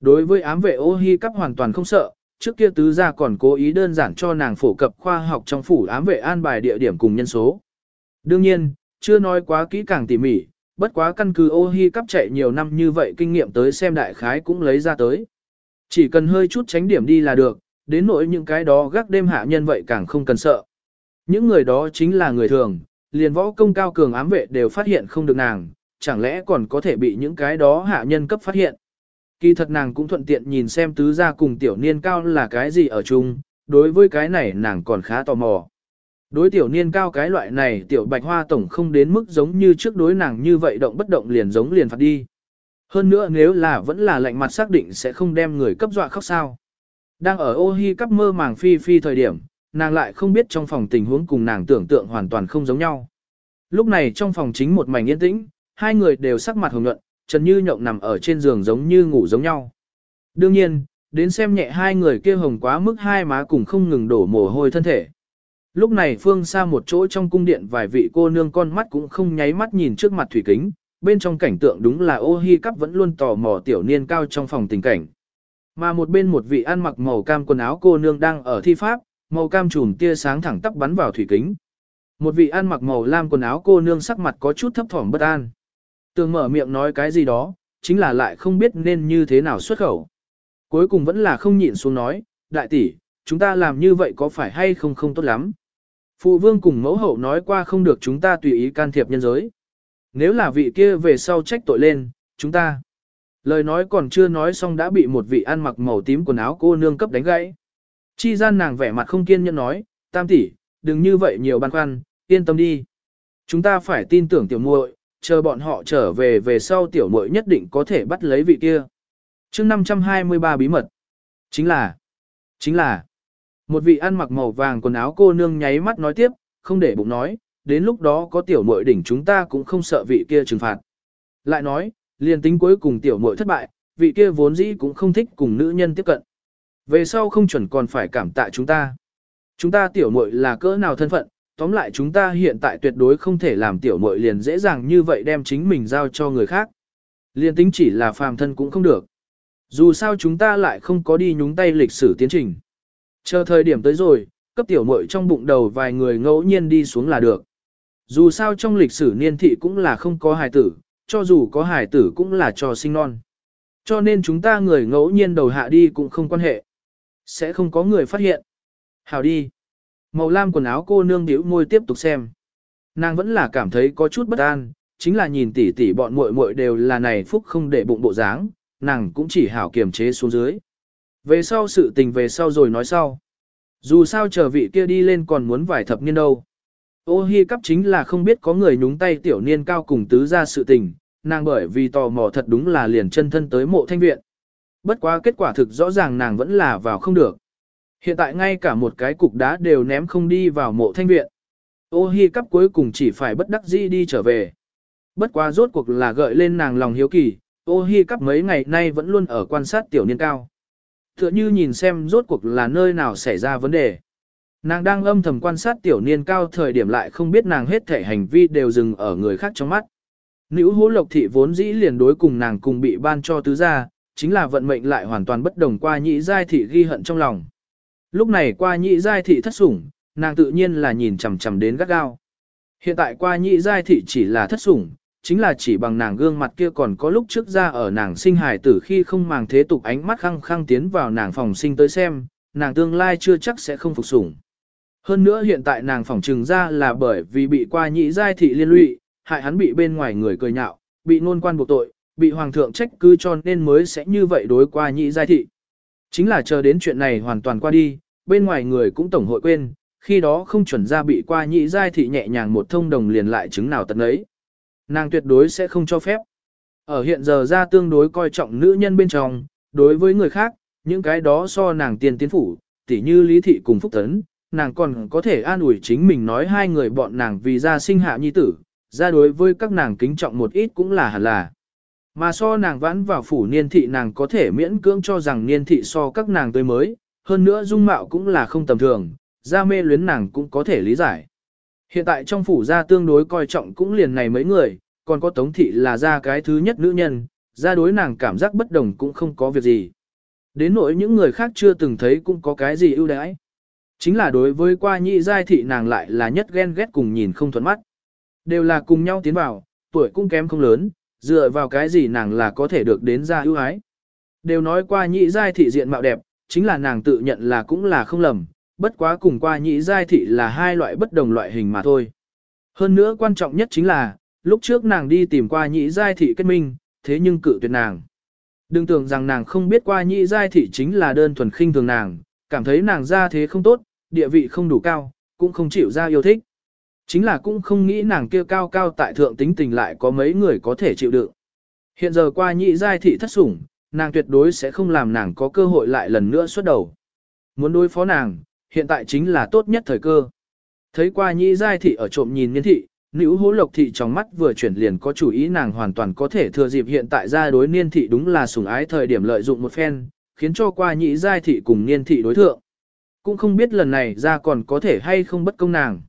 Đối với ám vệ ô hi cắp hoàn toàn không sợ, trước kia tứ gia còn cố ý đơn giản cho nàng phổ cập khoa học trong phủ ám vệ an bài địa điểm cùng nhân số. Đương nhiên, chưa nói quá kỹ càng tỉ mỉ, bất quá căn cứ ô hi cắp chạy nhiều năm như vậy kinh nghiệm tới xem đại khái cũng lấy ra tới. Chỉ cần hơi chút tránh điểm đi là được, đến nỗi những cái đó gác đêm hạ nhân vậy càng không cần sợ. Những người đó chính là người thường, liền võ công cao cường ám vệ đều phát hiện không được nàng, chẳng lẽ còn có thể bị những cái đó hạ nhân cấp phát hiện. Kỳ thật nàng cũng thuận tiện nhìn xem tứ gia cùng tiểu niên cao là cái gì ở chung, đối với cái này nàng còn khá tò mò. Đối tiểu niên cao cái loại này tiểu bạch hoa tổng không đến mức giống như trước đối nàng như vậy động bất động liền giống liền phạt đi. Hơn nữa nếu là vẫn là lạnh mặt xác định sẽ không đem người cấp dọa khóc sao. Đang ở ô hi cắp mơ màng phi phi thời điểm, nàng lại không biết trong phòng tình huống cùng nàng tưởng tượng hoàn toàn không giống nhau. Lúc này trong phòng chính một mảnh yên tĩnh, hai người đều sắc mặt hồng nhuận, Trần Như Nhộng nằm ở trên giường giống như ngủ giống nhau. Đương nhiên, đến xem nhẹ hai người kia hồng quá mức hai má cùng không ngừng đổ mồ hôi thân thể. Lúc này phương xa một chỗ trong cung điện vài vị cô nương con mắt cũng không nháy mắt nhìn trước mặt thủy kính, bên trong cảnh tượng đúng là ô hi cắp vẫn luôn tò mò tiểu niên cao trong phòng tình cảnh. Mà một bên một vị ăn mặc màu cam quần áo cô nương đang ở thi pháp, màu cam trùm tia sáng thẳng tắp bắn vào thủy kính. Một vị ăn mặc màu lam quần áo cô nương sắc mặt có chút thấp thỏm bất an. Tường mở miệng nói cái gì đó, chính là lại không biết nên như thế nào xuất khẩu. Cuối cùng vẫn là không nhịn xuống nói, đại tỷ, chúng ta làm như vậy có phải hay không không tốt lắm. Phụ vương cùng mẫu hậu nói qua không được chúng ta tùy ý can thiệp nhân giới. Nếu là vị kia về sau trách tội lên, chúng ta. Lời nói còn chưa nói xong đã bị một vị ăn mặc màu tím quần áo cô nương cấp đánh gãy. Chi gian nàng vẻ mặt không kiên nhẫn nói, tam tỷ, đừng như vậy nhiều băn khoăn, yên tâm đi. Chúng ta phải tin tưởng tiểu muội, chờ bọn họ trở về về sau tiểu muội nhất định có thể bắt lấy vị kia. chương 523 bí mật. Chính là, chính là, một vị ăn mặc màu vàng quần áo cô nương nháy mắt nói tiếp, không để bụng nói, đến lúc đó có tiểu muội đỉnh chúng ta cũng không sợ vị kia trừng phạt. Lại nói, liền tính cuối cùng tiểu muội thất bại, vị kia vốn dĩ cũng không thích cùng nữ nhân tiếp cận. Về sau không chuẩn còn phải cảm tạ chúng ta. Chúng ta tiểu muội là cỡ nào thân phận, tóm lại chúng ta hiện tại tuyệt đối không thể làm tiểu muội liền dễ dàng như vậy đem chính mình giao cho người khác. Liên tính chỉ là phàm thân cũng không được. Dù sao chúng ta lại không có đi nhúng tay lịch sử tiến trình. Chờ thời điểm tới rồi, cấp tiểu muội trong bụng đầu vài người ngẫu nhiên đi xuống là được. Dù sao trong lịch sử niên thị cũng là không có hài tử, cho dù có hài tử cũng là cho sinh non. Cho nên chúng ta người ngẫu nhiên đầu hạ đi cũng không quan hệ. Sẽ không có người phát hiện. Hào đi. Màu lam quần áo cô nương điếu môi tiếp tục xem. Nàng vẫn là cảm thấy có chút bất an, chính là nhìn tỉ tỉ bọn muội muội đều là này phúc không để bụng bộ dáng, nàng cũng chỉ hảo kiềm chế xuống dưới. Về sau sự tình về sau rồi nói sau. Dù sao chờ vị kia đi lên còn muốn vài thập niên đâu. Ô hi cắp chính là không biết có người nhúng tay tiểu niên cao cùng tứ ra sự tình, nàng bởi vì tò mò thật đúng là liền chân thân tới mộ thanh viện. Bất quá kết quả thực rõ ràng nàng vẫn là vào không được. Hiện tại ngay cả một cái cục đá đều ném không đi vào mộ thanh viện. Ô hi cắp cuối cùng chỉ phải bất đắc dĩ đi trở về. Bất quá rốt cuộc là gợi lên nàng lòng hiếu kỳ, ô hi cắp mấy ngày nay vẫn luôn ở quan sát tiểu niên cao. Tựa như nhìn xem rốt cuộc là nơi nào xảy ra vấn đề. Nàng đang âm thầm quan sát tiểu niên cao thời điểm lại không biết nàng hết thể hành vi đều dừng ở người khác trong mắt. Nữ hố lộc thị vốn dĩ liền đối cùng nàng cùng bị ban cho tứ gia, chính là vận mệnh lại hoàn toàn bất đồng qua nhị giai thị ghi hận trong lòng. Lúc này qua nhị giai thị thất sủng, nàng tự nhiên là nhìn chằm chằm đến gắt gao. Hiện tại qua nhị giai thị chỉ là thất sủng, chính là chỉ bằng nàng gương mặt kia còn có lúc trước ra ở nàng sinh hài tử khi không màng thế tục ánh mắt khăng khăng tiến vào nàng phòng sinh tới xem, nàng tương lai chưa chắc sẽ không phục sủng. Hơn nữa hiện tại nàng phỏng trừng ra là bởi vì bị qua nhị giai thị liên lụy, hại hắn bị bên ngoài người cười nhạo, bị nôn quan buộc tội, bị hoàng thượng trách cứ cho nên mới sẽ như vậy đối qua nhị giai thị. Chính là chờ đến chuyện này hoàn toàn qua đi, bên ngoài người cũng tổng hội quên, khi đó không chuẩn ra bị qua nhị giai thị nhẹ nhàng một thông đồng liền lại chứng nào tận ấy. Nàng tuyệt đối sẽ không cho phép. Ở hiện giờ ra tương đối coi trọng nữ nhân bên trong, đối với người khác, những cái đó so nàng tiền tiến phủ, tỉ như Lý Thị cùng Phúc Tấn, nàng còn có thể an ủi chính mình nói hai người bọn nàng vì ra sinh hạ nhi tử, ra đối với các nàng kính trọng một ít cũng là hẳn là. Mà so nàng vãn vào phủ niên thị nàng có thể miễn cưỡng cho rằng niên thị so các nàng tươi mới, hơn nữa dung mạo cũng là không tầm thường, ra mê luyến nàng cũng có thể lý giải. Hiện tại trong phủ gia tương đối coi trọng cũng liền này mấy người, còn có tống thị là ra cái thứ nhất nữ nhân, ra đối nàng cảm giác bất đồng cũng không có việc gì. Đến nỗi những người khác chưa từng thấy cũng có cái gì ưu đãi. Chính là đối với qua nhị giai thị nàng lại là nhất ghen ghét cùng nhìn không thuận mắt. Đều là cùng nhau tiến vào, tuổi cũng kém không lớn, dựa vào cái gì nàng là có thể được đến ra ưu ái. Đều nói qua nhị giai thị diện mạo đẹp, chính là nàng tự nhận là cũng là không lầm, bất quá cùng qua nhị giai thị là hai loại bất đồng loại hình mà thôi. Hơn nữa quan trọng nhất chính là, lúc trước nàng đi tìm qua nhị giai thị kết minh, thế nhưng cự tuyệt nàng. Đừng tưởng rằng nàng không biết qua nhị giai thị chính là đơn thuần khinh thường nàng, cảm thấy nàng ra thế không tốt, địa vị không đủ cao, cũng không chịu ra yêu thích. Chính là cũng không nghĩ nàng kia cao cao tại thượng tính tình lại có mấy người có thể chịu đựng. Hiện giờ qua nhị giai thị thất sủng, nàng tuyệt đối sẽ không làm nàng có cơ hội lại lần nữa xuất đầu. Muốn đối phó nàng, hiện tại chính là tốt nhất thời cơ. Thấy qua nhĩ giai thị ở trộm nhìn niên thị, nữ hố lộc thị trong mắt vừa chuyển liền có chủ ý nàng hoàn toàn có thể thừa dịp hiện tại ra đối niên thị đúng là sủng ái thời điểm lợi dụng một phen, khiến cho qua nhĩ giai thị cùng niên thị đối thượng. Cũng không biết lần này ra còn có thể hay không bất công nàng.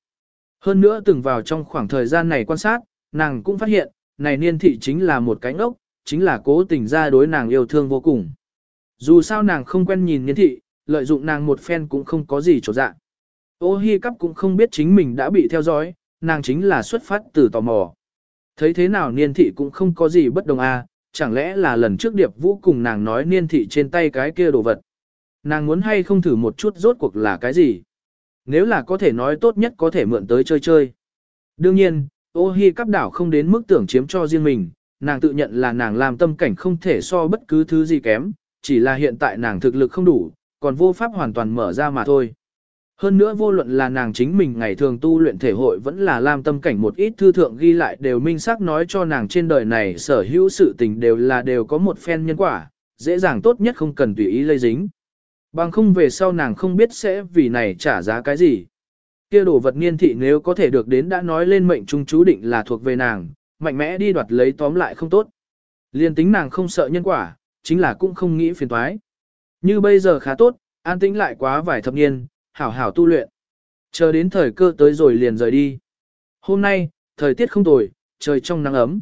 Hơn nữa từng vào trong khoảng thời gian này quan sát, nàng cũng phát hiện, này niên thị chính là một cái ngốc, chính là cố tình ra đối nàng yêu thương vô cùng. Dù sao nàng không quen nhìn niên thị, lợi dụng nàng một phen cũng không có gì chỗ dạ. Ô hi cắp cũng không biết chính mình đã bị theo dõi, nàng chính là xuất phát từ tò mò. Thấy thế nào niên thị cũng không có gì bất đồng à, chẳng lẽ là lần trước điệp vũ cùng nàng nói niên thị trên tay cái kia đồ vật. Nàng muốn hay không thử một chút rốt cuộc là cái gì. Nếu là có thể nói tốt nhất có thể mượn tới chơi chơi. Đương nhiên, ô hi cắp đảo không đến mức tưởng chiếm cho riêng mình, nàng tự nhận là nàng làm tâm cảnh không thể so bất cứ thứ gì kém, chỉ là hiện tại nàng thực lực không đủ, còn vô pháp hoàn toàn mở ra mà thôi. Hơn nữa vô luận là nàng chính mình ngày thường tu luyện thể hội vẫn là làm tâm cảnh một ít thư thượng ghi lại đều minh xác nói cho nàng trên đời này sở hữu sự tình đều là đều có một phen nhân quả, dễ dàng tốt nhất không cần tùy ý lây dính. Bằng không về sau nàng không biết sẽ vì này trả giá cái gì. Kia đồ vật niên thị nếu có thể được đến đã nói lên mệnh trung chú định là thuộc về nàng, mạnh mẽ đi đoạt lấy tóm lại không tốt. Liên tính nàng không sợ nhân quả, chính là cũng không nghĩ phiền toái. Như bây giờ khá tốt, an tĩnh lại quá vài thập niên, hảo hảo tu luyện. Chờ đến thời cơ tới rồi liền rời đi. Hôm nay, thời tiết không tồi, trời trong nắng ấm.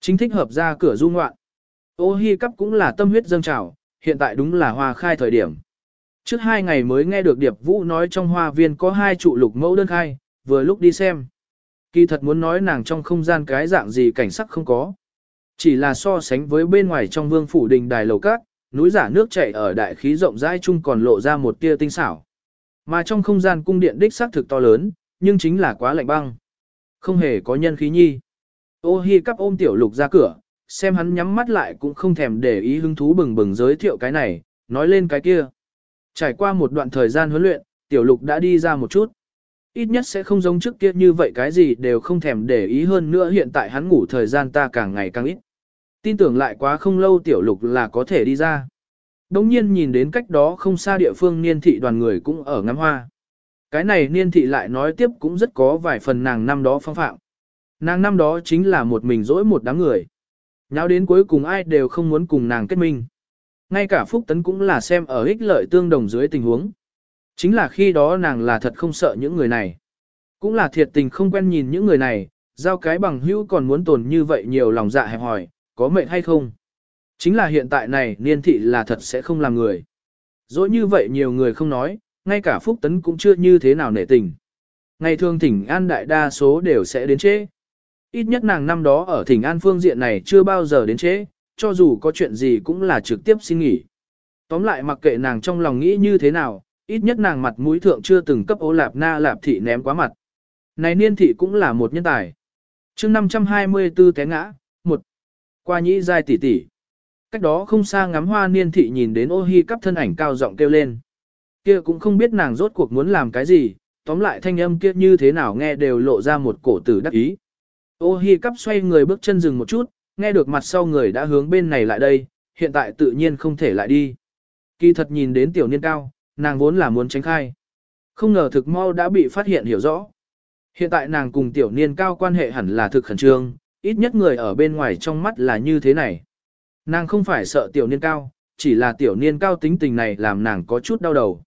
Chính thích hợp ra cửa du ngoạn. Ô hi cắp cũng là tâm huyết dâng trào, hiện tại đúng là hoa khai thời điểm. Trước hai ngày mới nghe được Điệp Vũ nói trong hoa viên có hai trụ lục mẫu đơn khai, vừa lúc đi xem. Kỳ thật muốn nói nàng trong không gian cái dạng gì cảnh sắc không có. Chỉ là so sánh với bên ngoài trong vương phủ đình đài lầu cát, núi giả nước chảy ở đại khí rộng rãi chung còn lộ ra một tia tinh xảo. Mà trong không gian cung điện đích xác thực to lớn, nhưng chính là quá lạnh băng. Không hề có nhân khí nhi. Ô hi cắp ôm tiểu lục ra cửa, xem hắn nhắm mắt lại cũng không thèm để ý hứng thú bừng bừng giới thiệu cái này, nói lên cái kia. Trải qua một đoạn thời gian huấn luyện, tiểu lục đã đi ra một chút. Ít nhất sẽ không giống trước kia như vậy cái gì đều không thèm để ý hơn nữa hiện tại hắn ngủ thời gian ta càng ngày càng ít. Tin tưởng lại quá không lâu tiểu lục là có thể đi ra. Đống nhiên nhìn đến cách đó không xa địa phương niên thị đoàn người cũng ở ngắm hoa. Cái này niên thị lại nói tiếp cũng rất có vài phần nàng năm đó phong phạm. Nàng năm đó chính là một mình dỗi một đám người. Nháo đến cuối cùng ai đều không muốn cùng nàng kết minh. Ngay cả Phúc Tấn cũng là xem ở ích lợi tương đồng dưới tình huống. Chính là khi đó nàng là thật không sợ những người này. Cũng là thiệt tình không quen nhìn những người này, giao cái bằng hữu còn muốn tồn như vậy nhiều lòng dạ hẹp hỏi, có mệnh hay không? Chính là hiện tại này niên thị là thật sẽ không làm người. Dỗi như vậy nhiều người không nói, ngay cả Phúc Tấn cũng chưa như thế nào nể tình. Ngày thường thỉnh an đại đa số đều sẽ đến trễ. Ít nhất nàng năm đó ở thỉnh an phương diện này chưa bao giờ đến trễ, cho dù có chuyện gì cũng là trực tiếp xin nghỉ. Tóm lại mặc kệ nàng trong lòng nghĩ như thế nào, ít nhất nàng mặt mũi thượng chưa từng cấp ô lạp na lạp thị ném quá mặt. Này niên thị cũng là một nhân tài. chương 524 té ngã, một Qua nhĩ giai tỷ tỷ. Cách đó không xa ngắm hoa niên thị nhìn đến ô hi cắp thân ảnh cao giọng kêu lên. Kia cũng không biết nàng rốt cuộc muốn làm cái gì, tóm lại thanh âm kia như thế nào nghe đều lộ ra một cổ tử đắc ý. Ô hi cắp xoay người bước chân dừng một chút, nghe được mặt sau người đã hướng bên này lại đây, hiện tại tự nhiên không thể lại đi. Kỳ thật nhìn đến tiểu niên cao, nàng vốn là muốn tránh khai. Không ngờ thực mau đã bị phát hiện hiểu rõ. Hiện tại nàng cùng tiểu niên cao quan hệ hẳn là thực khẩn trương, ít nhất người ở bên ngoài trong mắt là như thế này. Nàng không phải sợ tiểu niên cao, chỉ là tiểu niên cao tính tình này làm nàng có chút đau đầu.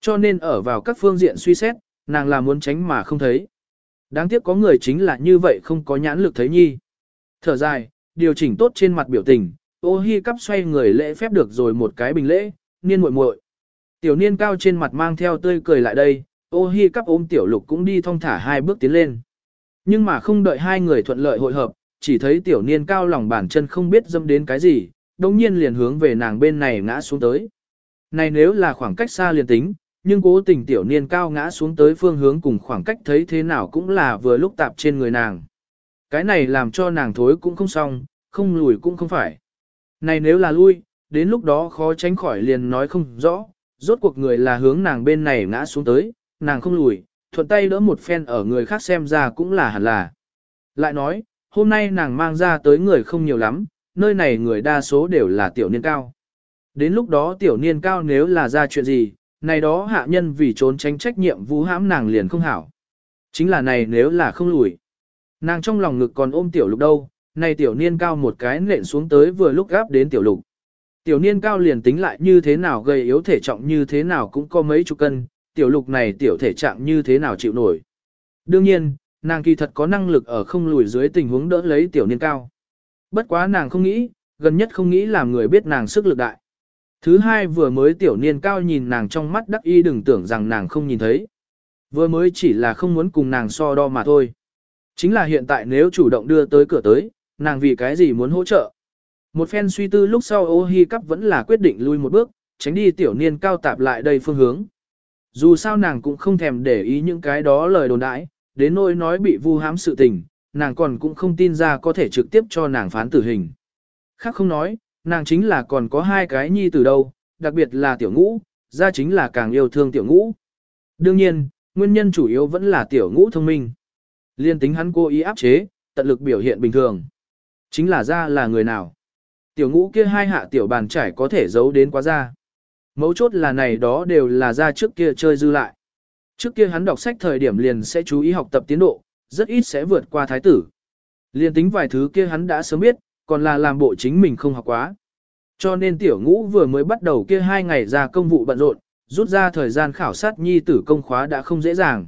Cho nên ở vào các phương diện suy xét, nàng là muốn tránh mà không thấy. Đáng tiếc có người chính là như vậy không có nhãn lực thấy nhi. Thở dài, điều chỉnh tốt trên mặt biểu tình, ô hi cắp xoay người lễ phép được rồi một cái bình lễ, niên muội muội. Tiểu niên cao trên mặt mang theo tươi cười lại đây, ô hi cắp ôm tiểu lục cũng đi thong thả hai bước tiến lên. Nhưng mà không đợi hai người thuận lợi hội hợp, chỉ thấy tiểu niên cao lòng bàn chân không biết dâm đến cái gì, đồng nhiên liền hướng về nàng bên này ngã xuống tới. Này nếu là khoảng cách xa liền tính, nhưng cố tình tiểu niên cao ngã xuống tới phương hướng cùng khoảng cách thấy thế nào cũng là vừa lúc tạp trên người nàng. Cái này làm cho nàng thối cũng không xong, không lùi cũng không phải. Này nếu là lui, đến lúc đó khó tránh khỏi liền nói không rõ, rốt cuộc người là hướng nàng bên này ngã xuống tới, nàng không lùi, thuận tay đỡ một phen ở người khác xem ra cũng là hẳn là. Lại nói, hôm nay nàng mang ra tới người không nhiều lắm, nơi này người đa số đều là tiểu niên cao. Đến lúc đó tiểu niên cao nếu là ra chuyện gì, này đó hạ nhân vì trốn tránh trách nhiệm vũ hãm nàng liền không hảo. Chính là này nếu là không lùi. Nàng trong lòng ngực còn ôm tiểu lục đâu, này tiểu niên cao một cái nện xuống tới vừa lúc gáp đến tiểu lục. Tiểu niên cao liền tính lại như thế nào gây yếu thể trọng như thế nào cũng có mấy chục cân, tiểu lục này tiểu thể trạng như thế nào chịu nổi. Đương nhiên, nàng kỳ thật có năng lực ở không lùi dưới tình huống đỡ lấy tiểu niên cao. Bất quá nàng không nghĩ, gần nhất không nghĩ làm người biết nàng sức lực đại. Thứ hai vừa mới tiểu niên cao nhìn nàng trong mắt đắc y đừng tưởng rằng nàng không nhìn thấy. Vừa mới chỉ là không muốn cùng nàng so đo mà thôi. Chính là hiện tại nếu chủ động đưa tới cửa tới, nàng vì cái gì muốn hỗ trợ. Một phen suy tư lúc sau ô hi cắp vẫn là quyết định lui một bước, tránh đi tiểu niên cao tạp lại đây phương hướng. Dù sao nàng cũng không thèm để ý những cái đó lời đồn đãi, đến nỗi nói bị vu hãm sự tình, nàng còn cũng không tin ra có thể trực tiếp cho nàng phán tử hình. Khác không nói, nàng chính là còn có hai cái nhi từ đâu, đặc biệt là tiểu ngũ, ra chính là càng yêu thương tiểu ngũ. Đương nhiên, nguyên nhân chủ yếu vẫn là tiểu ngũ thông minh. Liên tính hắn cố ý áp chế, tận lực biểu hiện bình thường. Chính là ra là người nào. Tiểu ngũ kia hai hạ tiểu bàn trải có thể giấu đến quá ra. Mấu chốt là này đó đều là ra trước kia chơi dư lại. Trước kia hắn đọc sách thời điểm liền sẽ chú ý học tập tiến độ, rất ít sẽ vượt qua thái tử. Liên tính vài thứ kia hắn đã sớm biết, còn là làm bộ chính mình không học quá. Cho nên tiểu ngũ vừa mới bắt đầu kia hai ngày ra công vụ bận rộn, rút ra thời gian khảo sát nhi tử công khóa đã không dễ dàng.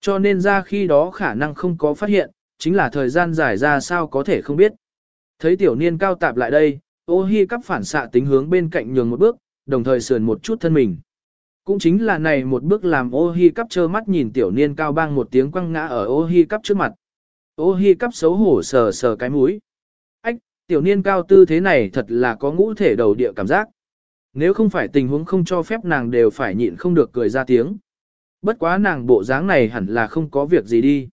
Cho nên ra khi đó khả năng không có phát hiện, chính là thời gian dài ra sao có thể không biết. Thấy tiểu niên cao tạp lại đây, ô hi cắp phản xạ tính hướng bên cạnh nhường một bước, đồng thời sườn một chút thân mình. Cũng chính là này một bước làm ô hi cắp trơ mắt nhìn tiểu niên cao bang một tiếng quăng ngã ở ô hi cắp trước mặt. Ô hi cắp xấu hổ sờ sờ cái mũi. Ách, tiểu niên cao tư thế này thật là có ngũ thể đầu địa cảm giác. Nếu không phải tình huống không cho phép nàng đều phải nhịn không được cười ra tiếng. Bất quá nàng bộ dáng này hẳn là không có việc gì đi.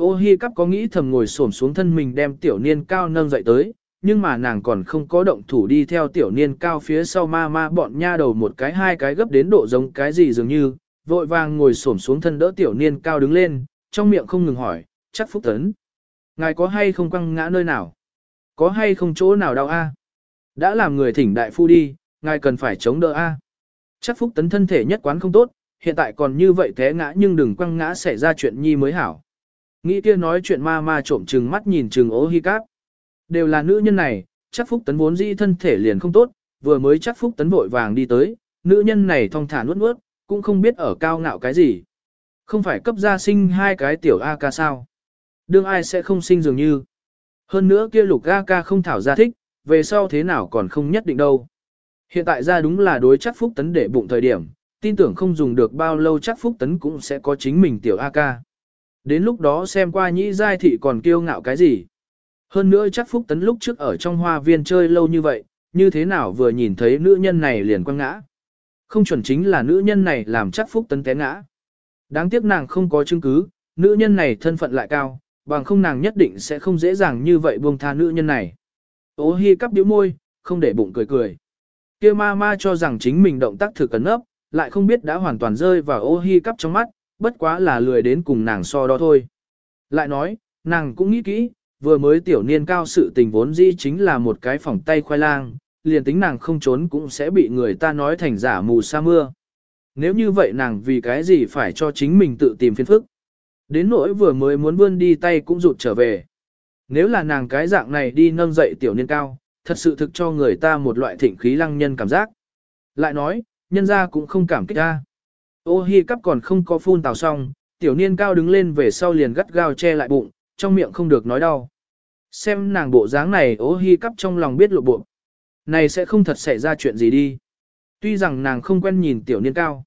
Ô hi cắp có nghĩ thầm ngồi xổm xuống thân mình đem tiểu niên cao nâng dậy tới, nhưng mà nàng còn không có động thủ đi theo tiểu niên cao phía sau ma ma bọn nha đầu một cái hai cái gấp đến độ giống cái gì dường như, vội vàng ngồi xổm xuống thân đỡ tiểu niên cao đứng lên, trong miệng không ngừng hỏi, chắc phúc tấn. Ngài có hay không quăng ngã nơi nào? Có hay không chỗ nào đau a? Đã làm người thỉnh đại phu đi, ngài cần phải chống đỡ a. Chắc phúc tấn thân thể nhất quán không tốt, hiện tại còn như vậy thế ngã nhưng đừng quăng ngã xảy ra chuyện nhi mới hảo. Nghĩ kia nói chuyện ma ma trộm trừng mắt nhìn trừng ố hi cáp. Đều là nữ nhân này, chắc phúc tấn vốn dĩ thân thể liền không tốt, vừa mới chắc phúc tấn vội vàng đi tới, nữ nhân này thong thả nuốt nuốt, cũng không biết ở cao ngạo cái gì. Không phải cấp gia sinh hai cái tiểu A ca sao. Đương ai sẽ không sinh dường như. Hơn nữa kia lục A ca không thảo ra thích, về sau thế nào còn không nhất định đâu. Hiện tại ra đúng là đối chắc phúc tấn để bụng thời điểm, tin tưởng không dùng được bao lâu chắc phúc tấn cũng sẽ có chính mình tiểu A ca. Đến lúc đó xem qua nhĩ giai thị còn kiêu ngạo cái gì. Hơn nữa chắc Phúc Tấn lúc trước ở trong hoa viên chơi lâu như vậy, như thế nào vừa nhìn thấy nữ nhân này liền quăng ngã. Không chuẩn chính là nữ nhân này làm chắc Phúc Tấn té ngã. Đáng tiếc nàng không có chứng cứ, nữ nhân này thân phận lại cao, bằng không nàng nhất định sẽ không dễ dàng như vậy buông tha nữ nhân này. Ô hi cắp điếu môi, không để bụng cười cười. kia ma ma cho rằng chính mình động tác thực cấn ấp, lại không biết đã hoàn toàn rơi vào ô hi cắp trong mắt, bất quá là lười đến cùng nàng so đó thôi. Lại nói, nàng cũng nghĩ kỹ, vừa mới tiểu niên cao sự tình vốn dĩ chính là một cái phòng tay khoai lang, liền tính nàng không trốn cũng sẽ bị người ta nói thành giả mù sa mưa. Nếu như vậy nàng vì cái gì phải cho chính mình tự tìm phiền phức. Đến nỗi vừa mới muốn vươn đi tay cũng rụt trở về. Nếu là nàng cái dạng này đi nâng dậy tiểu niên cao, thật sự thực cho người ta một loại thịnh khí lăng nhân cảm giác. Lại nói, nhân ra cũng không cảm kích ta. Ô hi cắp còn không có phun tào xong, tiểu niên cao đứng lên về sau liền gắt gao che lại bụng, trong miệng không được nói đau. Xem nàng bộ dáng này ô hi cắp trong lòng biết lộ bộ. Này sẽ không thật xảy ra chuyện gì đi. Tuy rằng nàng không quen nhìn tiểu niên cao.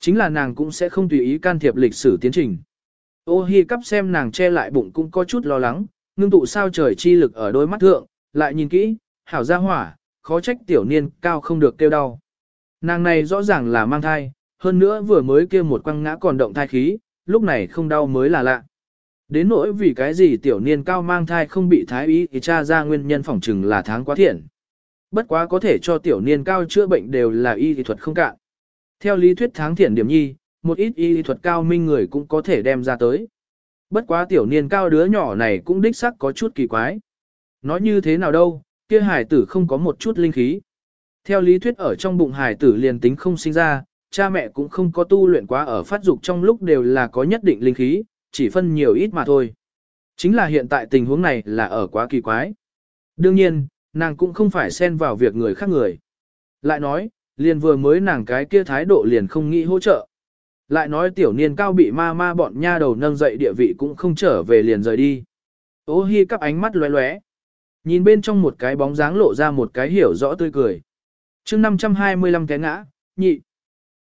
Chính là nàng cũng sẽ không tùy ý can thiệp lịch sử tiến trình. Ô hi cắp xem nàng che lại bụng cũng có chút lo lắng, ngưng tụ sao trời chi lực ở đôi mắt thượng, lại nhìn kỹ, hảo ra hỏa, khó trách tiểu niên cao không được kêu đau. Nàng này rõ ràng là mang thai, hơn nữa vừa mới kia một quăng ngã còn động thai khí, lúc này không đau mới là lạ. Đến nỗi vì cái gì tiểu niên cao mang thai không bị thái ý thì tra ra nguyên nhân phỏng chừng là tháng quá thiện. Bất quá có thể cho tiểu niên cao chữa bệnh đều là y thuật không cạn. Theo lý thuyết tháng thiện điểm nhi, một ít y thuật cao minh người cũng có thể đem ra tới. Bất quá tiểu niên cao đứa nhỏ này cũng đích sắc có chút kỳ quái. Nói như thế nào đâu, kia hải tử không có một chút linh khí. Theo lý thuyết ở trong bụng hải tử liền tính không sinh ra, cha mẹ cũng không có tu luyện quá ở phát dục trong lúc đều là có nhất định linh khí, chỉ phân nhiều ít mà thôi. Chính là hiện tại tình huống này là ở quá kỳ quái. Đương nhiên, nàng cũng không phải xen vào việc người khác người. Lại nói, liền vừa mới nàng cái kia thái độ liền không nghĩ hỗ trợ. Lại nói tiểu niên cao bị ma ma bọn nha đầu nâng dậy địa vị cũng không trở về liền rời đi. Ô hi cắp ánh mắt lóe lóe. Nhìn bên trong một cái bóng dáng lộ ra một cái hiểu rõ tươi cười. mươi 525 cái ngã, nhị.